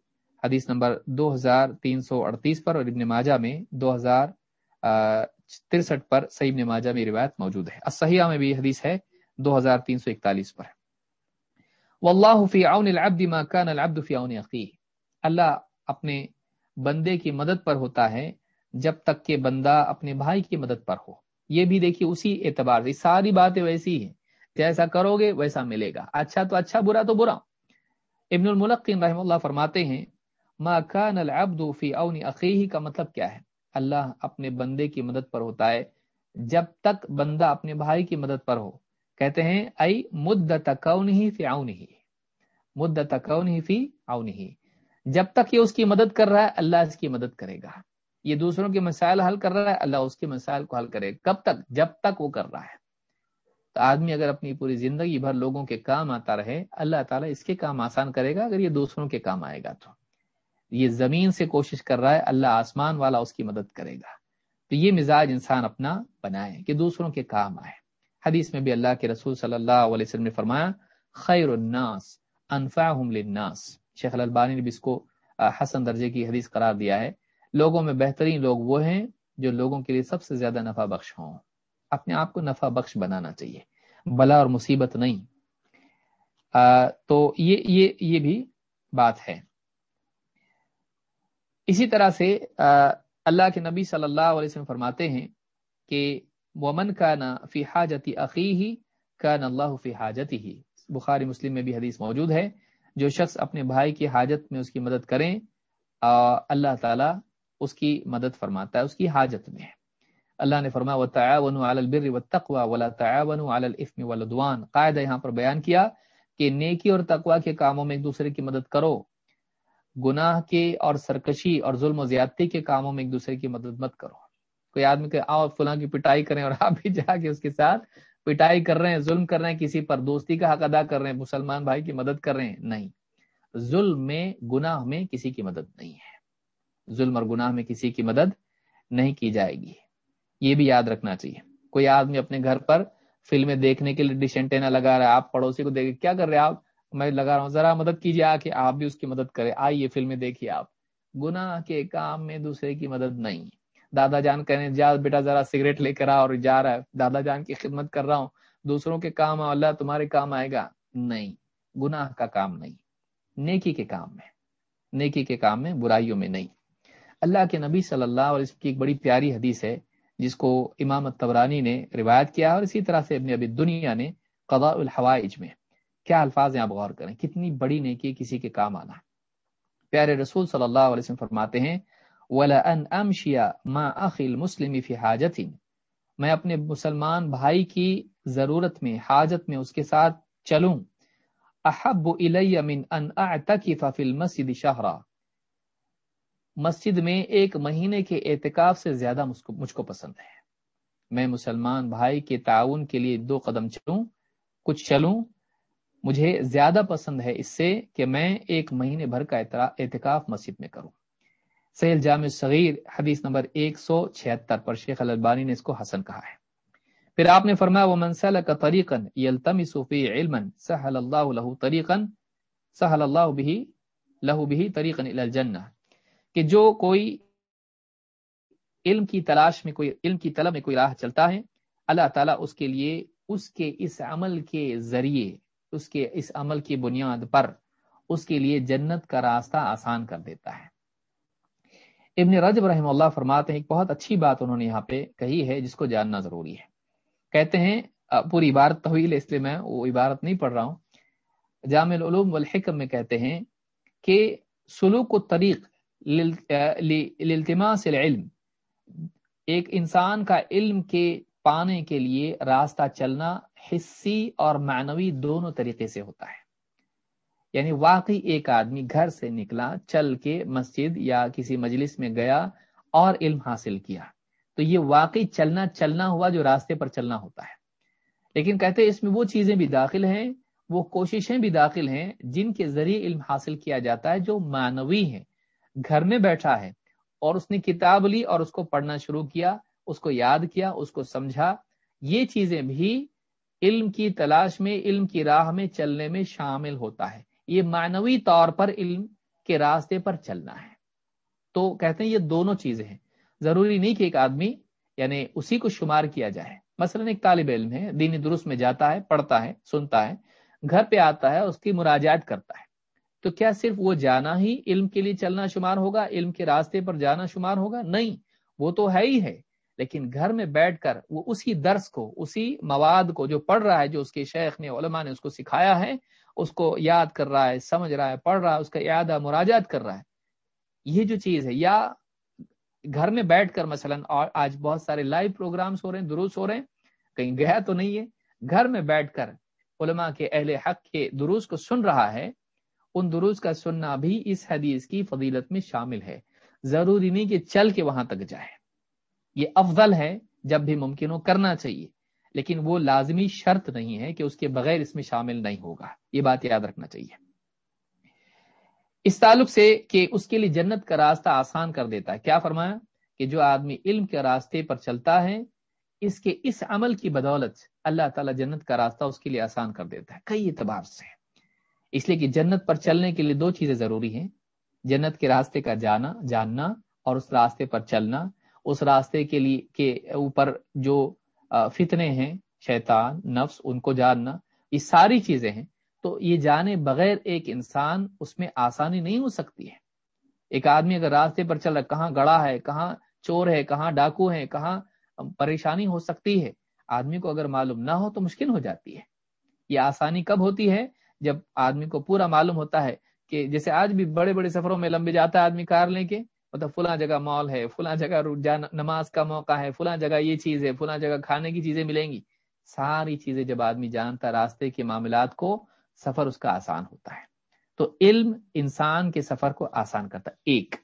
حدیث نمبر دو ہزار تین سو اڑتیس پر اور ابن ماجہ میں دو ہزار ترسٹھ پر صحیح ابن ماجہ میں روایت موجود ہے۔ الصحیحہ میں بھی حدیث ہے دو ہزار تین سو اکتالیس پر۔ واللہ فی عون العبد ما کان العبد فی عون اخیہ۔ اللہ اپنے بندے کی مدد پر ہوتا ہے جب تک کہ بندہ اپنے بھائی کی مدد پر ہو۔ یہ بھی دیکھیے اسی اعتبار سے ساری باتیں ویسی ہیں۔ جیسا کرو گے ویسا ملے گا۔ اچھا تو اچھا برا تو برا۔ ابن الملقین رحم اللہ فرماتے ہیں، ما کان العبد فی اون عقیہ کا مطلب کیا ہے؟ اللہ اپنے بندے کی مدد پر ہوتا ہے، جب تک بندہ اپنے بھائی کی مدد پر ہو۔ کہتے ہیں، ای مدت کونہ فی عونہ مدت کونہ فی عونہ۔ جب تک یہ اس کی مدد کر رہا ہے، اللہ اس کی مدد کرے گا۔ یہ دوسروں کے مسائل حل کر رہا ہے، اللہ اس کے مسائل کو حل کرے گا۔ کب تک؟ جب تک وہ کر رہا ہے۔ تو آدمی اگر اپنی پوری زندگی بھر لوگوں کے کام آتا رہے، اللہ تعالیٰ اس کے کام آسان کرے گا اگر یہ دوسروں کے کام آئے گا تو۔ یہ زمین سے کوشش کر رہا ہے، اللہ آسمان والا اس کی مدد کرے گا۔ تو یہ مزاج انسان اپنا بنائے کہ دوسروں کے کام آئے۔ حدیث میں بھی اللہ کے رسول صلی اللہ علیہ وسلم نے فرمایا، خیر الناس انفعهم للناس۔ شیخ البانی نے بھی اس کو حسن درجے کی حدیث قرار دیا ہے۔ لوگوں میں بہترین لوگ وہ ہیں جو لوگوں کے لیے سب سے زیادہ نفع بخش ہوں۔ اپنے آپ کو نفع بخش بنانا چاہیے۔ بلا اور مصیبت نہیں۔ آ, تو یہ یہ یہ بھی بات ہے۔ اسی طرح سے اللہ کے نبی صلی اللہ علیہ وسلم فرماتے ہیں کہ ومن کا نا فی حاجتی عقی کا نہ اللہ فی حاجتی ہی بخاری مسلم میں بھی حدیث موجود ہے۔ جو شخص اپنے بھائی کی حاجت میں اس کی مدد کریں اللہ تعالیٰ اس کی مدد فرماتا ہے اس کی حاجت میں ہے۔ اللہ نے فرمایا و تعاون البر و تقوا ولا تعاون الفم ولدوان قاعدہ یہاں پر بیان کیا کہ نیکی اور تقوا کے کاموں میں ایک دوسرے کی مدد کرو۔ گناہ کے اور سرکشی اور ظلم و زیادتی کے کاموں میں ایک دوسرے کی مدد مت کرو۔ کوئی آدمی کہ آؤ فلاں کی پٹائی کریں اور آپ بھی جا کے اس کے ساتھ پٹائی کر رہے ہیں، ظلم کر رہے ہیں، کسی پر دوستی کا حق ادا کر رہے ہیں، مسلمان بھائی کی مدد کر رہے ہیں، نہیں۔ ظلم میں، گناہ میں کسی کی مدد نہیں ہے۔ ظلم اور گناہ میں کسی کی مدد نہیں کی جائے گی۔ یہ بھی یاد رکھنا چاہیے۔ کوئی آدمی اپنے گھر پر فلمیں دیکھنے کے لیے ڈش اینٹینا لگا رہا ہے، آپ پڑوسی کو دیکھ کیا کر رہے آپ؟ میں لگا رہا ہوں، ذرا مدد کیجیے آ کے آپ بھی اس کی مدد کرے آئیے فلمیں دیکھیے آپ۔ گناہ کے کام میں دوسرے کی مدد نہیں۔ دادا جان کہنے، جا بیٹا ذرا سگریٹ لے کر آ اور جا رہا ہے۔ دادا جان کی خدمت کر رہا ہوں۔ دوسروں کے کام اللہ تمہارے کام آئے گا۔ نہیں، گناہ کا کام نہیں۔ نیکی کے کام میں۔ نیکی کے کام میں برائیوں میں نہیں۔ اللہ کے نبی صلی اللہ علیہ وسلم کی ایک بڑی پیاری حدیث ہے۔ جس کو امام تبرانی نے روایت کیا اور اسی طرح سے ابن ابی دنیا نے قضاء الحوائج میں کیا الفاظ ہیں آپ غور کریں کتنی بڑی نیکی کسی کے کام آنا پیارے رسول صلی اللہ علیہ وسلم فرماتے ہیں وَلَأَنْ أَمْشِيَ مَا أَخِي الْمُسْلِمِ فِي حَاجَةٍ میں اپنے مسلمان بھائی کی ضرورت میں، حاجت میں اس کے ساتھ چلوں۔ احب الی من ان اعتکف فی المسجد شہرہ مسجد میں ایک مہینے کے اعتکاف سے زیادہ مجھ کو پسند ہے۔ میں مسلمان بھائی کے تعاون کے لیے دو قدم چلوں، کچھ چلوں۔ مجھے زیادہ پسند ہے اس سے کہ میں ایک مہینے بھر کا اعتکاف مسجد میں کروں۔ سیل جامع صغیر، حدیث نمبر ایک سو چھہتر پر شیخ البانی نے اس کو حسن کہا ہے۔ پھر آپ نے فرمایا وہ منسل کا طریقن صوفی علم سہل اللہ لہو طریقن سہل اللہ بھی لہو بھی طریقن الجنہ کہ جو کوئی علم کی تلاش میں کوئی، علم کی طلب میں کوئی راہ چلتا ہے، اللہ تعالیٰ اس کے لیے اس کے اس عمل کے ذریعے، اس کے اس عمل کی بنیاد پر اس کے لیے جنت کا راستہ آسان کر دیتا ہے۔ ابن رجب رحم اللہ فرماتے ہیں، ایک بہت اچھی بات انہوں نے یہاں پہ کہی ہے، جس کو جاننا ضروری ہے۔ کہتے ہیں پوری عبارت طویل اس لیے میں وہ عبارت نہیں پڑھ رہا ہوں۔ جامع العلوم والحکم میں کہتے ہیں کہ سلوک و طریق للتماس العلم۔ ایک انسان کا علم کے پانے کے لیے راستہ چلنا حصی اور معنوی دونوں طریقے سے ہوتا ہے۔ یعنی واقعی ایک آدمی گھر سے نکلا، چل کے مسجد یا کسی مجلس میں گیا اور علم حاصل کیا۔ تو یہ واقعی چلنا چلنا ہوا جو راستے پر چلنا ہوتا ہے۔ لیکن کہتے اس میں وہ چیزیں بھی داخل ہیں، وہ کوششیں بھی داخل ہیں جن کے ذریعے علم حاصل کیا جاتا ہے جو معنوی ہیں۔ گھر میں بیٹھا ہے اور اس نے کتاب لی اور اس کو پڑھنا شروع کیا، اس کو یاد کیا، اس کو سمجھا۔ یہ چیزیں بھی علم کی تلاش میں، علم کی راہ میں چلنے میں شامل ہوتا ہے۔ یہ معنوی طور پر علم کے راستے پر چلنا ہے۔ تو کہتے ہیں یہ دونوں چیزیں ہیں۔ ضروری نہیں کہ ایک آدمی یعنی اسی کو شمار کیا جائے۔ مثلا ایک طالب علم ہے، دینی درست میں جاتا ہے، پڑھتا ہے، سنتا ہے، گھر پہ آتا ہے، اس کی مراجات کرتا ہے۔ تو کیا صرف وہ جانا ہی علم کے لیے چلنا شمار ہوگا؟ علم کے راستے پر جانا شمار ہوگا؟ نہیں، وہ تو ہے ہی ہے، لیکن گھر میں بیٹھ کر وہ اسی درس کو، اسی مواد کو جو پڑھ رہا ہے، جو اس کے شیخ نے، علماء نے اس کو سکھایا ہے، اس کو یاد کر رہا ہے، سمجھ رہا ہے، پڑھ رہا ہے، اس کا یاد مراجات کر رہا ہے۔ یہ جو چیز ہے، یا گھر میں بیٹھ کر مثلا اور آج بہت سارے لائیو پروگرامز ہو رہے ہیں درست ہو رہے ہیں، کہیں گیا تو نہیں ہے۔ گھر میں بیٹھ کر علماء کے اہل حق کے دروس کو سن رہا ہے ان دروس کا سننا بھی اس حدیث کی فضیلت میں شامل ہے۔ ضروری نہیں کہ چل کے وہاں تک جائے۔ یہ افضل ہے جب بھی ممکن ہو کرنا چاہیے، لیکن وہ لازمی شرط نہیں ہے کہ اس کے بغیر اس میں شامل نہیں ہوگا۔ یہ بات یاد رکھنا چاہیے۔ اس تعلق سے کہ اس کے لیے جنت کا راستہ آسان کر دیتا ہے۔ کیا فرمایا؟ کہ جو آدمی علم کے راستے پر چلتا ہے، اس کے اس عمل کی بدولت اللہ تعالیٰ جنت کا راستہ اس کے لیے آسان کر دیتا ہے۔ کئی اعتبار سے۔ اس لیے کہ جنت پر چلنے کے لیے دو چیزیں ضروری ہیں۔ جنت کے راستے کا جانا، جاننا اور اس راستے پر چلنا۔ اس راستے کے لیے کے اوپر جو فتنے ہیں، شیطان، نفس، ان کو جاننا، یہ ساری چیزیں ہیں۔ تو یہ جانے بغیر ایک انسان اس میں آسانی نہیں ہو سکتی ہے۔ ایک آدمی اگر راستے پر چل رہا کہاں گڑا ہے، کہاں چور ہے، کہاں ڈاکو ہے، کہاں پریشانی ہو سکتی ہے۔ آدمی کو اگر معلوم نہ ہو تو مشکل ہو جاتی ہے۔ یہ آسانی کب ہوتی ہے؟ جب آدمی کو پورا معلوم ہوتا ہے کہ جیسے آج بھی بڑے بڑے سفروں میں لمبے جاتا ہے آدمی کار لے کے مطلب فلاں جگہ مال ہے، فلاں جگہ نماز کا موقع ہے، فلاں جگہ یہ چیز ہے، فلاں جگہ کھانے کی چیزیں ملیں گی۔ ساری چیزیں جب آدمی جانتا راستے کے معاملات کو، سفر اس کا آسان ہوتا ہے۔ تو علم انسان کے سفر کو آسان کرتا ہے۔ ایک۔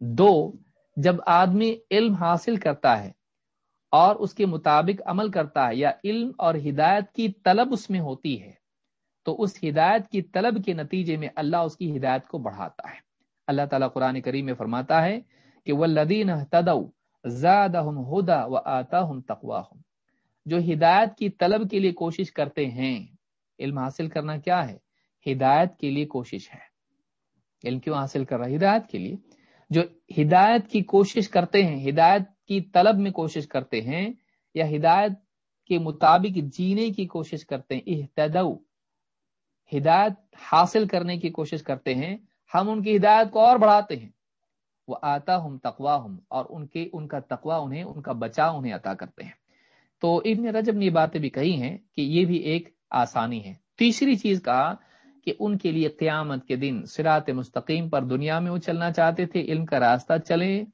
دو، جب آدمی علم حاصل کرتا ہے اور اس کے مطابق عمل کرتا ہے یا علم اور ہدایت کی طلب اس میں ہوتی ہے تو اس ہدایت کی طلب کے نتیجے میں اللہ اس کی ہدایت کو بڑھاتا ہے۔ اللہ تعالیٰ قرآن کریم میں فرماتا ہے کہ وہ لدین ہدا و آتا ہوں تقوا ہوں جو ہدایت کی طلب کے لیے کوشش کرتے ہیں، علم حاصل کرنا کیا ہے؟ ہدایت کے لیے کوشش ہے۔ علم کیوں حاصل کر رہا ہے؟ ہدایت کے لیے۔ جو ہدایت کی کوشش کرتے ہیں، ہدایت کی طلب میں کوشش کرتے ہیں یا ہدایت کے مطابق جینے کی کوشش کرتے ہیں ہدایت حاصل کرنے کی کوشش کرتے ہیں، ہم ان کی ہدایت کو اور بڑھاتے ہیں۔ وہ آتا ہم تقوا ہم اور ان کے، ان کا تقوا انہیں، ان کا بچاؤ انہیں عطا کرتے ہیں۔ تو ابن رجب نے یہ باتیں بھی کہی ہیں کہ یہ بھی ایک آسانی ہے۔ تیسری چیز کہا کہ ان کے لیے قیامت کے دن سرات مستقیم پر دنیا میں وہ چلنا چاہتے تھے، علم کا راستہ چلے۔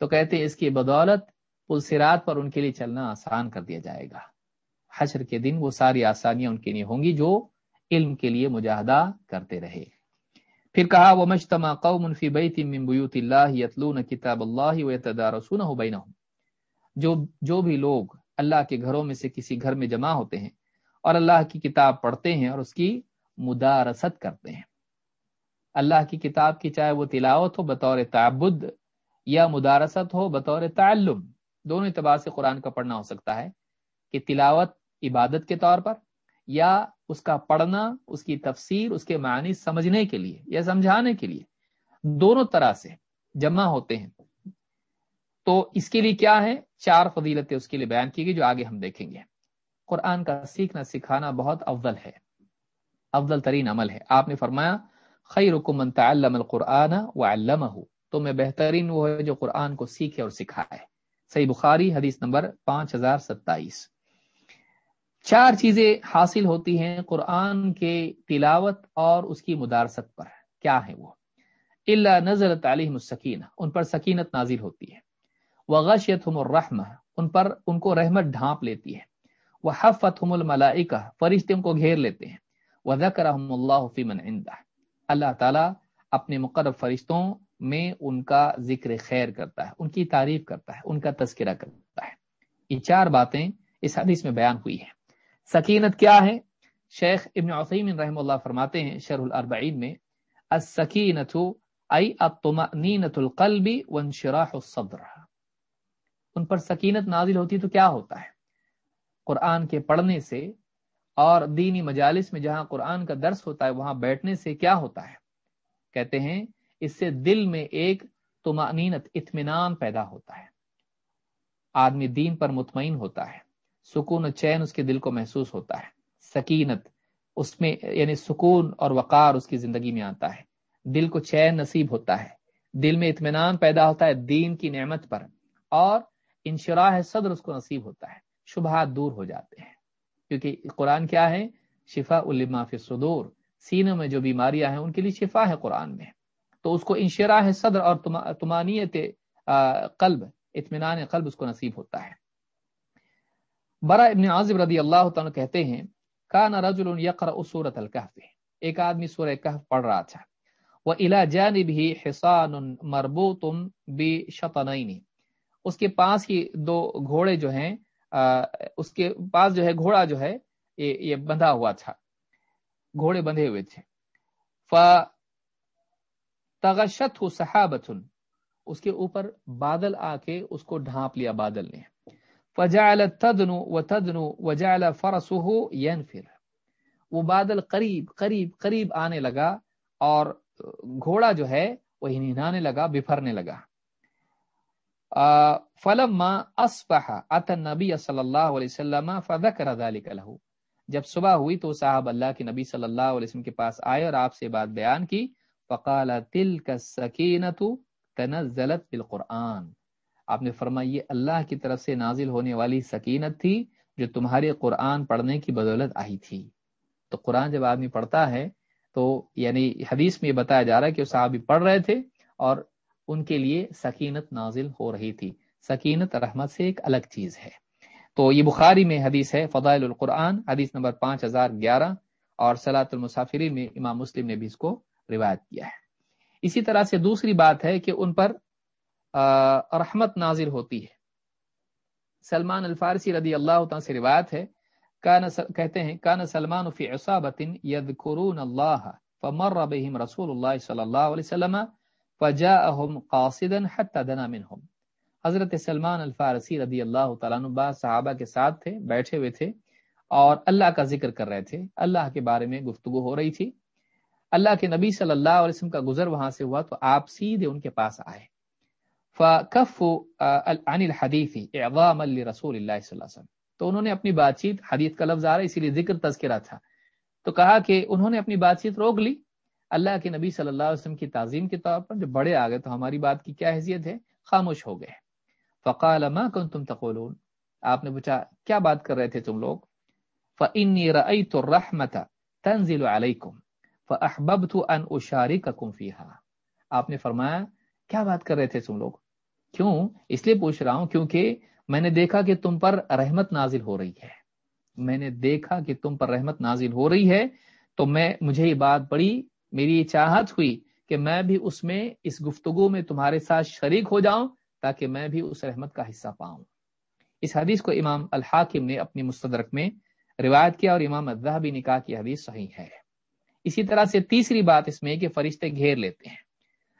تو کہتے ہیں، اس کی بدولت پل سرات پر ان کے لیے چلنا آسان کر دیا جائے گا۔ حشر کے دن وہ ساری آسانیاں ان کے لیے ہوں گی جو علم کے لیے مجاہدہ کرتے رہے۔ پھر کہا وہ مجتما قوم فی بیت من بیوت اللہ یتلون کتاب اللہ ویتدارسونہ بینہم جو جو بھی لوگ اللہ کے گھروں میں سے کسی گھر میں جمع ہوتے ہیں اور اللہ کی کتاب پڑھتے ہیں اور اس کی مدارست کرتے ہیں۔ اللہ کی کتاب کی چاہے وہ تلاوت ہو، بطور تعبد، یا مدارست ہو، بطور تعلم۔ دونوں اعتبار سے قرآن کا پڑھنا ہو سکتا ہے کہ تلاوت عبادت کے طور پر یا اس کا پڑھنا، اس کی تفسیر، اس کے معنی سمجھنے کے لیے یا سمجھانے کے لیے دونوں طرح سے جمع ہوتے ہیں۔ تو اس کے لیے کیا ہے؟ چار فضیلتیں اس کے لیے بیان کی گئی جو آگے ہم دیکھیں گے۔ قرآن کا سیکھنا سکھانا بہت افضل ہے۔ افضل ترین عمل ہے۔ آپ نے فرمایا خیر من تعلم القرآن و تو میں بہترین وہ ہے جو قرآن کو سیکھے اور سکھائے۔ صحیح بخاری حدیث نمبر پانچ ہزار ستائیس۔ چار چیزیں حاصل ہوتی ہیں قرآن کے تلاوت اور اس کی مدارست پر۔ کیا ہے وہ؟ اللہ نظر تعلیم السکینہ، ان پر سکینت نازل ہوتی ہے۔ وہ غشیت ان پر ان کو رحمت ڈھانپ لیتی ہے۔ وہ حفت الملائکہ، فرشتے ان کو گھیر لیتے ہیں۔ وَذَكَرَهُمُ اللَّهُ فِي مَنْ عِنْدَهِ اللہ تعالیٰ اپنے مقرب فرشتوں میں ان کا ذکر خیر کرتا ہے، ان کی تعریف کرتا ہے، ان کا تذکرہ کرتا ہے۔ یہ چار باتیں اس حدیث میں بیان ہوئی ہیں۔ سکینت کیا ہے؟ شیخ ابن عثیم رحم اللہ فرماتے ہیں شرح الاربعین میں السکینت ای الطمأنینت القلب وانشراح الصدر۔ ان پر سکینت نازل ہوتی تو کیا ہوتا ہے؟ قرآن کے پڑھنے سے اور دینی مجالس میں جہاں قرآن کا درس ہوتا ہے، وہاں بیٹھنے سے کیا ہوتا ہے؟ کہتے ہیں، اس سے دل میں ایک تمانینت اطمینان پیدا ہوتا ہے۔ آدمی دین پر مطمئن ہوتا ہے۔ سکون و چین اس کے دل کو محسوس ہوتا ہے۔ سکینت اس میں یعنی سکون اور وقار اس کی زندگی میں آتا ہے۔ دل کو چین نصیب ہوتا ہے۔ دل میں اطمینان پیدا ہوتا ہے دین کی نعمت پر۔ اور انشراح صدر اس کو نصیب ہوتا ہے۔ شبہات دور ہو جاتے ہیں۔ کیونکہ قرآن کیا ہے؟ شفا الما فی صدور سینوں میں جو بیماریاں ہیں، ان کے لیے شفا ہے قرآن میں۔ تو اس کو انشراح صدر اور تمانیت قلب، اطمینان قلب اس کو نصیب ہوتا ہے۔ برا ابن عازب رضی اللہ تعالیٰ کہتے ہیں، کان رجل یقرأ سورة الكهف. ایک آدمی سورہ کہف پڑھ رہا تھا۔ وہ الا جانب ہی حصان مربوط بشطنین اس کے پاس ہی دو گھوڑے جو ہیں اس کے پاس جو ہے گھوڑا جو ہے، یہ بندھا ہوا تھا۔ گھوڑے بندھے ہوئے تھے۔ تغشت ہو اس کے اوپر بادل آ کے اس کو ڈھانپ لیا بادل نے۔ فجعل تدنو و تدنو وجعل فرسه ينفر. وہ بادل قریب قریب قریب آنے لگا اور گھوڑا جو ہے وہ ہنانے لگا بفرنے لگا۔ فلما اصبح اتى النبي صلی اللہ علیہ وسلم فذكر ذلك له۔ جب صبح ہوئی تو صاحب اللہ کے نبی صلی اللہ علیہ وسلم کے پاس آئے اور آپ سے بات بیان کی۔ فقال تل کا تنزلت بالقرآن۔ آپ نے فرمایا، یہ اللہ کی طرف سے نازل ہونے والی سکینت تھی جو تمہارے قرآن پڑھنے کی بدولت آئی تھی۔ تو قرآن جب آدمی پڑھتا ہے، تو یعنی حدیث میں یہ بتایا جا رہا ہے کہ صحابی پڑھ رہے تھے اور ان کے لیے سکینت نازل ہو رہی تھی۔ سکینت رحمت سے ایک الگ چیز ہے۔ تو یہ بخاری میں حدیث ہے، فضائل القرآن، حدیث نمبر پانچ ہزار گیارہ، اور سلاۃ المسافری میں امام مسلم نے بھی اس کو روایت کیا ہے۔ اسی طرح سے دوسری بات ہے کہ ان پر رحمت نازل ہوتی ہے۔ سلمان الفارسی رضی اللہ تعالیٰ سے روایت ہے کہتے ہیں، کان سلمان فی عصابت یذکرون اللہ فمر بهم رسول اللہ صلی اللہ علیہ وسلم فجاءهم قاصدا حتى دنا منهم حضرت سلمان الفارسی رضی اللہ تعالیٰ عنہ صحابہ کے ساتھ تھے، بیٹھے ہوئے تھے اور اللہ کا ذکر کر رہے تھے۔ اللہ کے بارے میں گفتگو ہو رہی تھی۔ اللہ کے نبی صلی اللہ علیہ وسلم کا گزر وہاں سے ہوا تو آپ سیدھے ان کے پاس آئے۔ فکف عن الحدیث اعظام لرسول اللہ صلی اللہ علیہ وسلم۔ تو انہوں نے اپنی بات چیت، حدیث کا لفظ آ رہا ہے، اسی لیے ذکر تذکرہ تھا۔ تو کہا کہ انہوں نے اپنی بات چیت روک لی۔ اللہ کے نبی صلی اللہ علیہ وسلم کی تعظیم کے طور پر جب بڑے آ گئے تو ہماری بات کی کیا حیثیت ہے؟ خاموش ہو گئے۔ فقال ما کنتم تقولون۔ آپ نے پوچھا، کیا بات کر رہے تھے تم لوگ؟ فانی رأیت الرحمة تنزل علیکم فاحببت ان اشارککم فیها آپ نے فرمایا کیا بات کر رہے تھے تم لوگ؟ کیوں؟ اس لیے پوچھ رہا ہوں، کیونکہ میں نے دیکھا کہ تم پر رحمت نازل ہو رہی ہے۔ میں نے دیکھا کہ تم پر رحمت نازل ہو رہی ہے، تو میں، مجھے یہ بات پڑی، میری یہ چاہت ہوئی کہ میں بھی اس میں، اس گفتگو میں تمہارے ساتھ شریک ہو جاؤں، تاکہ میں بھی اس رحمت کا حصہ پاؤں۔ اس حدیث کو امام الحاکم نے اپنی مستدرک میں روایت کیا اور امام الذہبی نے کہا کہ حدیث صحیح ہے۔ اسی طرح سے تیسری بات اس میں کہ فرشتے گھیر لیتے ہیں۔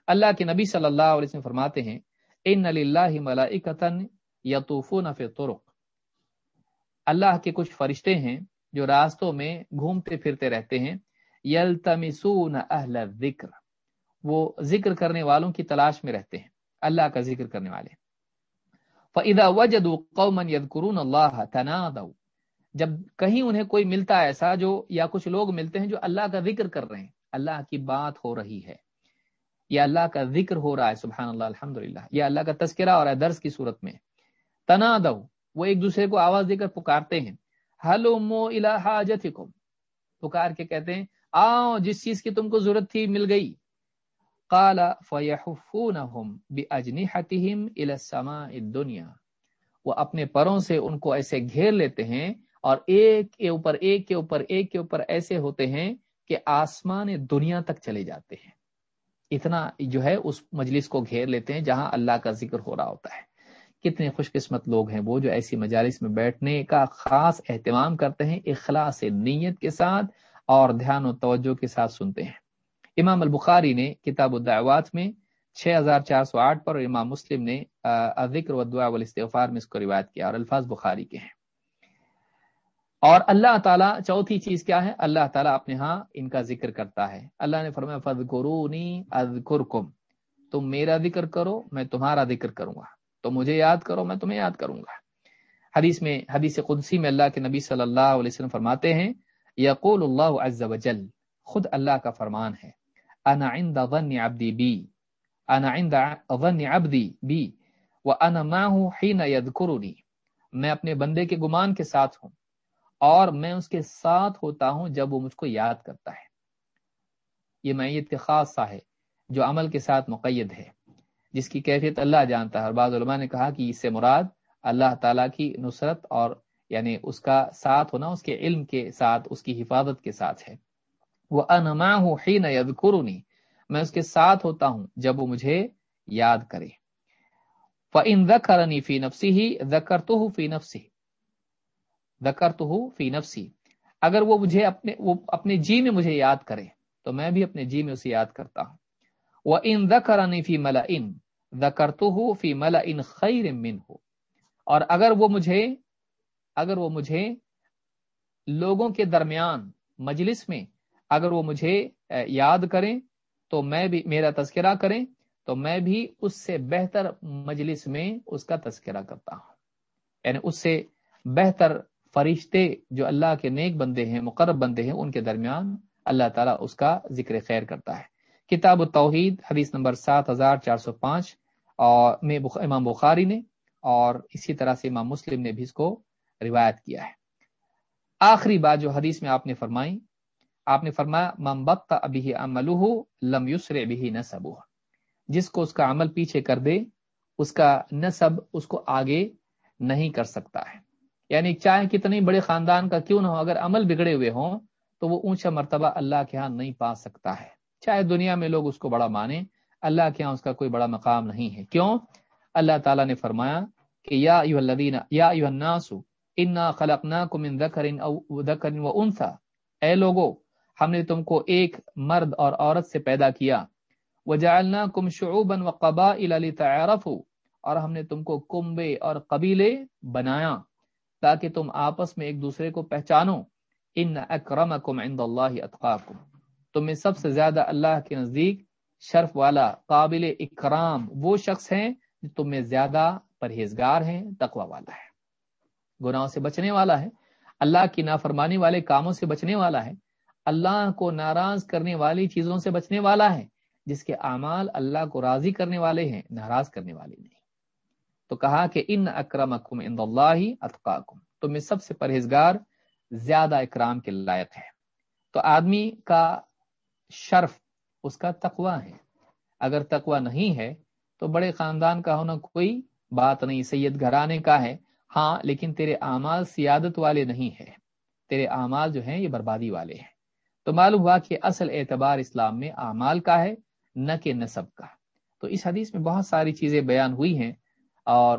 اللہ کے نبی صلی اللہ علیہ وسلم فرماتے ہیں ان للہ ملائکتن یطوفون فی الطرق اللہ کے کچھ فرشتے ہیں جو راستوں میں گھومتے پھرتے رہتے ہیں، یلتمسون اہل الذکر وہ ذکر کرنے والوں کی تلاش میں رہتے ہیں، اللہ کا ذکر کرنے والے۔ فَإِذَا وَجَدُوا قَوْمًا يَذْكُرُونَ اللَّهَ تَنَادَوْا۔ جب کہیں انہیں کوئی ملتا ہے ایسا جو، یا کچھ لوگ ملتے ہیں جو اللہ کا ذکر کر رہے ہیں، اللہ کی بات ہو رہی ہے۔ یا اللہ کا ذکر ہو رہا ہے سبحان اللہ الحمد یا اللہ کا تذکرہ ہو رہا ہے درس کی صورت میں۔ تنادو، وہ ایک دوسرے کو آواز دے کر پکارتے ہیں۔ ہلو مو الحاجتکم پکار کے کہتے ہیں، آؤ، جس چیز کی تم کو ضرورت تھی، مل گئی۔ قال، فیحفونہم باجنحتہم الى السماء الدنیا۔ وہ اپنے پروں سے ان کو ایسے گھیر لیتے ہیں اور ایک کے اوپر، ایک کے اوپر، ایک کے اوپر ایسے ہوتے ہیں کہ آسمان دنیا تک چلے جاتے ہیں۔ اتنا جو ہے اس مجلس کو گھیر لیتے ہیں جہاں اللہ کا ذکر ہو رہا ہوتا ہے۔ کتنے خوش قسمت لوگ ہیں وہ جو ایسی مجالس میں بیٹھنے کا خاص اہتمام کرتے ہیں، اخلاص نیت کے ساتھ اور دھیان و توجہ کے ساتھ سنتے ہیں۔ امام البخاری نے کتاب الدعوات میں 6408 پر اور امام مسلم نے ذکر و دعا والاستغفار میں اس کو روایت کیا اور الفاظ بخاری کے ہیں۔ اور اللہ تعالیٰ، چوتھی چیز کیا ہے؟ اللہ تعالیٰ اپنے ہاں ان کا ذکر کرتا ہے۔ اللہ نے فرمایا فذکرونی اذکرکم تم میرا ذکر کرو، میں تمہارا ذکر کروں گا۔ تو مجھے یاد کرو، میں تمہیں یاد کروں گا۔ حدیث میں، حدیث قدسی میں اللہ کے نبی صلی اللہ علیہ وسلم فرماتے ہیں، یقول اللہ عز و جل، خود اللہ کا فرمان ہے، انا عند ظن عبدی بی، انا عند ظن عبدی بی وانا معه حين يذكرني میں اپنے بندے کے گمان کے ساتھ ہوں۔ اور میں اس کے ساتھ ہوتا ہوں جب وہ مجھ کو یاد کرتا ہے۔ یہ میت خاص سا ہے جو عمل کے ساتھ مقید ہے، جس کی کیفیت اللہ جانتا ہے۔ اور بعض علماء نے کہا کہ اس سے مراد اللہ تعالیٰ کی نصرت اور یعنی اس کا ساتھ ہونا، اس کے علم کے ساتھ، اس کی حفاظت کے ساتھ ہے۔ وہ انما ہوں ہی نہ میں اس کے ساتھ ہوتا ہوں جب وہ مجھے یاد کرے۔ فن ذکرنی فی نفسی ہی ذکر تو فی نفسی ذکر تو فی نفسی۔ اگر وہ مجھے اپنے وہ اپنے جی میں مجھے یاد کرے، تو میں بھی اپنے جی میں اسے یاد کرتا ہوں۔ وہ ان ذکرنی فی ملا ان ذکرتہ فی ملا ان خیر من ہو اور اگر وہ مجھے اگر وہ مجھے لوگوں کے درمیان، مجلس میں اگر وہ مجھے یاد کریں، تو میں بھی میرا تذکرہ کریں، تو میں بھی اس سے بہتر مجلس میں اس کا تذکرہ کرتا ہوں۔ یعنی اس سے بہتر فرشتے جو اللہ کے نیک بندے ہیں، مقرب بندے ہیں، ان کے درمیان اللہ تعالیٰ اس کا ذکر خیر کرتا ہے۔ کتاب التوحید، حدیث نمبر سات ہزار چار سو پانچ، اور میں امام بخاری نے، اور اسی طرح سے امام مسلم نے بھی اس کو روایت کیا ہے۔ آخری بات جو حدیث میں آپ نے فرمائی، آپ نے فرمایا ممبت ابھی عملہ لم یسر بھی نصب جس کو اس کا عمل پیچھے کر دے، اس کا نصب اس کو آگے نہیں کر سکتا ہے۔ یعنی چاہے کتنے بڑے خاندان کا کیوں نہ ہو، اگر عمل بگڑے ہوئے ہوں تو وہ اونچا مرتبہ اللہ کے ہاں نہیں پا سکتا ہے۔ چاہے دنیا میں لوگ اس کو بڑا مانے اللہ کے ہاں اس کا کوئی بڑا مقام نہیں ہے۔ کیوں؟ اللہ تعالیٰ نے فرمایا کہ یا الذین، یا الناس، انا خلقناکم من ذکر او ذکر و انثى۔ اے لوگو، ہم نے تم کو ایک مرد اور عورت سے پیدا کیا۔ وجعلناکم شعوبا وقبائل لتعارفوا۔ اور ہم نے تم کو کنبے اور قبیلے بنایا۔ تاکہ تم آپس میں ایک دوسرے کو پہچانو۔ ان اکرمکم عند اللہ اتقاکم۔ تم میں سب سے زیادہ اللہ کے نزدیک شرف والا، قابل اکرام وہ شخص ہیں جو تم میں زیادہ پرہیزگار ہیں، تقوی والا ہے۔ گناہوں سے بچنے والا ہے۔ اللہ کی نافرمانی والے کاموں سے بچنے والا ہے۔ اللہ کو ناراض کرنے والی چیزوں سے بچنے والا ہے، جس کے اعمال اللہ کو راضی کرنے والے ہیں، ناراض کرنے والے نہیں۔ تو کہا کہ ان اکرمکم عند اللہ اتقاکم تم میں سب سے پرہیزگار زیادہ اکرام کے لائق ہے۔ تو آدمی کا شرف، اس کا تقوی ہے۔ اگر تقوی نہیں ہے، تو بڑے خاندان کا ہونا کوئی بات نہیں، سید گھرانے کا ہے۔ ہاں لیکن تیرے اعمال سیادت والے نہیں ہے تیرے اعمال جو ہیں، یہ بربادی والے ہیں۔ تو معلوم ہوا کہ اصل اعتبار اسلام میں اعمال کا ہے، نہ کہ نصب کا۔ تو اس حدیث میں بہت ساری چیزیں بیان ہوئی ہیں۔ اور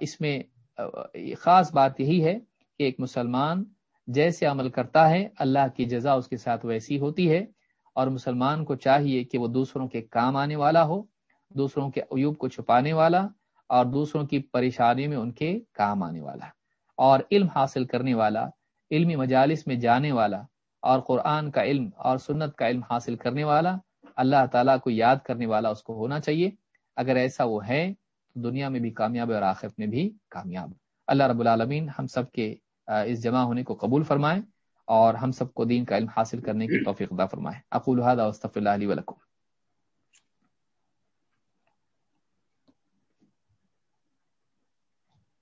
اس میں خاص بات یہی ہے کہ ایک مسلمان جیسے عمل کرتا ہے، اللہ کی جزا اس کے ساتھ ویسی ہوتی ہے، اور مسلمان کو چاہیے کہ وہ دوسروں کے کام آنے والا ہو، دوسروں کے عیوب کو چھپانے والا، اور دوسروں کی پریشانی میں ان کے کام آنے والا، اور علم حاصل کرنے والا، علمی مجالس میں جانے والا، اور قرآن کا علم اور سنت کا علم حاصل کرنے والا، اللہ تعالیٰ کو یاد کرنے والا اس کو ہونا چاہیے۔ اگر ایسا وہ ہے دنیا میں بھی کامیاب اور آخرت میں بھی کامیاب اللہ رب العالمین ہم سب کے اس جمع ہونے کو قبول فرمائیں اور ہم سب کو دین کا علم حاصل کرنے کی توفیق دا فرمائیں اقول هذا واستغفر الله لي ولكم۔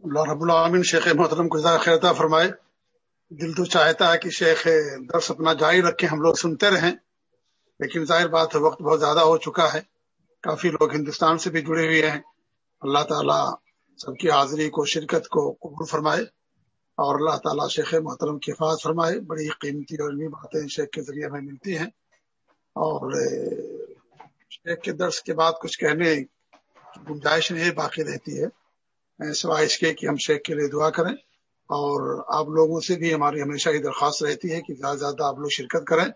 اللہ رب العالمین شیخ محترم کو خیر عطا فرمائے۔ دل تو چاہتا ہے کہ شیخ درس اپنا جاری رکھیں، ہم لوگ سنتے رہیں۔ لیکن ظاہر بات ہے، وقت بہت زیادہ ہو چکا ہے۔ کافی لوگ ہندوستان سے بھی جڑے ہوئے ہیں۔ اللہ تعالیٰ سب کی حاضری کو، شرکت کو قبول فرمائے اور اللہ تعالیٰ شیخ محترم کی حفاظ فرمائے۔ بڑی قیمتی اور علمی باتیں شیخ کے ذریعے ہمیں ملتی ہیں۔ اور شیخ کے درس کے بعد کچھ کہنے کی گنجائش نہیں، باقی رہتی ہے۔ سوائے اس کے کہ ہم شیخ کے لیے دعا کریں اور آپ لوگوں سے بھی ہماری ہمیشہ یہ درخواست رہتی ہے کہ زیادہ زیادہ آپ لوگ شرکت کریں۔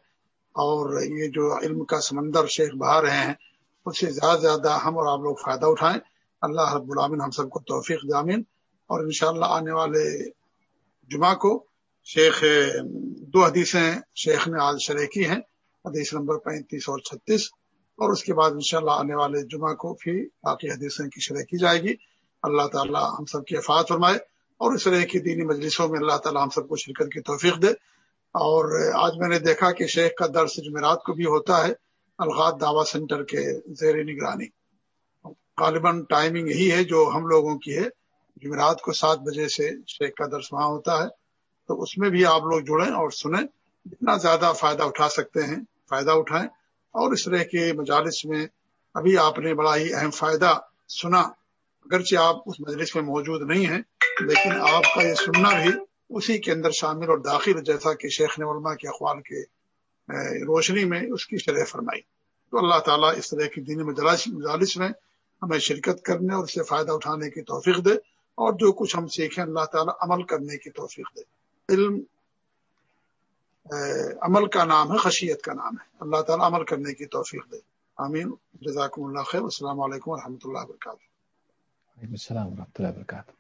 اور یہ جو علم کا سمندر شیخ بہا رہے ہیں، اس سے زیادہ زیادہ ہم اور آپ لوگ فائدہ اٹھائیں۔ اللہ رب العامن ہم سب کو توفیق جامن اور انشاءاللہ آنے والے جمعہ کو شیخ، دو حدیثیں شیخ نے آج شرح کی ہیں، حدیث نمبر پینتیس اور چھتیس۔ اور اس کے بعد انشاءاللہ آنے والے جمعہ کو پھر باقی حدیثیں کی شرح کی جائے گی۔ اللہ تعالیٰ ہم سب کی افات فرمائے۔ اور اس طرح کی دینی مجلسوں میں اللہ تعالیٰ ہم سب کو شرکت کی توفیق دے۔ اور آج میں نے دیکھا کہ شیخ کا درس جمعرات کو بھی ہوتا ہے الغات دعوی سینٹر کے زیر نگرانی۔ غالباً ٹائمنگ یہی ہے جو ہم لوگوں کی ہے یعنی جمعرات کو سات بجے سے شیخ کا درس وہاں ہوتا ہے۔ تو اس میں بھی آپ لوگ جڑیں اور سنیں، جتنا زیادہ فائدہ اٹھا سکتے ہیں، فائدہ اٹھائیں۔ اور اس طرح کے مجالس میں ابھی آپ نے بڑا ہی اہم فائدہ سنا۔ اگرچہ آپ اس مجلس میں موجود نہیں ہیں، لیکن آپ کا یہ سننا بھی اسی کے اندر شامل اور داخل جیسا کہ شیخ نے علماء کے اخوال کے روشنی میں اس کی شرح فرمائی۔ تو اللہ تعالیٰ اس طرح کی دینی مجالس میں ہمیں شرکت کرنے اور اس سے فائدہ اٹھانے کی توفیق دے اور جو کچھ ہم سیکھیں اللہ تعالیٰ عمل کرنے کی توفیق دے۔ علم عمل کا نام ہے، خشیت کا نام ہے۔ اللہ تعالیٰ عمل کرنے کی توفیق دے۔ آمین۔ جزاکم اللہ خیر۔ السلام علیکم و رحمۃ اللہ وبرکاتہ۔ السلام ورحمۃ اللہ وبرکاتہ۔